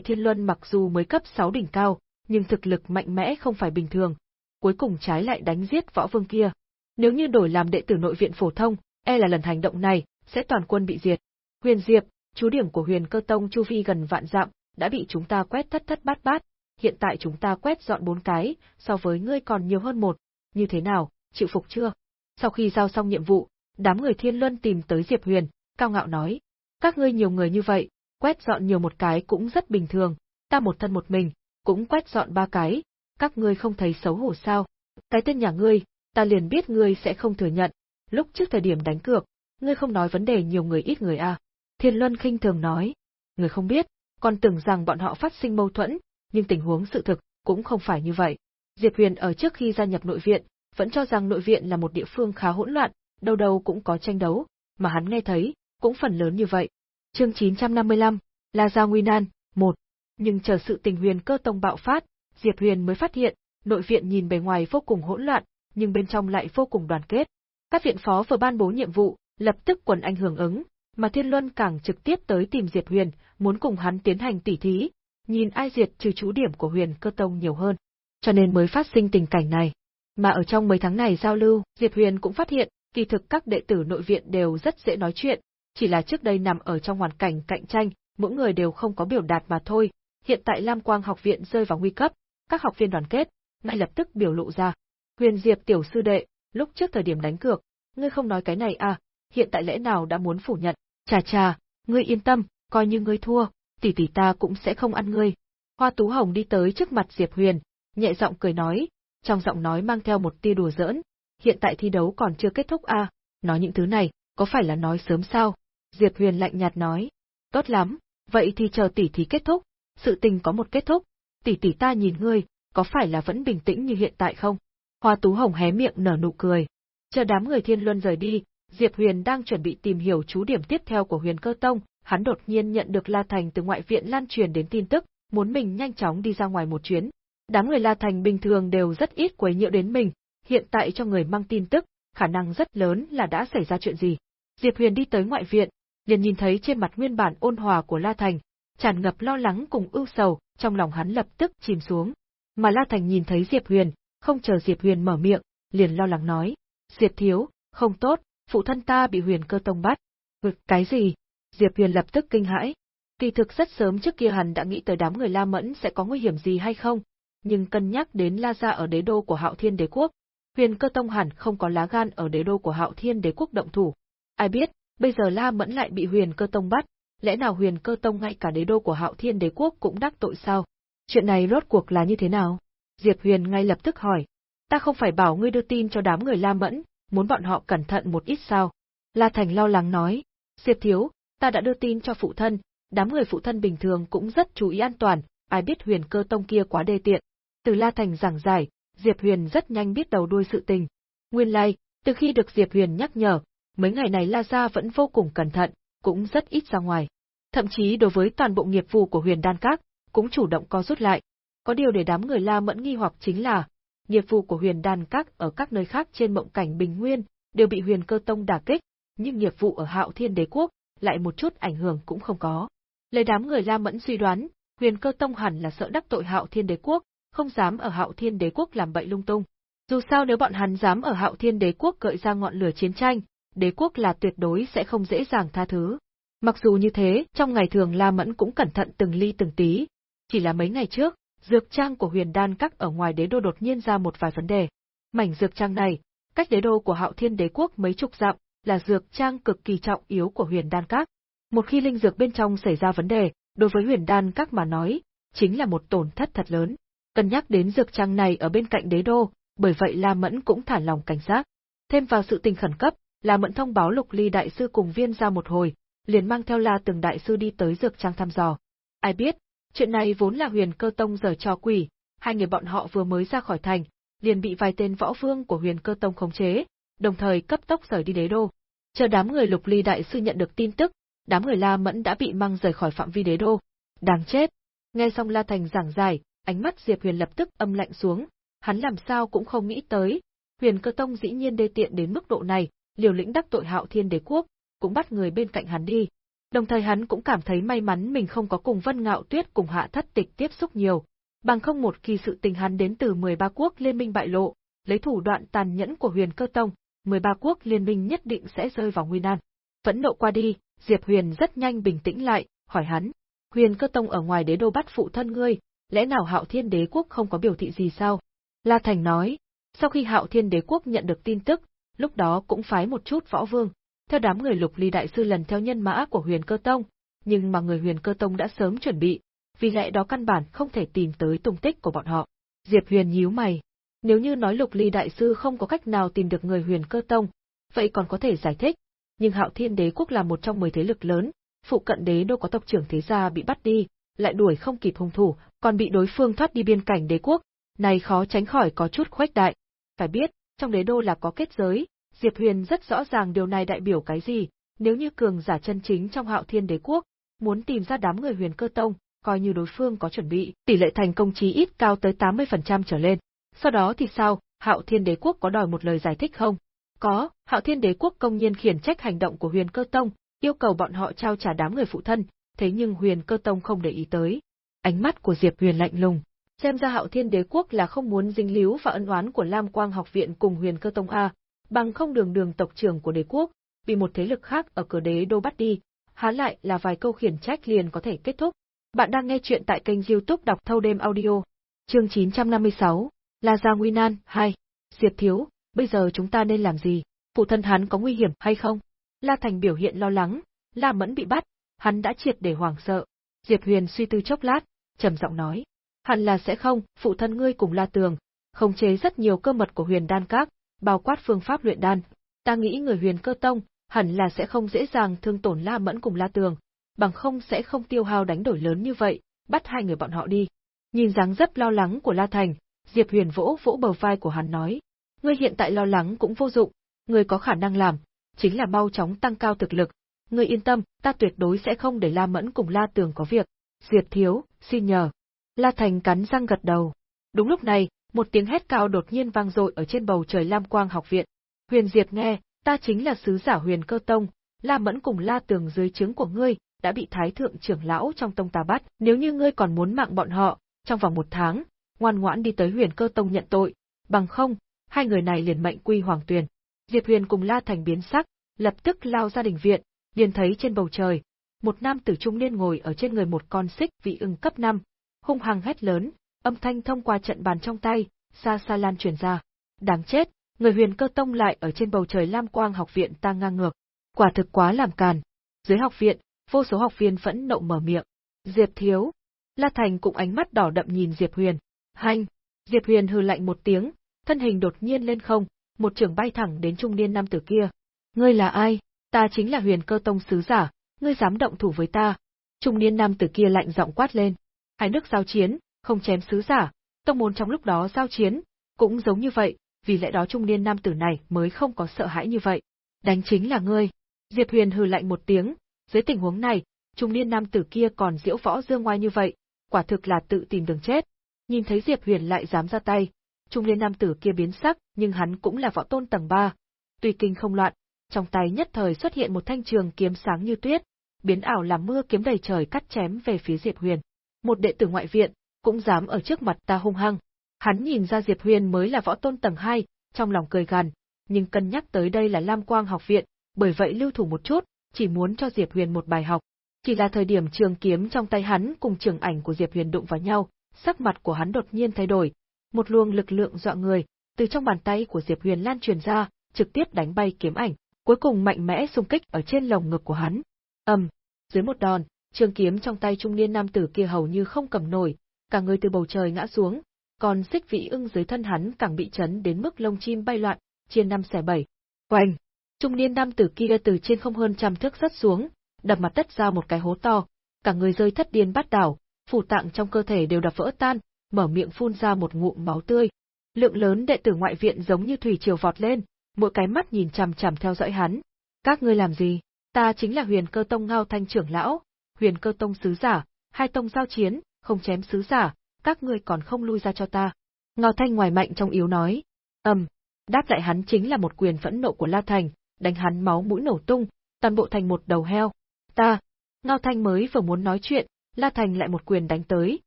thiên luân mặc dù mới cấp 6 đỉnh cao, nhưng thực lực mạnh mẽ không phải bình thường, cuối cùng trái lại đánh giết võ vương kia. Nếu như đổi làm đệ tử nội viện phổ thông, e là lần hành động này sẽ toàn quân bị diệt. Huyền Diệp, chú điểm của Huyền Cơ Tông chu vi gần vạn dặm, đã bị chúng ta quét thất thất bát bát, hiện tại chúng ta quét dọn bốn cái, so với ngươi còn nhiều hơn một, như thế nào, chịu phục chưa? Sau khi giao xong nhiệm vụ, đám người Thiên Luân tìm tới Diệp Huyền, cao ngạo nói, các ngươi nhiều người như vậy, quét dọn nhiều một cái cũng rất bình thường, ta một thân một mình, cũng quét dọn ba cái, các ngươi không thấy xấu hổ sao? Cái tên nhà ngươi, ta liền biết ngươi sẽ không thừa nhận, lúc trước thời điểm đánh cược, ngươi không nói vấn đề nhiều người ít người à. Thiên Luân khinh thường nói, người không biết, còn tưởng rằng bọn họ phát sinh mâu thuẫn, nhưng tình huống sự thực cũng không phải như vậy. Diệp Huyền ở trước khi gia nhập nội viện, vẫn cho rằng nội viện là một địa phương khá hỗn loạn, đâu đâu cũng có tranh đấu, mà hắn nghe thấy, cũng phần lớn như vậy. Chương 955, La Gia Nguy Nan, 1. Nhưng chờ sự tình huyền cơ tông bạo phát, Diệp Huyền mới phát hiện, nội viện nhìn bề ngoài vô cùng hỗn loạn, nhưng bên trong lại vô cùng đoàn kết. Các viện phó vừa ban bố nhiệm vụ, lập tức quần anh hưởng ứng, mà Thiên Luân càng trực tiếp tới tìm Diệp Huyền, muốn cùng hắn tiến hành tỉ thí, nhìn ai diệt trừ chú điểm của Huyền Cơ Tông nhiều hơn. Cho nên mới phát sinh tình cảnh này. Mà ở trong mấy tháng này giao lưu, Diệp Huyền cũng phát hiện, kỳ thực các đệ tử nội viện đều rất dễ nói chuyện, chỉ là trước đây nằm ở trong hoàn cảnh cạnh tranh, mỗi người đều không có biểu đạt mà thôi. Hiện tại Lam Quang học viện rơi vào nguy cấp, các học viên đoàn kết, ngay lập tức biểu lộ ra. Huyền Diệp tiểu sư đệ, lúc trước thời điểm đánh cược, ngươi không nói cái này à, hiện tại lẽ nào đã muốn phủ nhận? Chà chà, ngươi yên tâm, coi như ngươi thua, tỷ tỷ ta cũng sẽ không ăn ngươi. Hoa Tú Hồng đi tới trước mặt Diệp Huyền, nhẹ giọng cười nói, trong giọng nói mang theo một tia đùa giỡn, hiện tại thi đấu còn chưa kết thúc à, nói những thứ này, có phải là nói sớm sao? Diệp Huyền lạnh nhạt nói, tốt lắm, vậy thì chờ tỷ thí kết thúc, sự tình có một kết thúc, tỷ tỷ ta nhìn ngươi, có phải là vẫn bình tĩnh như hiện tại không? Hoa Tú Hồng hé miệng nở nụ cười. Chờ đám người Thiên Luân rời đi, Diệp Huyền đang chuẩn bị tìm hiểu chú điểm tiếp theo của Huyền Cơ Tông, hắn đột nhiên nhận được La Thành từ ngoại viện lan truyền đến tin tức, muốn mình nhanh chóng đi ra ngoài một chuyến. Đám người La Thành bình thường đều rất ít quấy nhiễu đến mình, hiện tại cho người mang tin tức, khả năng rất lớn là đã xảy ra chuyện gì. Diệp Huyền đi tới ngoại viện, liền nhìn thấy trên mặt nguyên bản ôn hòa của La Thành, tràn ngập lo lắng cùng ưu sầu, trong lòng hắn lập tức chìm xuống. Mà La Thành nhìn thấy Diệp Huyền, không chờ Diệp Huyền mở miệng, liền lo lắng nói: "Diệp thiếu, không tốt, phụ thân ta bị Huyền Cơ Tông bắt." "Vực cái gì?" Diệp Huyền lập tức kinh hãi. Kỳ thực rất sớm trước kia hắn đã nghĩ tới đám người La Mẫn sẽ có nguy hiểm gì hay không, nhưng cân nhắc đến La gia ở đế đô của Hạo Thiên Đế quốc, Huyền Cơ Tông hẳn không có lá gan ở đế đô của Hạo Thiên Đế quốc động thủ. Ai biết, Bây giờ La Mẫn lại bị Huyền Cơ Tông bắt, lẽ nào Huyền Cơ Tông ngay cả đế đô của Hạo Thiên Đế quốc cũng đắc tội sao? Chuyện này rốt cuộc là như thế nào? Diệp Huyền ngay lập tức hỏi. Ta không phải bảo ngươi đưa tin cho đám người La Mẫn, muốn bọn họ cẩn thận một ít sao? La Thành lo lắng nói. Diệp Thiếu, ta đã đưa tin cho phụ thân, đám người phụ thân bình thường cũng rất chú ý an toàn, ai biết huyền cơ tông kia quá đê tiện. Từ La Thành giảng giải, Diệp Huyền rất nhanh biết đầu đuôi sự tình. Nguyên lai, like, từ khi được Diệp Huyền nhắc nhở, mấy ngày này La Gia vẫn vô cùng cẩn thận, cũng rất ít ra ngoài. Thậm chí đối với toàn bộ nghiệp vụ của huyền đan các, cũng chủ động co rút lại. Có điều để đám người La Mẫn nghi hoặc chính là, nghiệp vụ của huyền Đàn các ở các nơi khác trên mộng cảnh bình nguyên, đều bị huyền cơ tông đả kích, nhưng nghiệp vụ ở hạo thiên đế quốc, lại một chút ảnh hưởng cũng không có. Lấy đám người La Mẫn suy đoán, huyền cơ tông hẳn là sợ đắc tội hạo thiên đế quốc, không dám ở hạo thiên đế quốc làm bậy lung tung. Dù sao nếu bọn hắn dám ở hạo thiên đế quốc gợi ra ngọn lửa chiến tranh, đế quốc là tuyệt đối sẽ không dễ dàng tha thứ. Mặc dù như thế, trong ngày thường La Mẫn cũng cẩn thận từng ly từng tí. Chỉ là mấy ngày trước, dược trang của huyền đan các ở ngoài đế đô đột nhiên ra một vài vấn đề. Mảnh dược trang này, cách đế đô của hạo thiên đế quốc mấy chục dặm, là dược trang cực kỳ trọng yếu của huyền đan các. Một khi linh dược bên trong xảy ra vấn đề, đối với huyền đan các mà nói, chính là một tổn thất thật lớn. Cân nhắc đến dược trang này ở bên cạnh đế đô, bởi vậy La Mẫn cũng thả lòng cảnh giác. Thêm vào sự tình khẩn cấp, La Mẫn thông báo Lục Ly đại sư cùng viên ra một hồi, liền mang theo La từng đại sư đi tới dược trang thăm dò. Ai biết, chuyện này vốn là huyền cơ tông giờ cho quỷ, hai người bọn họ vừa mới ra khỏi thành, liền bị vài tên võ vương của huyền cơ tông khống chế, đồng thời cấp tốc rời đi đế đô. Chờ đám người Lục Ly đại sư nhận được tin tức, đám người La Mẫn đã bị mang rời khỏi phạm vi đế đô. Đáng chết! Nghe xong La Thành giảng giải, ánh mắt Diệp Huyền lập tức âm lạnh xuống, hắn làm sao cũng không nghĩ tới, Huyền Cơ Tông dĩ nhiên đê tiện đến mức độ này, liều lĩnh đắc tội Hạo Thiên Đế quốc, cũng bắt người bên cạnh hắn đi. Đồng thời hắn cũng cảm thấy may mắn mình không có cùng Vân Ngạo Tuyết cùng Hạ Thất Tịch tiếp xúc nhiều, bằng không một khi sự tình hắn đến từ 13 quốc liên minh bại lộ, lấy thủ đoạn tàn nhẫn của Huyền Cơ Tông, 13 quốc liên minh nhất định sẽ rơi vào nguy nan. Vẫn nộ qua đi, Diệp Huyền rất nhanh bình tĩnh lại, hỏi hắn, Huyền Cơ Tông ở ngoài đế đô bắt phụ thân ngươi, lẽ nào Hạo Thiên Đế quốc không có biểu thị gì sao? La Thành nói, sau khi Hạo Thiên Đế quốc nhận được tin tức, lúc đó cũng phái một chút võ vương, theo đám người Lục Ly đại sư lần theo nhân mã của Huyền Cơ Tông, nhưng mà người Huyền Cơ Tông đã sớm chuẩn bị, vì lẽ đó căn bản không thể tìm tới tung tích của bọn họ. Diệp Huyền nhíu mày, nếu như nói Lục Ly đại sư không có cách nào tìm được người Huyền Cơ Tông, vậy còn có thể giải thích, nhưng Hạo Thiên Đế quốc là một trong mười thế lực lớn, phụ cận đế đô có tộc trưởng thế gia bị bắt đi, lại đuổi không kịp hung thủ, còn bị đối phương thoát đi biên cảnh đế quốc, này khó tránh khỏi có chút khuếch đại. Phải biết, trong đế đô là có kết giới, Diệp Huyền rất rõ ràng điều này đại biểu cái gì, nếu như cường giả chân chính trong hạo thiên đế quốc, muốn tìm ra đám người huyền cơ tông, coi như đối phương có chuẩn bị, tỷ lệ thành công chí ít cao tới 80% trở lên. Sau đó thì sao, hạo thiên đế quốc có đòi một lời giải thích không? Có, hạo thiên đế quốc công nhiên khiển trách hành động của huyền cơ tông, yêu cầu bọn họ trao trả đám người phụ thân, thế nhưng huyền cơ tông không để ý tới. Ánh mắt của Diệp Huyền lạnh lùng, xem ra hạo thiên đế quốc là không muốn dính líu và ân oán của Lam Quang học viện cùng huyền cơ tông A, bằng không đường đường tộc trưởng của đế quốc, bị một thế lực khác ở cửa đế đô bắt đi, há lại là vài câu khiển trách liền có thể kết thúc. Bạn đang nghe chuyện tại kênh youtube đọc thâu đêm audio. Chương 956, La Gia Nguy Nan, 2. Diệp Thiếu, bây giờ chúng ta nên làm gì? Phụ thân hắn có nguy hiểm hay không? La Thành biểu hiện lo lắng, La Mẫn bị bắt, hắn đã triệt để hoảng sợ. Diệp Huyền suy tư chốc lát, trầm giọng nói, hẳn là sẽ không, phụ thân ngươi cùng La Tường, khống chế rất nhiều cơ mật của Huyền Đan Các, bao quát phương pháp luyện đan. Ta nghĩ người Huyền Cơ Tông hẳn là sẽ không dễ dàng thương tổn La Mẫn cùng La Tường, bằng không sẽ không tiêu hao đánh đổi lớn như vậy, bắt hai người bọn họ đi. Nhìn dáng dấp lo lắng của La Thành, Diệp Huyền vỗ vỗ bờ vai của hắn nói, ngươi hiện tại lo lắng cũng vô dụng, ngươi có khả năng làm, chính là mau chóng tăng cao thực lực. Ngươi yên tâm, ta tuyệt đối sẽ không để La Mẫn cùng La Tường có việc. Diệp Thiếu, xin nhờ. La Thành cắn răng gật đầu. Đúng lúc này, một tiếng hét cao đột nhiên vang dội ở trên bầu trời Lam Quang học viện. Huyền Diệp nghe, ta chính là sứ giả Huyền Cơ Tông, La Mẫn cùng La Tường dưới trướng của ngươi, đã bị Thái Thượng trưởng lão trong tông ta bắt. Nếu như ngươi còn muốn mạng bọn họ, trong vòng một tháng, ngoan ngoãn đi tới Huyền Cơ Tông nhận tội, bằng không, hai người này liền mệnh quy hoàng tuyền. Diệp Huyền cùng La Thành biến sắc, lập tức lao ra đình viện, liền thấy trên bầu trời, một nam tử trung niên ngồi ở trên người một con xích vị ưng cấp 5, hung hăng hét lớn, âm thanh thông qua trận bàn trong tay, xa xa lan truyền ra. Đáng chết, người huyền cơ tông lại ở trên bầu trời Lam Quang học viện ta ngang ngược. Quả thực quá làm càn. Dưới học viện, vô số học viên phẫn nộ mở miệng. Diệp thiếu. La Thành cũng ánh mắt đỏ đậm nhìn Diệp Huyền. Hành. Diệp Huyền hừ lạnh một tiếng, thân hình đột nhiên lên không, một trường bay thẳng đến trung niên nam tử kia. Ngươi là ai? Ta chính là Huyền Cơ Tông sứ giả, ngươi dám động thủ với ta? Trung niên nam tử kia lạnh giọng quát lên. Hai nước giao chiến, không chém sứ giả, tông môn trong lúc đó giao chiến, cũng giống như vậy, vì lẽ đó trung niên nam tử này mới không có sợ hãi như vậy. Đánh chính là ngươi. Diệp Huyền hừ lạnh một tiếng, dưới tình huống này, trung niên nam tử kia còn diễu võ dương ngoài như vậy, quả thực là tự tìm đường chết. Nhìn thấy Diệp Huyền lại dám ra tay, trung niên nam tử kia biến sắc, nhưng hắn cũng là võ tôn tầng 3. Tuy kinh không loạn, trong tay nhất thời xuất hiện một thanh trường kiếm sáng như tuyết, biến ảo làm mưa kiếm đầy trời cắt chém về phía Diệp Huyền. Một đệ tử ngoại viện, cũng dám ở trước mặt ta hung hăng. Hắn nhìn ra Diệp Huyền mới là võ tôn tầng 2, trong lòng cười gằn, nhưng cân nhắc tới đây là Lam Quang học viện, bởi vậy lưu thủ một chút, chỉ muốn cho Diệp Huyền một bài học. Chỉ là thời điểm trường kiếm trong tay hắn cùng trường ảnh của Diệp Huyền đụng vào nhau, sắc mặt của hắn đột nhiên thay đổi, một luồng lực lượng dọa người, từ trong bàn tay của Diệp Huyền lan truyền ra, trực tiếp đánh bay kiếm ảnh, cuối cùng mạnh mẽ xung kích ở trên lồng ngực của hắn. Ầm, dưới một đòn, trường kiếm trong tay trung niên nam tử kia hầu như không cầm nổi, cả người từ bầu trời ngã xuống, còn xích vị ưng dưới thân hắn càng bị chấn đến mức lông chim bay loạn, chia năm xẻ bảy. Oanh! Trung niên nam tử kia từ trên không hơn trăm thước rất xuống, đập mặt đất ra một cái hố to, cả người rơi thất điên bát đảo, phủ tạng trong cơ thể đều đập vỡ tan, mở miệng phun ra một ngụm máu tươi. Lượng lớn đệ tử ngoại viện giống như thủy triều vọt lên, mỗi cái mắt nhìn chằm chằm theo dõi hắn. Các ngươi làm gì? Ta chính là Huyền Cơ Tông Ngao Thanh trưởng lão, Huyền Cơ Tông sứ giả, hai tông giao chiến, không chém sứ giả, các ngươi còn không lui ra cho ta. Ngao Thanh ngoài mạnh trong yếu nói. Ầm, đáp lại hắn chính là một quyền phẫn nộ của La Thành, đánh hắn máu mũi nổ tung, toàn bộ thành một đầu heo. Ta, Ngao Thanh mới vừa muốn nói chuyện, La Thành lại một quyền đánh tới,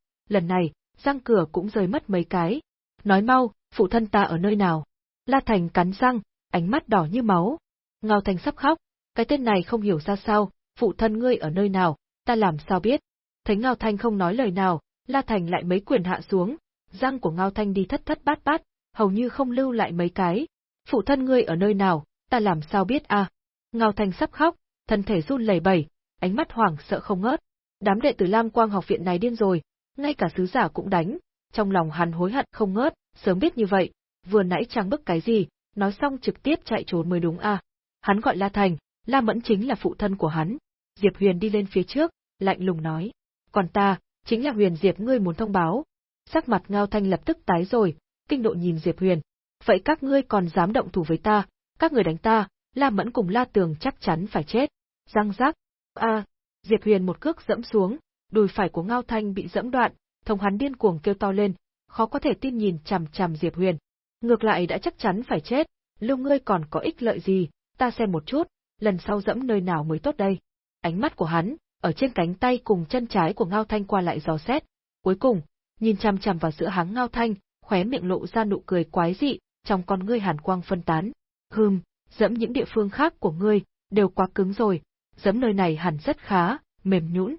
lần này, răng cửa cũng rơi mất mấy cái. Nói mau, phụ thân ta ở nơi nào? La Thành cắn răng, ánh mắt đỏ như máu. Ngao Thanh sắp khóc, cái tên này không hiểu ra sao, phụ thân ngươi ở nơi nào, ta làm sao biết? Thấy Ngao Thanh không nói lời nào, La Thành lại mấy quyền hạ xuống, răng của Ngao Thanh đi thất thất bát bát, hầu như không lưu lại mấy cái. Phụ thân ngươi ở nơi nào, ta làm sao biết a? À? Ngao Thanh sắp khóc, thân thể run lẩy bẩy, ánh mắt hoảng sợ không ngớt. Đám đệ tử Lam Quang học viện này điên rồi, ngay cả sứ giả cũng đánh, trong lòng hắn hối hận không ngớt, sớm biết như vậy, vừa nãy trang bức cái gì, nói xong trực tiếp chạy trốn mới đúng a. Hắn gọi La Thành, La Mẫn chính là phụ thân của hắn. Diệp Huyền đi lên phía trước, lạnh lùng nói, còn ta, chính là Huyền Diệp ngươi muốn thông báo. Sắc mặt Ngao Thanh lập tức tái rồi, kinh độ nhìn Diệp Huyền. Vậy các ngươi còn dám động thủ với ta, các người đánh ta, La Mẫn cùng La Tường chắc chắn phải chết. Răng rác. A, Diệp Huyền một cước dẫm xuống, đùi phải của Ngao Thanh bị dẫm đoạn, thông hắn điên cuồng kêu to lên, khó có thể tin nhìn chằm chằm Diệp Huyền. Ngược lại đã chắc chắn phải chết, lưu ngươi còn có ích lợi gì, ta xem một chút, lần sau dẫm nơi nào mới tốt đây. Ánh mắt của hắn, ở trên cánh tay cùng chân trái của Ngao Thanh qua lại dò xét, cuối cùng, nhìn chằm chằm vào giữa háng Ngao Thanh, khóe miệng lộ ra nụ cười quái dị, trong con ngươi hàn quang phân tán. Hừm, dẫm những địa phương khác của ngươi, đều quá cứng rồi, dẫm nơi này hẳn rất khá, mềm nhũn,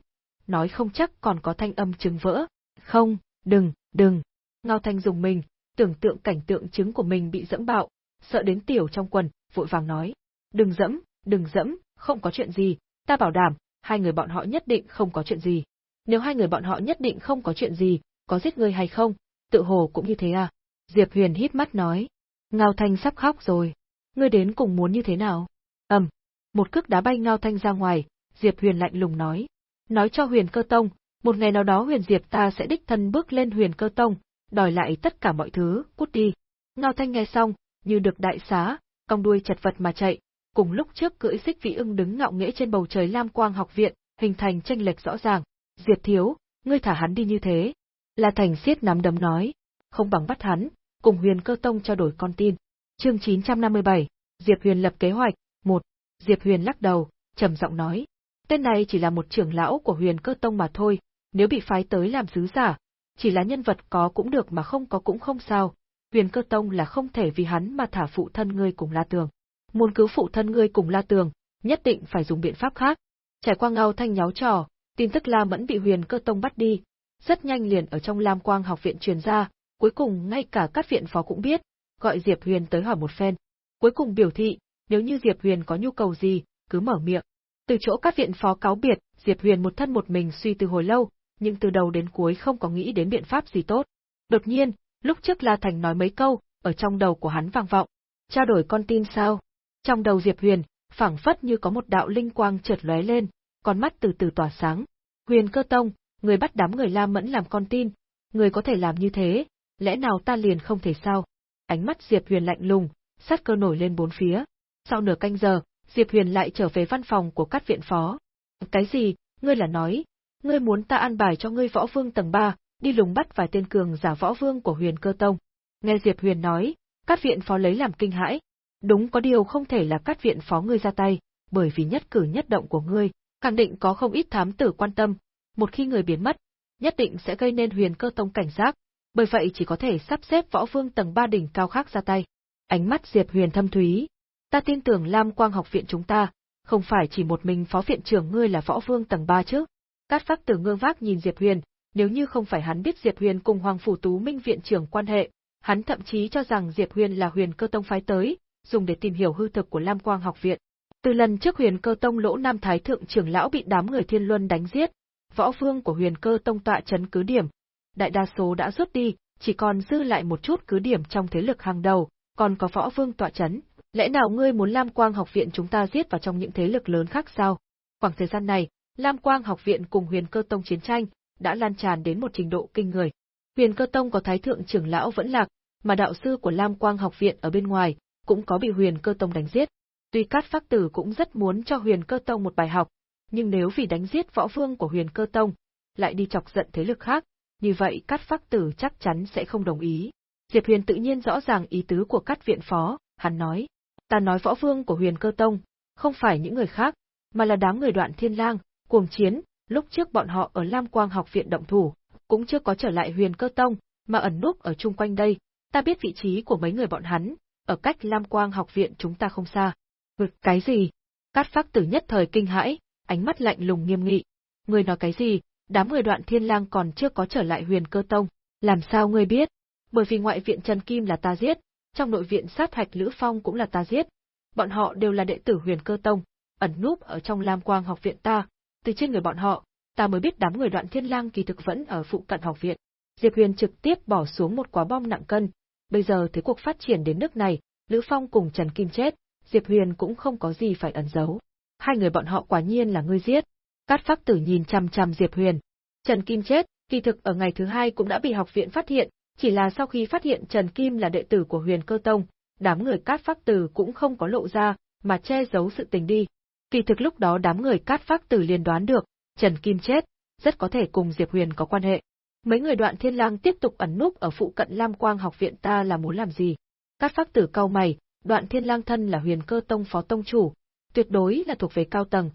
nói không chắc còn có thanh âm trứng vỡ. Không, đừng, đừng. Ngao Thanh dùng mình, tưởng tượng cảnh tượng trứng của mình bị dẫm bạo, sợ đến tiểu trong quần, vội vàng nói. Đừng dẫm, đừng dẫm, không có chuyện gì, ta bảo đảm, hai người bọn họ nhất định không có chuyện gì. Nếu hai người bọn họ nhất định không có chuyện gì, có giết ngươi hay không, tự hồ cũng như thế à? Diệp Huyền hít mắt nói. Ngao Thanh sắp khóc rồi. Ngươi đến cùng muốn như thế nào? ầm, một cước đá bay Ngao Thanh ra ngoài, Diệp Huyền lạnh lùng nói. Nói cho Huyền Cơ Tông, một ngày nào đó Huyền Diệp ta sẽ đích thân bước lên Huyền Cơ Tông, đòi lại tất cả mọi thứ, cút đi. Ngao Thanh nghe xong, như được đại xá, cong đuôi chật vật mà chạy, cùng lúc trước cưỡi xích vĩ ưng đứng ngạo nghễ trên bầu trời Lam Quang học viện, hình thành tranh lệch rõ ràng. Diệp Thiếu, ngươi thả hắn đi như thế. La Thành siết nắm đấm nói, không bằng bắt hắn, cùng Huyền Cơ Tông trao đổi con tin. Chương 957, Diệp Huyền lập kế hoạch, một. Diệp Huyền lắc đầu, trầm giọng nói, tên này chỉ là một trưởng lão của Huyền Cơ Tông mà thôi, nếu bị phái tới làm sứ giả, chỉ là nhân vật có cũng được mà không có cũng không sao. Huyền Cơ Tông là không thể vì hắn mà thả phụ thân ngươi cùng La Tường. Muốn cứu phụ thân ngươi cùng La Tường, nhất định phải dùng biện pháp khác. Trải qua ngao thanh nháo trò, tin tức La Mẫn bị Huyền Cơ Tông bắt đi, rất nhanh liền ở trong Lam Quang học viện truyền ra, cuối cùng ngay cả các viện phó cũng biết, gọi Diệp Huyền tới hỏi một phen. Cuối cùng biểu thị, nếu như Diệp Huyền có nhu cầu gì, cứ mở miệng. Từ chỗ các viện phó cáo biệt, Diệp Huyền một thân một mình suy từ hồi lâu, nhưng từ đầu đến cuối không có nghĩ đến biện pháp gì tốt. Đột nhiên, lúc trước La Thành nói mấy câu, ở trong đầu của hắn vang vọng. Trao đổi con tin sao? Trong đầu Diệp Huyền, phảng phất như có một đạo linh quang chợt lóe lên, con mắt từ từ tỏa sáng. Huyền Cơ Tông, người bắt đám người La Mẫn làm con tin, người có thể làm như thế, lẽ nào ta liền không thể sao? Ánh mắt Diệp Huyền lạnh lùng, sát cơ nổi lên bốn phía. Sau nửa canh giờ, Diệp Huyền lại trở về văn phòng của các viện phó. Cái gì, ngươi là nói, ngươi muốn ta an bài cho ngươi võ vương tầng 3, đi lùng bắt vài tên cường giả võ vương của huyền cơ tông. Nghe Diệp Huyền nói, các viện phó lấy làm kinh hãi. Đúng có điều không thể là các viện phó ngươi ra tay, bởi vì nhất cử nhất động của ngươi, khẳng định có không ít thám tử quan tâm, một khi người biến mất, nhất định sẽ gây nên huyền cơ tông cảnh giác, bởi vậy chỉ có thể sắp xếp võ vương tầng 3 đỉnh cao khác ra tay. Ánh mắt Diệp Huyền thâm thúy, ta tin tưởng Lam Quang học viện chúng ta, không phải chỉ một mình phó viện trưởng ngươi là võ vương tầng 3 chứ. Cát Phác Tử ngương vác nhìn Diệp Huyền, nếu như không phải hắn biết Diệp Huyền cùng Hoàng phủ Tú Minh viện trưởng quan hệ, hắn thậm chí cho rằng Diệp Huyền là Huyền Cơ Tông phái tới, dùng để tìm hiểu hư thực của Lam Quang học viện. Từ lần trước Huyền Cơ Tông lỗ Nam Thái thượng trưởng lão bị đám người Thiên Luân đánh giết, võ vương của Huyền Cơ Tông tọa chấn cứ điểm, đại đa số đã rút đi, chỉ còn dư lại một chút cứ điểm trong thế lực hàng đầu, còn có võ vương tọa chấn. Lẽ nào ngươi muốn Lam Quang học viện chúng ta giết vào trong những thế lực lớn khác sao? Khoảng thời gian này, Lam Quang học viện cùng Huyền Cơ Tông chiến tranh đã lan tràn đến một trình độ kinh người. Huyền Cơ Tông có thái thượng trưởng lão vẫn lạc, mà đạo sư của Lam Quang học viện ở bên ngoài cũng có bị Huyền Cơ Tông đánh giết. Tuy Cát Phác Tử cũng rất muốn cho Huyền Cơ Tông một bài học, nhưng nếu vì đánh giết võ vương của Huyền Cơ Tông, lại đi chọc giận thế lực khác, như vậy Cát Phác Tử chắc chắn sẽ không đồng ý. Diệp Huyền tự nhiên rõ ràng ý tứ của Cát viện phó, hắn nói: "Ta nói võ vương của Huyền Cơ Tông, không phải những người khác, mà là đám người Đoạn Thiên Lang, cuồng chiến, lúc trước bọn họ ở Lam Quang học viện động thủ, cũng chưa có trở lại Huyền Cơ Tông, mà ẩn núp ở chung quanh đây, ta biết vị trí của mấy người bọn hắn, ở cách Lam Quang học viện chúng ta không xa." Ngực cái gì?" Cát Phác Tử nhất thời kinh hãi, ánh mắt lạnh lùng nghiêm nghị. "Ngươi nói cái gì? Đám người Đoạn Thiên Lang còn chưa có trở lại Huyền Cơ Tông, làm sao ngươi biết?" Bởi vì ngoại viện Trần Kim là ta giết, trong nội viện sát hạch Lữ Phong cũng là ta giết. Bọn họ đều là đệ tử Huyền Cơ Tông, ẩn núp ở trong Lam Quang học viện ta, từ trên người bọn họ, ta mới biết đám người Đoạn Thiên Lang kỳ thực vẫn ở phụ cận học viện. Diệp Huyền trực tiếp bỏ xuống một quả bom nặng cân, bây giờ thế cuộc phát triển đến nước này, Lữ Phong cùng Trần Kim chết, Diệp Huyền cũng không có gì phải ẩn giấu. Hai người bọn họ quả nhiên là ngươi giết. Cát Phác Tử nhìn chằm chằm Diệp Huyền. Trần Kim chết, kỳ thực ở ngày thứ hai cũng đã bị học viện phát hiện, chỉ là sau khi phát hiện Trần Kim là đệ tử của Huyền Cơ Tông, đám người Cát Phác Tử cũng không có lộ ra, mà che giấu sự tình đi. Kỳ thực lúc đó đám người Cát Phác Tử liền đoán được, Trần Kim chết, rất có thể cùng Diệp Huyền có quan hệ. Mấy người đoạn thiên lang tiếp tục ẩn núp ở phụ cận Lam Quang học viện ta là muốn làm gì? Cát Phác Tử cao mày, đoạn thiên lang thân là Huyền Cơ Tông phó tông chủ, tuyệt đối là thuộc về cao tầng.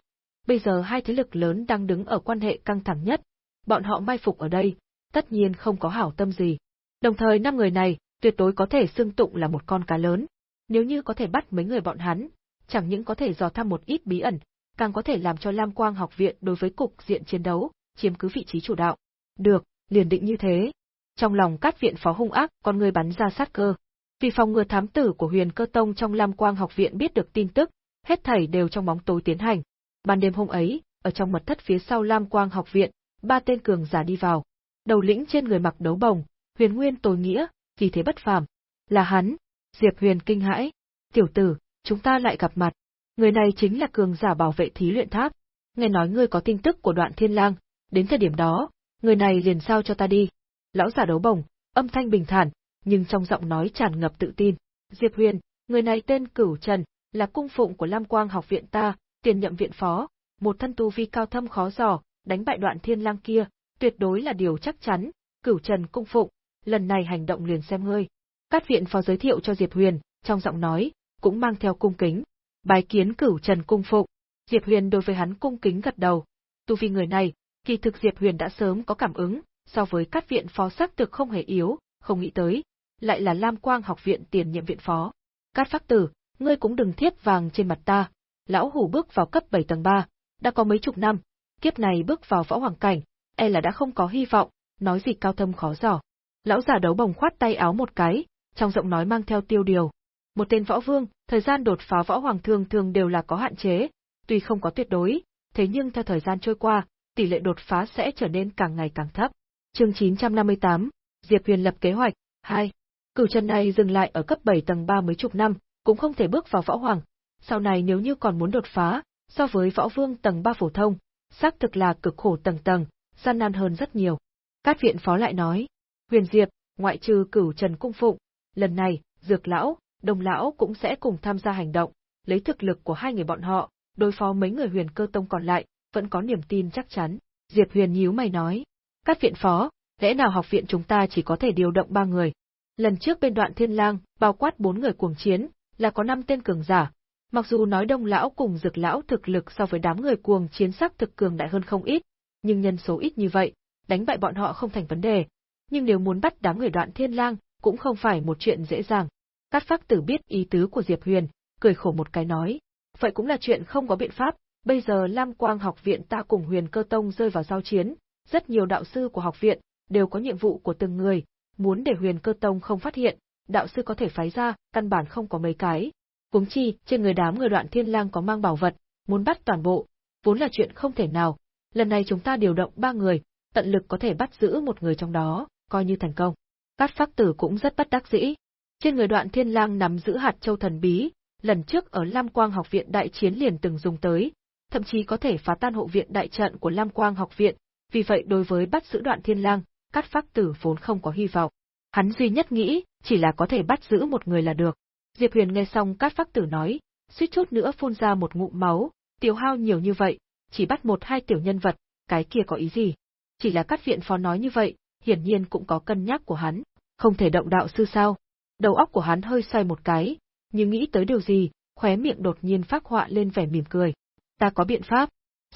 Bây giờ hai thế lực lớn đang đứng ở quan hệ căng thẳng nhất, bọn họ mai phục ở đây, tất nhiên không có hảo tâm gì. Đồng thời năm người này, tuyệt đối có thể xưng tụng là một con cá lớn. Nếu như có thể bắt mấy người bọn hắn, chẳng những có thể dò thăm một ít bí ẩn, càng có thể làm cho Lam Quang học viện đối với cục diện chiến đấu, chiếm cứ vị trí chủ đạo. Được, liền định như thế. Trong lòng cát viện phó hung ác, con người bắn ra sát cơ. Vì phòng ngừa thám tử của huyền cơ tông trong Lam Quang học viện biết được tin tức, hết thảy đều trong bóng tối tiến hành. Ban đêm hôm ấy, ở trong mật thất phía sau Lam Quang học viện, ba tên cường giả đi vào. Đầu lĩnh trên người mặc đấu bồng, huyền nguyên tối nghĩa, kỳ thế bất phàm. Là hắn, Diệp Huyền kinh hãi. Tiểu tử, chúng ta lại gặp mặt. Người này chính là cường giả bảo vệ thí luyện tháp. Nghe nói ngươi có tin tức của đoạn thiên lang, đến thời điểm đó, người này liền sao cho ta đi. Lão giả đấu bồng, âm thanh bình thản, nhưng trong giọng nói tràn ngập tự tin. Diệp Huyền, người này tên Cửu Trần, là cung phụng của Lam Quang học viện ta, tiền nhậm viện phó, một thân tu vi cao thâm khó dò, đánh bại đoạn thiên lang kia, tuyệt đối là điều chắc chắn. Cửu Trần cung phụng, lần này hành động liền xem ngươi. Cát viện phó giới thiệu cho Diệp Huyền, trong giọng nói, cũng mang theo cung kính. Bái kiến cửu trần cung phụng. Diệp Huyền đối với hắn cung kính gật đầu. Tu vi người này, kỳ thực Diệp Huyền đã sớm có cảm ứng, so với các viện phó sắc thực không hề yếu, không nghĩ tới, lại là Lam Quang học viện tiền nhiệm viện phó. Cát Phác Tử, ngươi cũng đừng thiết vàng trên mặt ta. Lão hủ bước vào cấp 7 tầng 3, đã có mấy chục năm, kiếp này bước vào võ hoàng cảnh, e là đã không có hy vọng, nói gì cao thâm khó dò. Lão giả đấu bồng khoát tay áo một cái, trong giọng nói mang theo tiêu điều. Một tên võ vương, thời gian đột phá võ hoàng thường thường đều là có hạn chế, tuy không có tuyệt đối, thế nhưng theo thời gian trôi qua, tỷ lệ đột phá sẽ trở nên càng ngày càng thấp. Chương 958, Diệp Huyền lập kế hoạch, 2. Cửu chân này dừng lại ở cấp 7 tầng 3 mấy chục năm, cũng không thể bước vào võ hoàng. Sau này nếu như còn muốn đột phá, so với võ vương tầng 3 phổ thông, xác thực là cực khổ tầng tầng, gian nan hơn rất nhiều. Cát viện phó lại nói, Huyền Diệp, ngoại trừ cửu trần cung phụng, lần này, Dược Lão, Đông Lão cũng sẽ cùng tham gia hành động, lấy thực lực của hai người bọn họ, đối phó mấy người huyền cơ tông còn lại, vẫn có niềm tin chắc chắn. Diệp Huyền nhíu mày nói, các viện phó, lẽ nào học viện chúng ta chỉ có thể điều động ba người? Lần trước bên đoạn thiên lang, bao quát bốn người cuồng chiến, là có năm tên cường giả. Mặc dù nói đông lão cùng dược lão thực lực so với đám người cuồng chiến sắc thực cường đại hơn không ít, nhưng nhân số ít như vậy, đánh bại bọn họ không thành vấn đề. Nhưng nếu muốn bắt đám người đoạn thiên lang, cũng không phải một chuyện dễ dàng. Cát Phác Tử biết ý tứ của Diệp Huyền, cười khổ một cái nói, vậy cũng là chuyện không có biện pháp, bây giờ Lam Quang học viện ta cùng Huyền Cơ Tông rơi vào giao chiến, rất nhiều đạo sư của học viện đều có nhiệm vụ của từng người, muốn để Huyền Cơ Tông không phát hiện, đạo sư có thể phái ra, căn bản không có mấy cái. Cuống chi, trên người đám người đoạn thiên lang có mang bảo vật, muốn bắt toàn bộ, vốn là chuyện không thể nào. Lần này chúng ta điều động ba người, tận lực có thể bắt giữ một người trong đó, coi như thành công. Cát Phác Tử cũng rất bất đắc dĩ. Trên người đoạn thiên lang nắm giữ hạt châu thần bí, lần trước ở Lam Quang học viện đại chiến liền từng dùng tới, thậm chí có thể phá tan hộ viện đại trận của Lam Quang học viện, vì vậy đối với bắt giữ đoạn thiên lang, Cát Phác Tử vốn không có hy vọng. Hắn duy nhất nghĩ, chỉ là có thể bắt giữ một người là được. Diệp Huyền nghe xong Cát Phác Tử nói, suýt chút nữa phun ra một ngụm máu, tiêu hao nhiều như vậy, chỉ bắt một hai tiểu nhân vật, cái kia có ý gì? Chỉ là Cát Viện Phó nói như vậy, hiển nhiên cũng có cân nhắc của hắn, không thể động đạo sư sao? Đầu óc của hắn hơi xoay một cái, nhưng nghĩ tới điều gì, khóe miệng đột nhiên phát họa lên vẻ mỉm cười. Ta có biện pháp.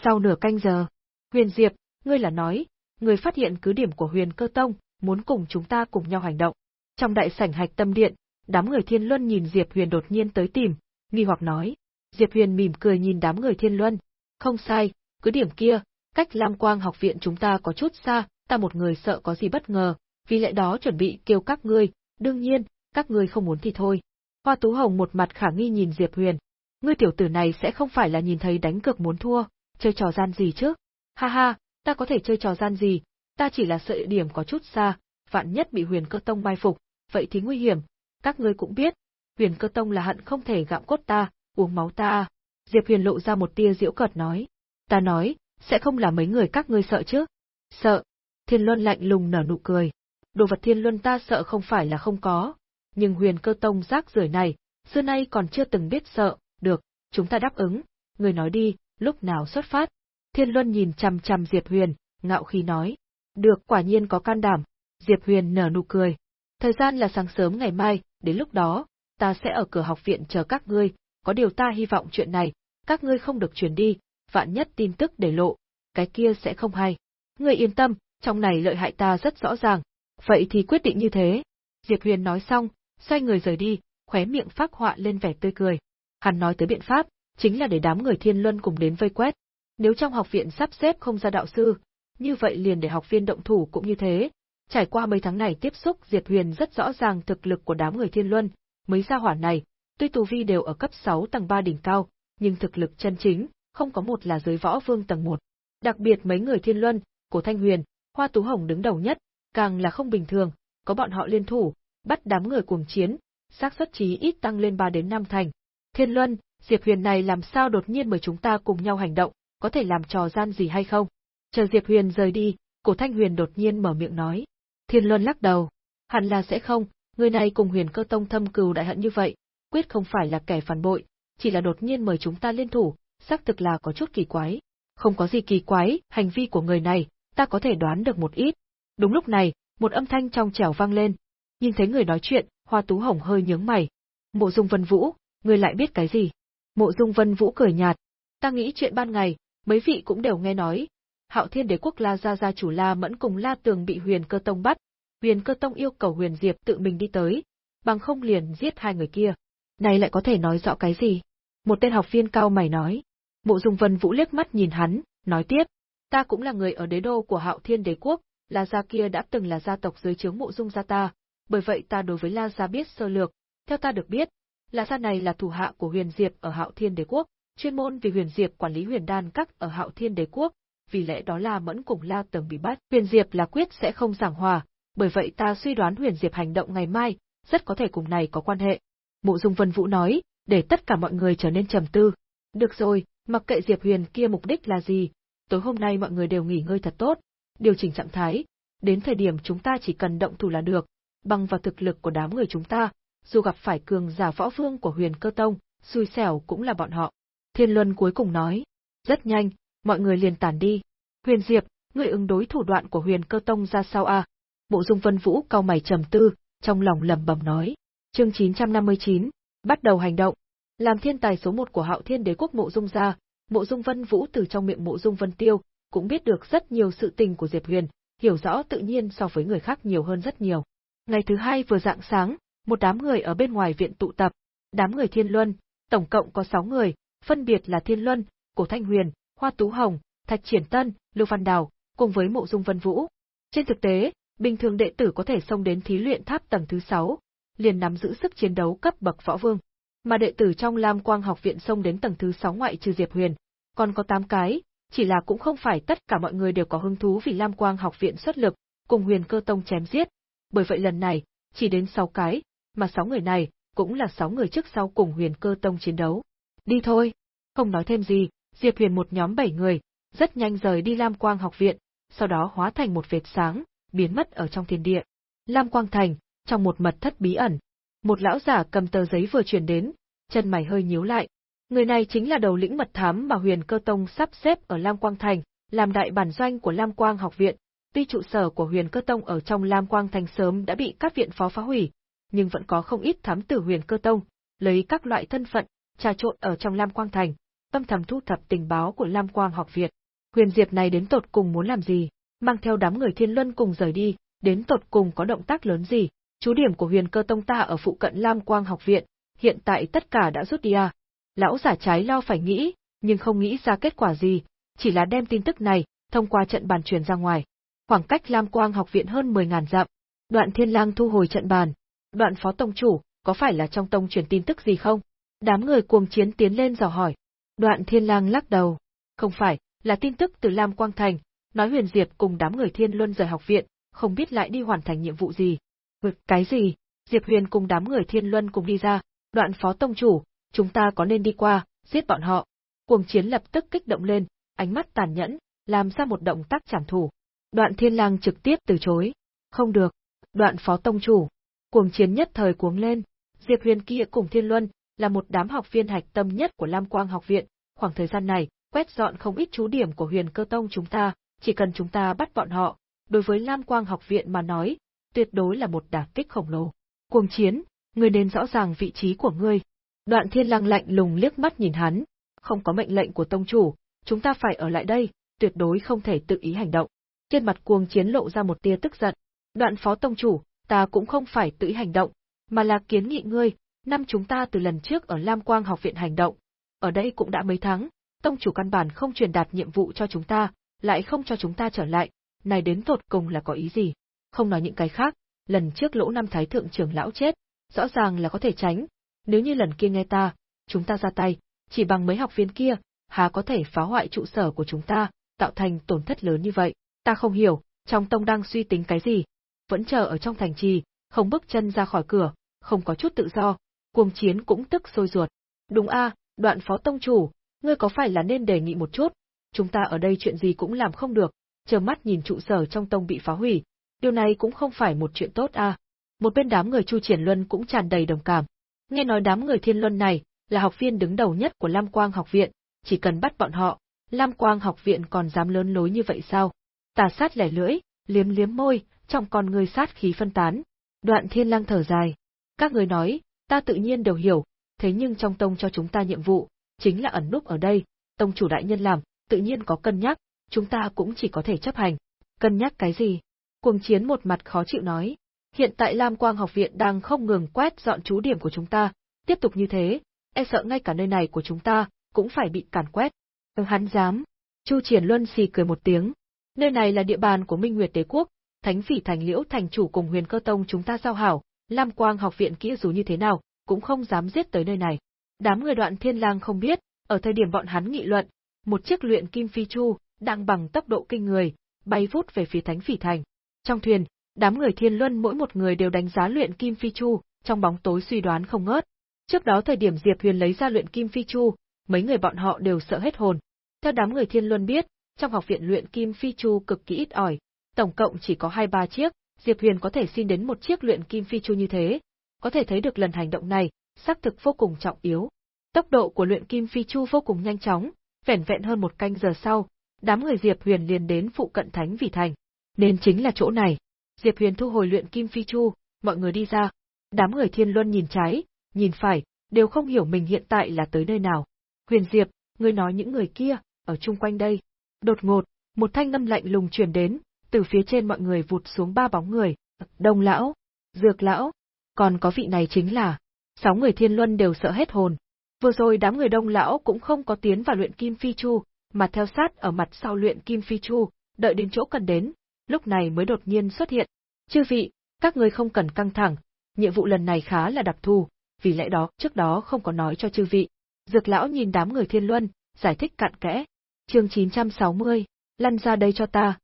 Sau nửa canh giờ, Huyền Diệp, ngươi là nói, ngươi phát hiện cứ điểm của Huyền Cơ Tông, muốn cùng chúng ta cùng nhau hành động. Trong đại sảnh hạch tâm điện, đám người Thiên Luân nhìn Diệp Huyền đột nhiên tới tìm, nghi hoặc nói. Diệp Huyền mỉm cười nhìn đám người Thiên Luân. Không sai, cứ điểm kia, cách Lam Quang học viện chúng ta có chút xa, ta một người sợ có gì bất ngờ, vì lẽ đó chuẩn bị kêu các ngươi, đương nhiên, các ngươi không muốn thì thôi. Hoa Tú Hồng một mặt khả nghi nhìn Diệp Huyền. Ngươi tiểu tử này sẽ không phải là nhìn thấy đánh cược muốn thua, chơi trò gian gì chứ? Ha ha, ta có thể chơi trò gian gì, ta chỉ là sợ địa điểm có chút xa, vạn nhất bị huyền cơ tông mai phục, vậy thì nguy hiểm, các ngươi cũng biết, huyền cơ tông là hận không thể gặm cốt ta, uống máu ta Diệp huyền lộ ra một tia diễu cợt nói. Ta nói, sẽ không là mấy người các ngươi sợ chứ? Sợ. Thiên Luân lạnh lùng nở nụ cười. Đồ vật Thiên Luân ta sợ không phải là không có, nhưng huyền cơ tông rác rưởi này, xưa nay còn chưa từng biết sợ, được, chúng ta đáp ứng, người nói đi, lúc nào xuất phát. Thiên Luân nhìn chằm chằm Diệp Huyền, ngạo khí nói. Được quả nhiên có can đảm. Diệp Huyền nở nụ cười. Thời gian là sáng sớm ngày mai, đến lúc đó, ta sẽ ở cửa học viện chờ các ngươi, có điều ta hy vọng chuyện này, các ngươi không được truyền đi, vạn nhất tin tức để lộ, cái kia sẽ không hay. Ngươi yên tâm, trong này lợi hại ta rất rõ ràng. Vậy thì quyết định như thế. Diệp Huyền nói xong, xoay người rời đi, khóe miệng phác họa lên vẻ tươi cười. Hắn nói tới biện pháp, chính là để đám người thiên luân cùng đến vây quét. Nếu trong học viện sắp xếp không ra đạo sư, như vậy liền để học viên động thủ cũng như thế. Trải qua mấy tháng này tiếp xúc Diệp Huyền rất rõ ràng thực lực của đám người thiên luân, mấy gia hỏa này, tuy tu vi đều ở cấp 6 tầng 3 đỉnh cao, nhưng thực lực chân chính, không có một là dưới võ vương tầng 1. Đặc biệt mấy người thiên luân, cổ thanh huyền, hoa tú hồng đứng đầu nhất, càng là không bình thường, có bọn họ liên thủ, bắt đám người cuồng chiến, xác suất chí ít tăng lên 3 đến 5 thành. Thiên Luân, Diệp Huyền này làm sao đột nhiên mời chúng ta cùng nhau hành động, có thể làm trò gian gì hay không? Chờ Diệp Huyền rời đi, cổ Thanh Huyền đột nhiên mở miệng nói. Thiên Luân lắc đầu. Hẳn là sẽ không, người này cùng huyền cơ tông thâm cừu đại hận như vậy, quyết không phải là kẻ phản bội, chỉ là đột nhiên mời chúng ta liên thủ, xác thực là có chút kỳ quái. Không có gì kỳ quái, hành vi của người này, ta có thể đoán được một ít. Đúng lúc này, một âm thanh trong trẻo vang lên, Nhìn thấy người nói chuyện, Hoa Tú Hồng hơi nhướng mày. Mộ Dung Vân Vũ, Ngươi lại biết cái gì? Mộ Dung Vân Vũ cười nhạt. Ta nghĩ chuyện ban ngày, mấy vị cũng đều nghe nói. Hạo Thiên Đế quốc La gia gia chủ La Mẫn cùng La Tường bị Huyền Cơ Tông bắt, Huyền Cơ Tông yêu cầu Huyền Diệp tự mình đi tới, bằng không liền giết hai người kia. Này lại có thể nói rõ cái gì? Một tên học viên cao mày nói. Mộ Dung Vân Vũ liếc mắt nhìn hắn, nói tiếp, ta cũng là người ở đế đô của Hạo Thiên Đế quốc, La gia kia đã từng là gia tộc dưới trướng Mộ Dung gia ta, bởi vậy ta đối với La Gia biết sơ lược, theo ta được biết, La Gia này là thủ hạ của Huyền Diệp ở Hạo Thiên Đế Quốc, chuyên môn vì Huyền Diệp quản lý Huyền Đan các ở Hạo Thiên Đế quốc, vì lẽ đó La Mẫn cùng La Tầm bị bắt. Huyền Diệp là quyết sẽ không giảng hòa, bởi vậy ta suy đoán Huyền Diệp hành động ngày mai, rất có thể cùng này có quan hệ. Mộ Dung Vân Vũ nói, để tất cả mọi người trở nên trầm tư. Được rồi, mặc kệ Diệp Huyền kia mục đích là gì, tối hôm nay mọi người đều nghỉ ngơi thật tốt, điều chỉnh trạng thái, đến thời điểm chúng ta chỉ cần động thủ là được, bằng vào thực lực của đám người chúng ta, dù gặp phải cường giả võ vương của huyền cơ tông, xui xẻo cũng là bọn họ. Thiên Luân cuối cùng nói, rất nhanh, mọi người liền tản đi. Huyền Diệp, người ứng đối thủ đoạn của huyền cơ tông ra sao a? À? Bộ Dung Vân Vũ cao mày trầm tư, trong lòng lẩm bẩm nói. Chương 959, bắt đầu hành động. Làm thiên tài số một của Hạo Thiên Đế quốc Mộ Dung gia, Mộ Dung Vân Vũ từ trong miệng Mộ Dung Vân Tiêu, cũng biết được rất nhiều sự tình của Diệp Huyền, hiểu rõ tự nhiên so với người khác nhiều hơn rất nhiều. Ngày thứ hai vừa dạng sáng, một đám người ở bên ngoài viện tụ tập. Đám người Thiên Luân, tổng cộng có 6 người, phân biệt là Thiên Luân, Cổ Thanh Huyền, Hoa Tú Hồng, Thạch Triển Tân, Lưu Văn Đào, cùng với Mộ Dung Vân Vũ. Trên thực tế, bình thường đệ tử có thể xông đến thí luyện tháp tầng thứ 6, liền nắm giữ sức chiến đấu cấp bậc võ vương. Mà đệ tử trong Lam Quang học viện xông đến tầng thứ 6 ngoại trừ Diệp Huyền, còn có 8 cái, chỉ là cũng không phải tất cả mọi người đều có hứng thú vì Lam Quang học viện xuất lực, cùng Huyền Cơ Tông chém giết. Bởi vậy lần này, chỉ đến 6 cái, mà sáu người này cũng là sáu người trước sau cùng Huyền Cơ Tông chiến đấu. Đi thôi. Không nói thêm gì, Diệp Huyền một nhóm bảy người, rất nhanh rời đi Lam Quang học viện, sau đó hóa thành một vệt sáng, biến mất ở trong thiên địa. Lam Quang Thành, trong một mật thất bí ẩn. Một lão giả cầm tờ giấy vừa truyền đến, chân mày hơi nhíu lại. Người này chính là đầu lĩnh mật thám mà Huyền Cơ Tông sắp xếp ở Lam Quang Thành, làm đại bản doanh của Lam Quang học viện. Tuy trụ sở của Huyền Cơ Tông ở trong Lam Quang Thành sớm đã bị các viện phó phá hủy, nhưng vẫn có không ít thám tử Huyền Cơ Tông, lấy các loại thân phận, trà trộn ở trong Lam Quang Thành, âm thầm thu thập tình báo của Lam Quang học viện. Huyền Diệp này đến tột cùng muốn làm gì? Mang theo đám người Thiên Luân cùng rời đi, đến tột cùng có động tác lớn gì? Chú điểm của Huyền Cơ Tông ta ở phụ cận Lam Quang học viện, hiện tại tất cả đã rút đi à? Lão giả trái lo phải nghĩ, nhưng không nghĩ ra kết quả gì, chỉ là đem tin tức này thông qua trận bàn truyền ra ngoài. Khoảng cách Lam Quang học viện hơn 10.000 dặm. Đoạn Thiên Lang thu hồi trận bàn. Đoạn Phó tông chủ, có phải là trong tông truyền tin tức gì không? Đám người cuồng chiến tiến lên dò hỏi. Đoạn Thiên Lang lắc đầu. Không phải, là tin tức từ Lam Quang Thành, nói Huyền Diệp cùng đám người Thiên Luân rời học viện, không biết lại đi hoàn thành nhiệm vụ gì. Vực cái gì? Diệp Huyền cùng đám người Thiên Luân cùng đi ra, đoạn phó tông chủ, chúng ta có nên đi qua, giết bọn họ. Cuồng chiến lập tức kích động lên, ánh mắt tàn nhẫn, làm ra một động tác trảm thủ. Đoạn Thiên Lang trực tiếp từ chối. Không được. Đoạn phó tông chủ. Cuồng chiến nhất thời cuống lên. Diệp Huyền kia cùng Thiên Luân, là một đám học viên hạch tâm nhất của Lam Quang học viện, khoảng thời gian này, quét dọn không ít chú điểm của huyền cơ tông chúng ta, chỉ cần chúng ta bắt bọn họ, đối với Lam Quang học viện mà nói, tuyệt đối là một đả kích khổng lồ. Cuồng chiến, ngươi nên rõ ràng vị trí của ngươi. Đoạn thiên lăng lạnh lùng liếc mắt nhìn hắn, không có mệnh lệnh của tông chủ, chúng ta phải ở lại đây, tuyệt đối không thể tự ý hành động. Trên mặt cuồng chiến lộ ra một tia tức giận. Đoạn phó tông chủ, ta cũng không phải tự hành động, mà là kiến nghị ngươi, năm chúng ta từ lần trước ở Lam Quang học viện hành động. Ở đây cũng đã mấy tháng, tông chủ căn bản không truyền đạt nhiệm vụ cho chúng ta, lại không cho chúng ta trở lại, này đến tột cùng là có ý gì? Không nói những cái khác, lần trước lỗ năm thái thượng trưởng lão chết, rõ ràng là có thể tránh, nếu như lần kia nghe ta, chúng ta ra tay, chỉ bằng mấy học viên kia, há có thể phá hoại trụ sở của chúng ta, tạo thành tổn thất lớn như vậy. Ta không hiểu, trong tông đang suy tính cái gì? Vẫn chờ ở trong thành trì, không bước chân ra khỏi cửa, không có chút tự do, cuồng chiến cũng tức sôi ruột. Đúng a, đoạn phó tông chủ, ngươi có phải là nên đề nghị một chút, chúng ta ở đây chuyện gì cũng làm không được, chờ mắt nhìn trụ sở trong tông bị phá hủy, điều này cũng không phải một chuyện tốt a. Một bên đám người Chu Triển Luân cũng tràn đầy đồng cảm. Nghe nói đám người Thiên Luân này là học viên đứng đầu nhất của Lam Quang học viện, chỉ cần bắt bọn họ, Lam Quang học viện còn dám lớn lối như vậy sao? Tà sát lẻ lưỡi, liếm liếm môi, trong con người sát khí phân tán. Đoạn Thiên Lang thở dài. Các người nói, ta tự nhiên đều hiểu, thế nhưng trong tông cho chúng ta nhiệm vụ, chính là ẩn núp ở đây, tông chủ đại nhân làm, tự nhiên có cân nhắc, chúng ta cũng chỉ có thể chấp hành. Cân nhắc cái gì? Cuồng chiến một mặt khó chịu nói. Hiện tại Lam Quang học viện đang không ngừng quét dọn chú điểm của chúng ta, tiếp tục như thế, e sợ ngay cả nơi này của chúng ta cũng phải bị càn quét. Ừ hắn dám. Chu Triển Luân xì cười một tiếng. Nơi này là địa bàn của Minh Nguyệt Đế quốc, Thánh Phỉ Thành Liễu thành chủ cùng Huyền Cơ Tông chúng ta giao hảo, Lam Quang học viện kia dù như thế nào, cũng không dám giết tới nơi này. Đám người đoạn thiên lang không biết, Ở thời điểm bọn hắn nghị luận, một chiếc luyện kim phi chu đang bằng tốc độ kinh người, bay vút về phía Thánh Phỉ Thành. Trong thuyền, đám người Thiên Luân mỗi một người đều đánh giá luyện kim phi chu, trong bóng tối suy đoán không ngớt. Trước đó thời điểm Diệp Huyền lấy ra luyện kim phi chu, mấy người bọn họ đều sợ hết hồn. Theo đám người Thiên Luân biết, trong học viện luyện kim phi chu cực kỳ ít ỏi, tổng cộng chỉ có hai ba chiếc, Diệp Huyền có thể xin đến một chiếc luyện kim phi chu như thế, có thể thấy được lần hành động này, xác thực vô cùng trọng yếu. Tốc độ của luyện kim phi chu vô cùng nhanh chóng, vẻn vẹn hơn một canh giờ sau, đám người Diệp Huyền liền đến phụ cận Thánh Vị Thành. Nên chính là chỗ này. Diệp Huyền thu hồi luyện kim phi chu, mọi người đi ra. Đám người Thiên Luân nhìn trái, nhìn phải, đều không hiểu mình hiện tại là tới nơi nào. Huyền Diệp, ngươi nói những người kia, ở chung quanh đây. Đột ngột, một thanh âm lạnh lùng truyền đến, từ phía trên mọi người vụt xuống ba bóng người. Đông lão, Dược lão, còn có vị này chính là. Sáu người Thiên Luân đều sợ hết hồn. Vừa rồi đám người Đông lão cũng không có tiến vào luyện kim phi chu, mà theo sát ở mặt sau luyện kim phi chu, đợi đến chỗ cần đến, lúc này mới đột nhiên xuất hiện. Chư vị, các ngươi không cần căng thẳng, nhiệm vụ lần này khá là đặc thù, vì lẽ đó trước đó không có nói cho chư vị. Dược lão nhìn đám người thiên luân, giải thích cặn kẽ. Chương 960, lăn ra đây cho ta.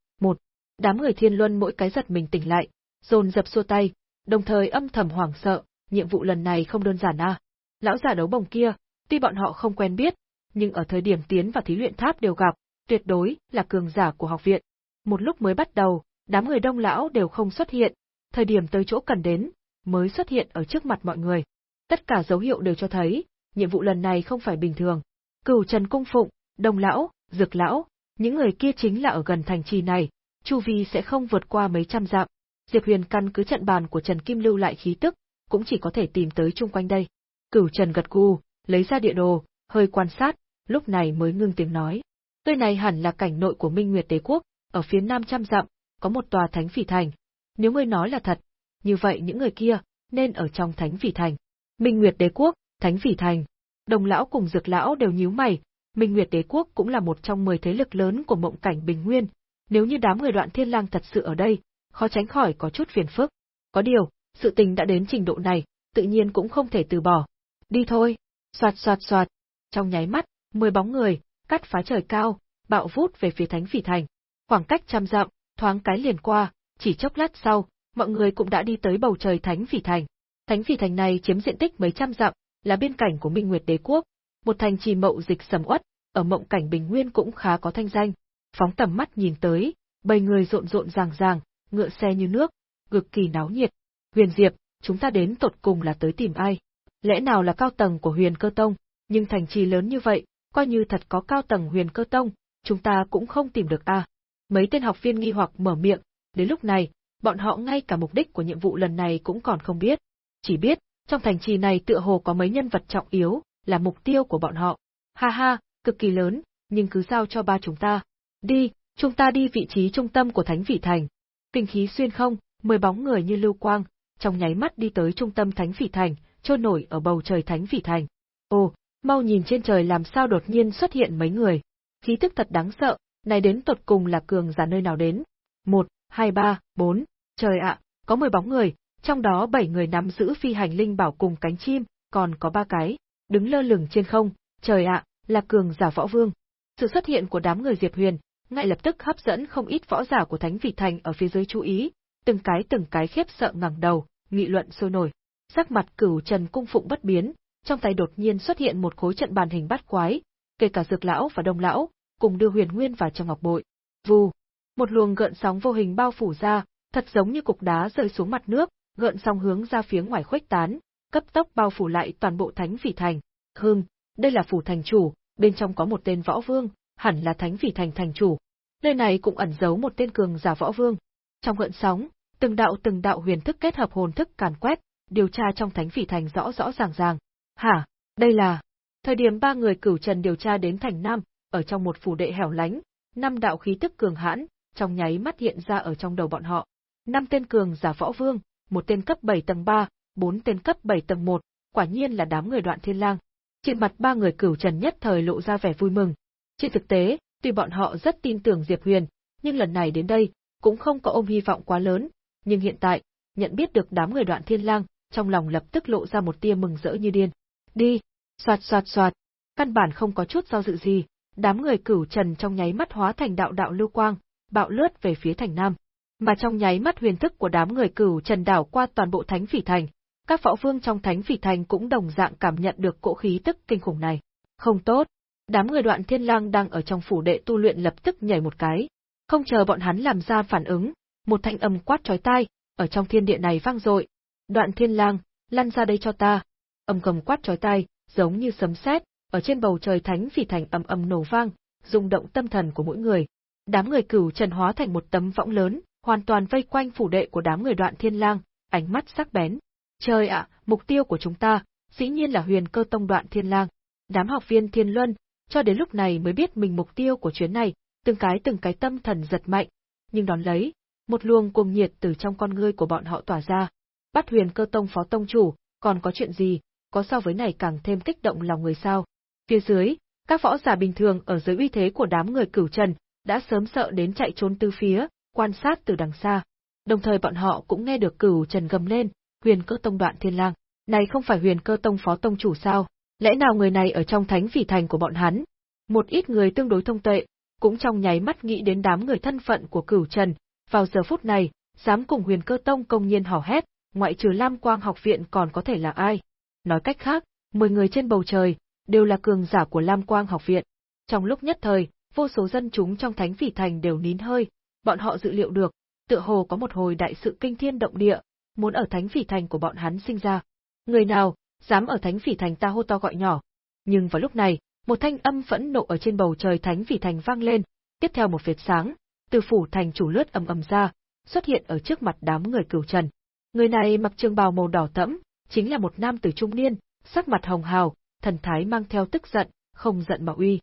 Đám người thiên luân mỗi cái giật mình tỉnh lại, dồn dập xua tay, đồng thời âm thầm hoảng sợ, nhiệm vụ lần này không đơn giản à. Lão giả đấu bồng kia, tuy bọn họ không quen biết, nhưng ở thời điểm tiến vào thí luyện tháp đều gặp, tuyệt đối là cường giả của học viện. Một lúc mới bắt đầu, đám người đông lão đều không xuất hiện, thời điểm tới chỗ cần đến, mới xuất hiện ở trước mặt mọi người. Tất cả dấu hiệu đều cho thấy, nhiệm vụ lần này không phải bình thường. Cửu Trần Cung Phụng, Đông Lão, Dược Lão, những người kia chính là ở gần thành trì này, chu vi sẽ không vượt qua mấy trăm dặm. Diệp Huyền căn cứ trận bàn của Trần Kim lưu lại khí tức, cũng chỉ có thể tìm tới chung quanh đây. Cửu Trần gật gù, lấy ra địa đồ, hơi quan sát, lúc này mới ngưng tiếng nói. Nơi này hẳn là cảnh nội của Minh Nguyệt Đế Quốc, ở phía nam trăm dặm, có một tòa thánh phỉ thành. Nếu ngươi nói là thật, như vậy những người kia, nên ở trong thánh phỉ thành. Minh Nguyệt Đế Quốc, thánh phỉ thành. Đồng lão cùng dược lão đều nhíu mày, Minh Nguyệt Đế Quốc cũng là một trong mười thế lực lớn của mộng cảnh bình nguyên. Nếu như đám người đoạn thiên lang thật sự ở đây, khó tránh khỏi có chút phiền phức. Có điều, sự tình đã đến trình độ này, tự nhiên cũng không thể từ bỏ. Đi thôi. Soạt soạt soạt. Trong nháy mắt, mười bóng người, cắt phá trời cao, bạo vút về phía Thánh Phỉ Thành. Khoảng cách trăm dặm, thoáng cái liền qua, chỉ chốc lát sau, mọi người cũng đã đi tới bầu trời Thánh Phỉ Thành. Thánh Phỉ Thành này chiếm diện tích mấy trăm dặm, là biên cảnh của Minh Nguyệt Đế quốc, một thành trì mậu dịch sầm uất, ở mộng cảnh bình nguyên cũng khá có thanh danh. Phóng tầm mắt nhìn tới, bầy người rộn rộn ràng ràng, ngựa xe như nước, cực kỳ náo nhiệt. Huyền Diệp, chúng ta đến tột cùng là tới tìm ai? Lẽ nào là cao tầng của Huyền Cơ Tông, nhưng thành trì lớn như vậy, coi như thật có cao tầng huyền cơ tông, chúng ta cũng không tìm được a. Mấy tên học viên nghi hoặc mở miệng, đến lúc này, bọn họ ngay cả mục đích của nhiệm vụ lần này cũng còn không biết. Chỉ biết, trong thành trì này tựa hồ có mấy nhân vật trọng yếu, là mục tiêu của bọn họ. Ha ha, cực kỳ lớn, nhưng cứ giao cho ba chúng ta. Đi, chúng ta đi vị trí trung tâm của Thánh Vị Thành. Kinh khí xuyên không, mười bóng người như lưu quang, trong nháy mắt đi tới trung tâm Thánh Vị Thành, trôi nổi ở bầu trời Thánh Vị Thành. Ồ, mau nhìn trên trời làm sao đột nhiên xuất hiện mấy người. Khí tức thật đáng sợ, này đến tột cùng là cường giả nơi nào đến. Một, hai ba, bốn, trời ạ, có mười bóng người, trong đó bảy người nắm giữ phi hành linh bảo cùng cánh chim, còn có ba cái, đứng lơ lửng trên không, trời ạ, là cường giả võ vương. Sự xuất hiện của đám người Diệp Huyền, ngay lập tức hấp dẫn không ít võ giả của Thánh Vị Thành ở phía dưới chú ý, từng cái từng cái khiếp sợ ngẩng đầu, nghị luận sôi nổi. Sắc mặt cửu trần cung phụng bất biến, trong tay đột nhiên xuất hiện một khối trận bàn hình bát quái, kể cả dược lão và đông lão, cùng đưa huyền nguyên vào trong ngọc bội. Vù, một luồng gợn sóng vô hình bao phủ ra, thật giống như cục đá rơi xuống mặt nước, gợn sóng hướng ra phía ngoài khuếch tán, cấp tốc bao phủ lại toàn bộ thánh phỉ thành. Hưng, đây là phủ thành chủ, bên trong có một tên võ vương, hẳn là thánh phỉ thành thành chủ. Nơi này cũng ẩn giấu một tên cường giả võ vương. Trong gợn sóng, từng đạo từng đạo huyền thức kết hợp hồn thức càn quét, điều tra trong thánh phỉ thành rõ rõ ràng ràng. Hả, đây là... Thời điểm ba người cửu trần điều tra đến thành Nam, ở trong một phủ đệ hẻo lánh, năm đạo khí tức cường hãn, trong nháy mắt hiện ra ở trong đầu bọn họ. Năm tên cường giả võ vương, một tên cấp 7 tầng 3, bốn tên cấp 7 tầng 1, quả nhiên là đám người đoạn thiên lang. Trên mặt ba người cửu trần nhất thời lộ ra vẻ vui mừng. Trên thực tế, tuy bọn họ rất tin tưởng Diệp Huyền, nhưng lần này đến đây, cũng không có ôm hy vọng quá lớn, nhưng hiện tại, nhận biết được đám người đoạn thiên lang, trong lòng lập tức lộ ra một tia mừng rỡ như điên. Đi, soạt soạt soạt. căn bản không có chút do dự gì, đám người cửu trần trong nháy mắt hóa thành đạo đạo lưu quang, bạo lướt về phía thành nam. Mà trong nháy mắt huyền thức của đám người cửu trần đảo qua toàn bộ thánh phỉ thành, các võ vương trong thánh phỉ thành cũng đồng dạng cảm nhận được cỗ khí tức kinh khủng này. Không tốt, đám người đoạn thiên lang đang ở trong phủ đệ tu luyện lập tức nhảy một cái. Không chờ bọn hắn làm ra phản ứng, một thanh âm quát chói tai, ở trong thiên địa này vang dội. Đoạn thiên lang, lăn ra đây cho ta. Âm cầm quát chói tai, giống như sấm sét, ở trên bầu trời thánh phỉ thành ầm ầm nổ vang, rung động tâm thần của mỗi người. Đám người cửu trần hóa thành một tấm võng lớn, hoàn toàn vây quanh phủ đệ của đám người đoạn thiên lang, ánh mắt sắc bén. Trời ạ, mục tiêu của chúng ta, dĩ nhiên là huyền cơ tông đoạn thiên lang. Đám học viên thiên luân, cho đến lúc này mới biết mình mục tiêu của chuyến này, từng cái từng cái tâm thần giật mạnh, nhưng đón lấy, một luồng cuồng nhiệt từ trong con ngươi của bọn họ tỏa ra. Bắt huyền cơ tông phó tông chủ, còn có chuyện gì, có so với này càng thêm kích động lòng người sao. Phía dưới, các võ giả bình thường ở dưới uy thế của đám người cửu trần, đã sớm sợ đến chạy trốn tư phía, quan sát từ đằng xa. Đồng thời bọn họ cũng nghe được cửu trần gầm lên, huyền cơ tông đoạn thiên lang. Này không phải huyền cơ tông phó tông chủ sao? Lẽ nào người này ở trong thánh phỉ thành của bọn hắn? Một ít người tương đối thông tuệ, cũng trong nháy mắt nghĩ đến đám người thân phận của cửu trần, vào giờ phút này, dám cùng huyền cơ tông công nhiên hò hét, ngoại trừ Lam Quang học viện còn có thể là ai? Nói cách khác, 10 người trên bầu trời, đều là cường giả của Lam Quang học viện. Trong lúc nhất thời, vô số dân chúng trong thánh phỉ thành đều nín hơi, bọn họ dự liệu được, tựa hồ có một hồi đại sự kinh thiên động địa, muốn ở thánh phỉ thành của bọn hắn sinh ra. Người nào, dám ở thánh phỉ thành ta hô to gọi nhỏ. Nhưng vào lúc này, một thanh âm phẫn nộ ở trên bầu trời thánh phỉ thành vang lên, tiếp theo một vệt sáng, từ phủ thành chủ lướt ầm ầm ra, xuất hiện ở trước mặt đám người cửu trần. Người này mặc trường bào màu đỏ thẫm, chính là một nam tử trung niên, sắc mặt hồng hào, thần thái mang theo tức giận, không giận mà uy.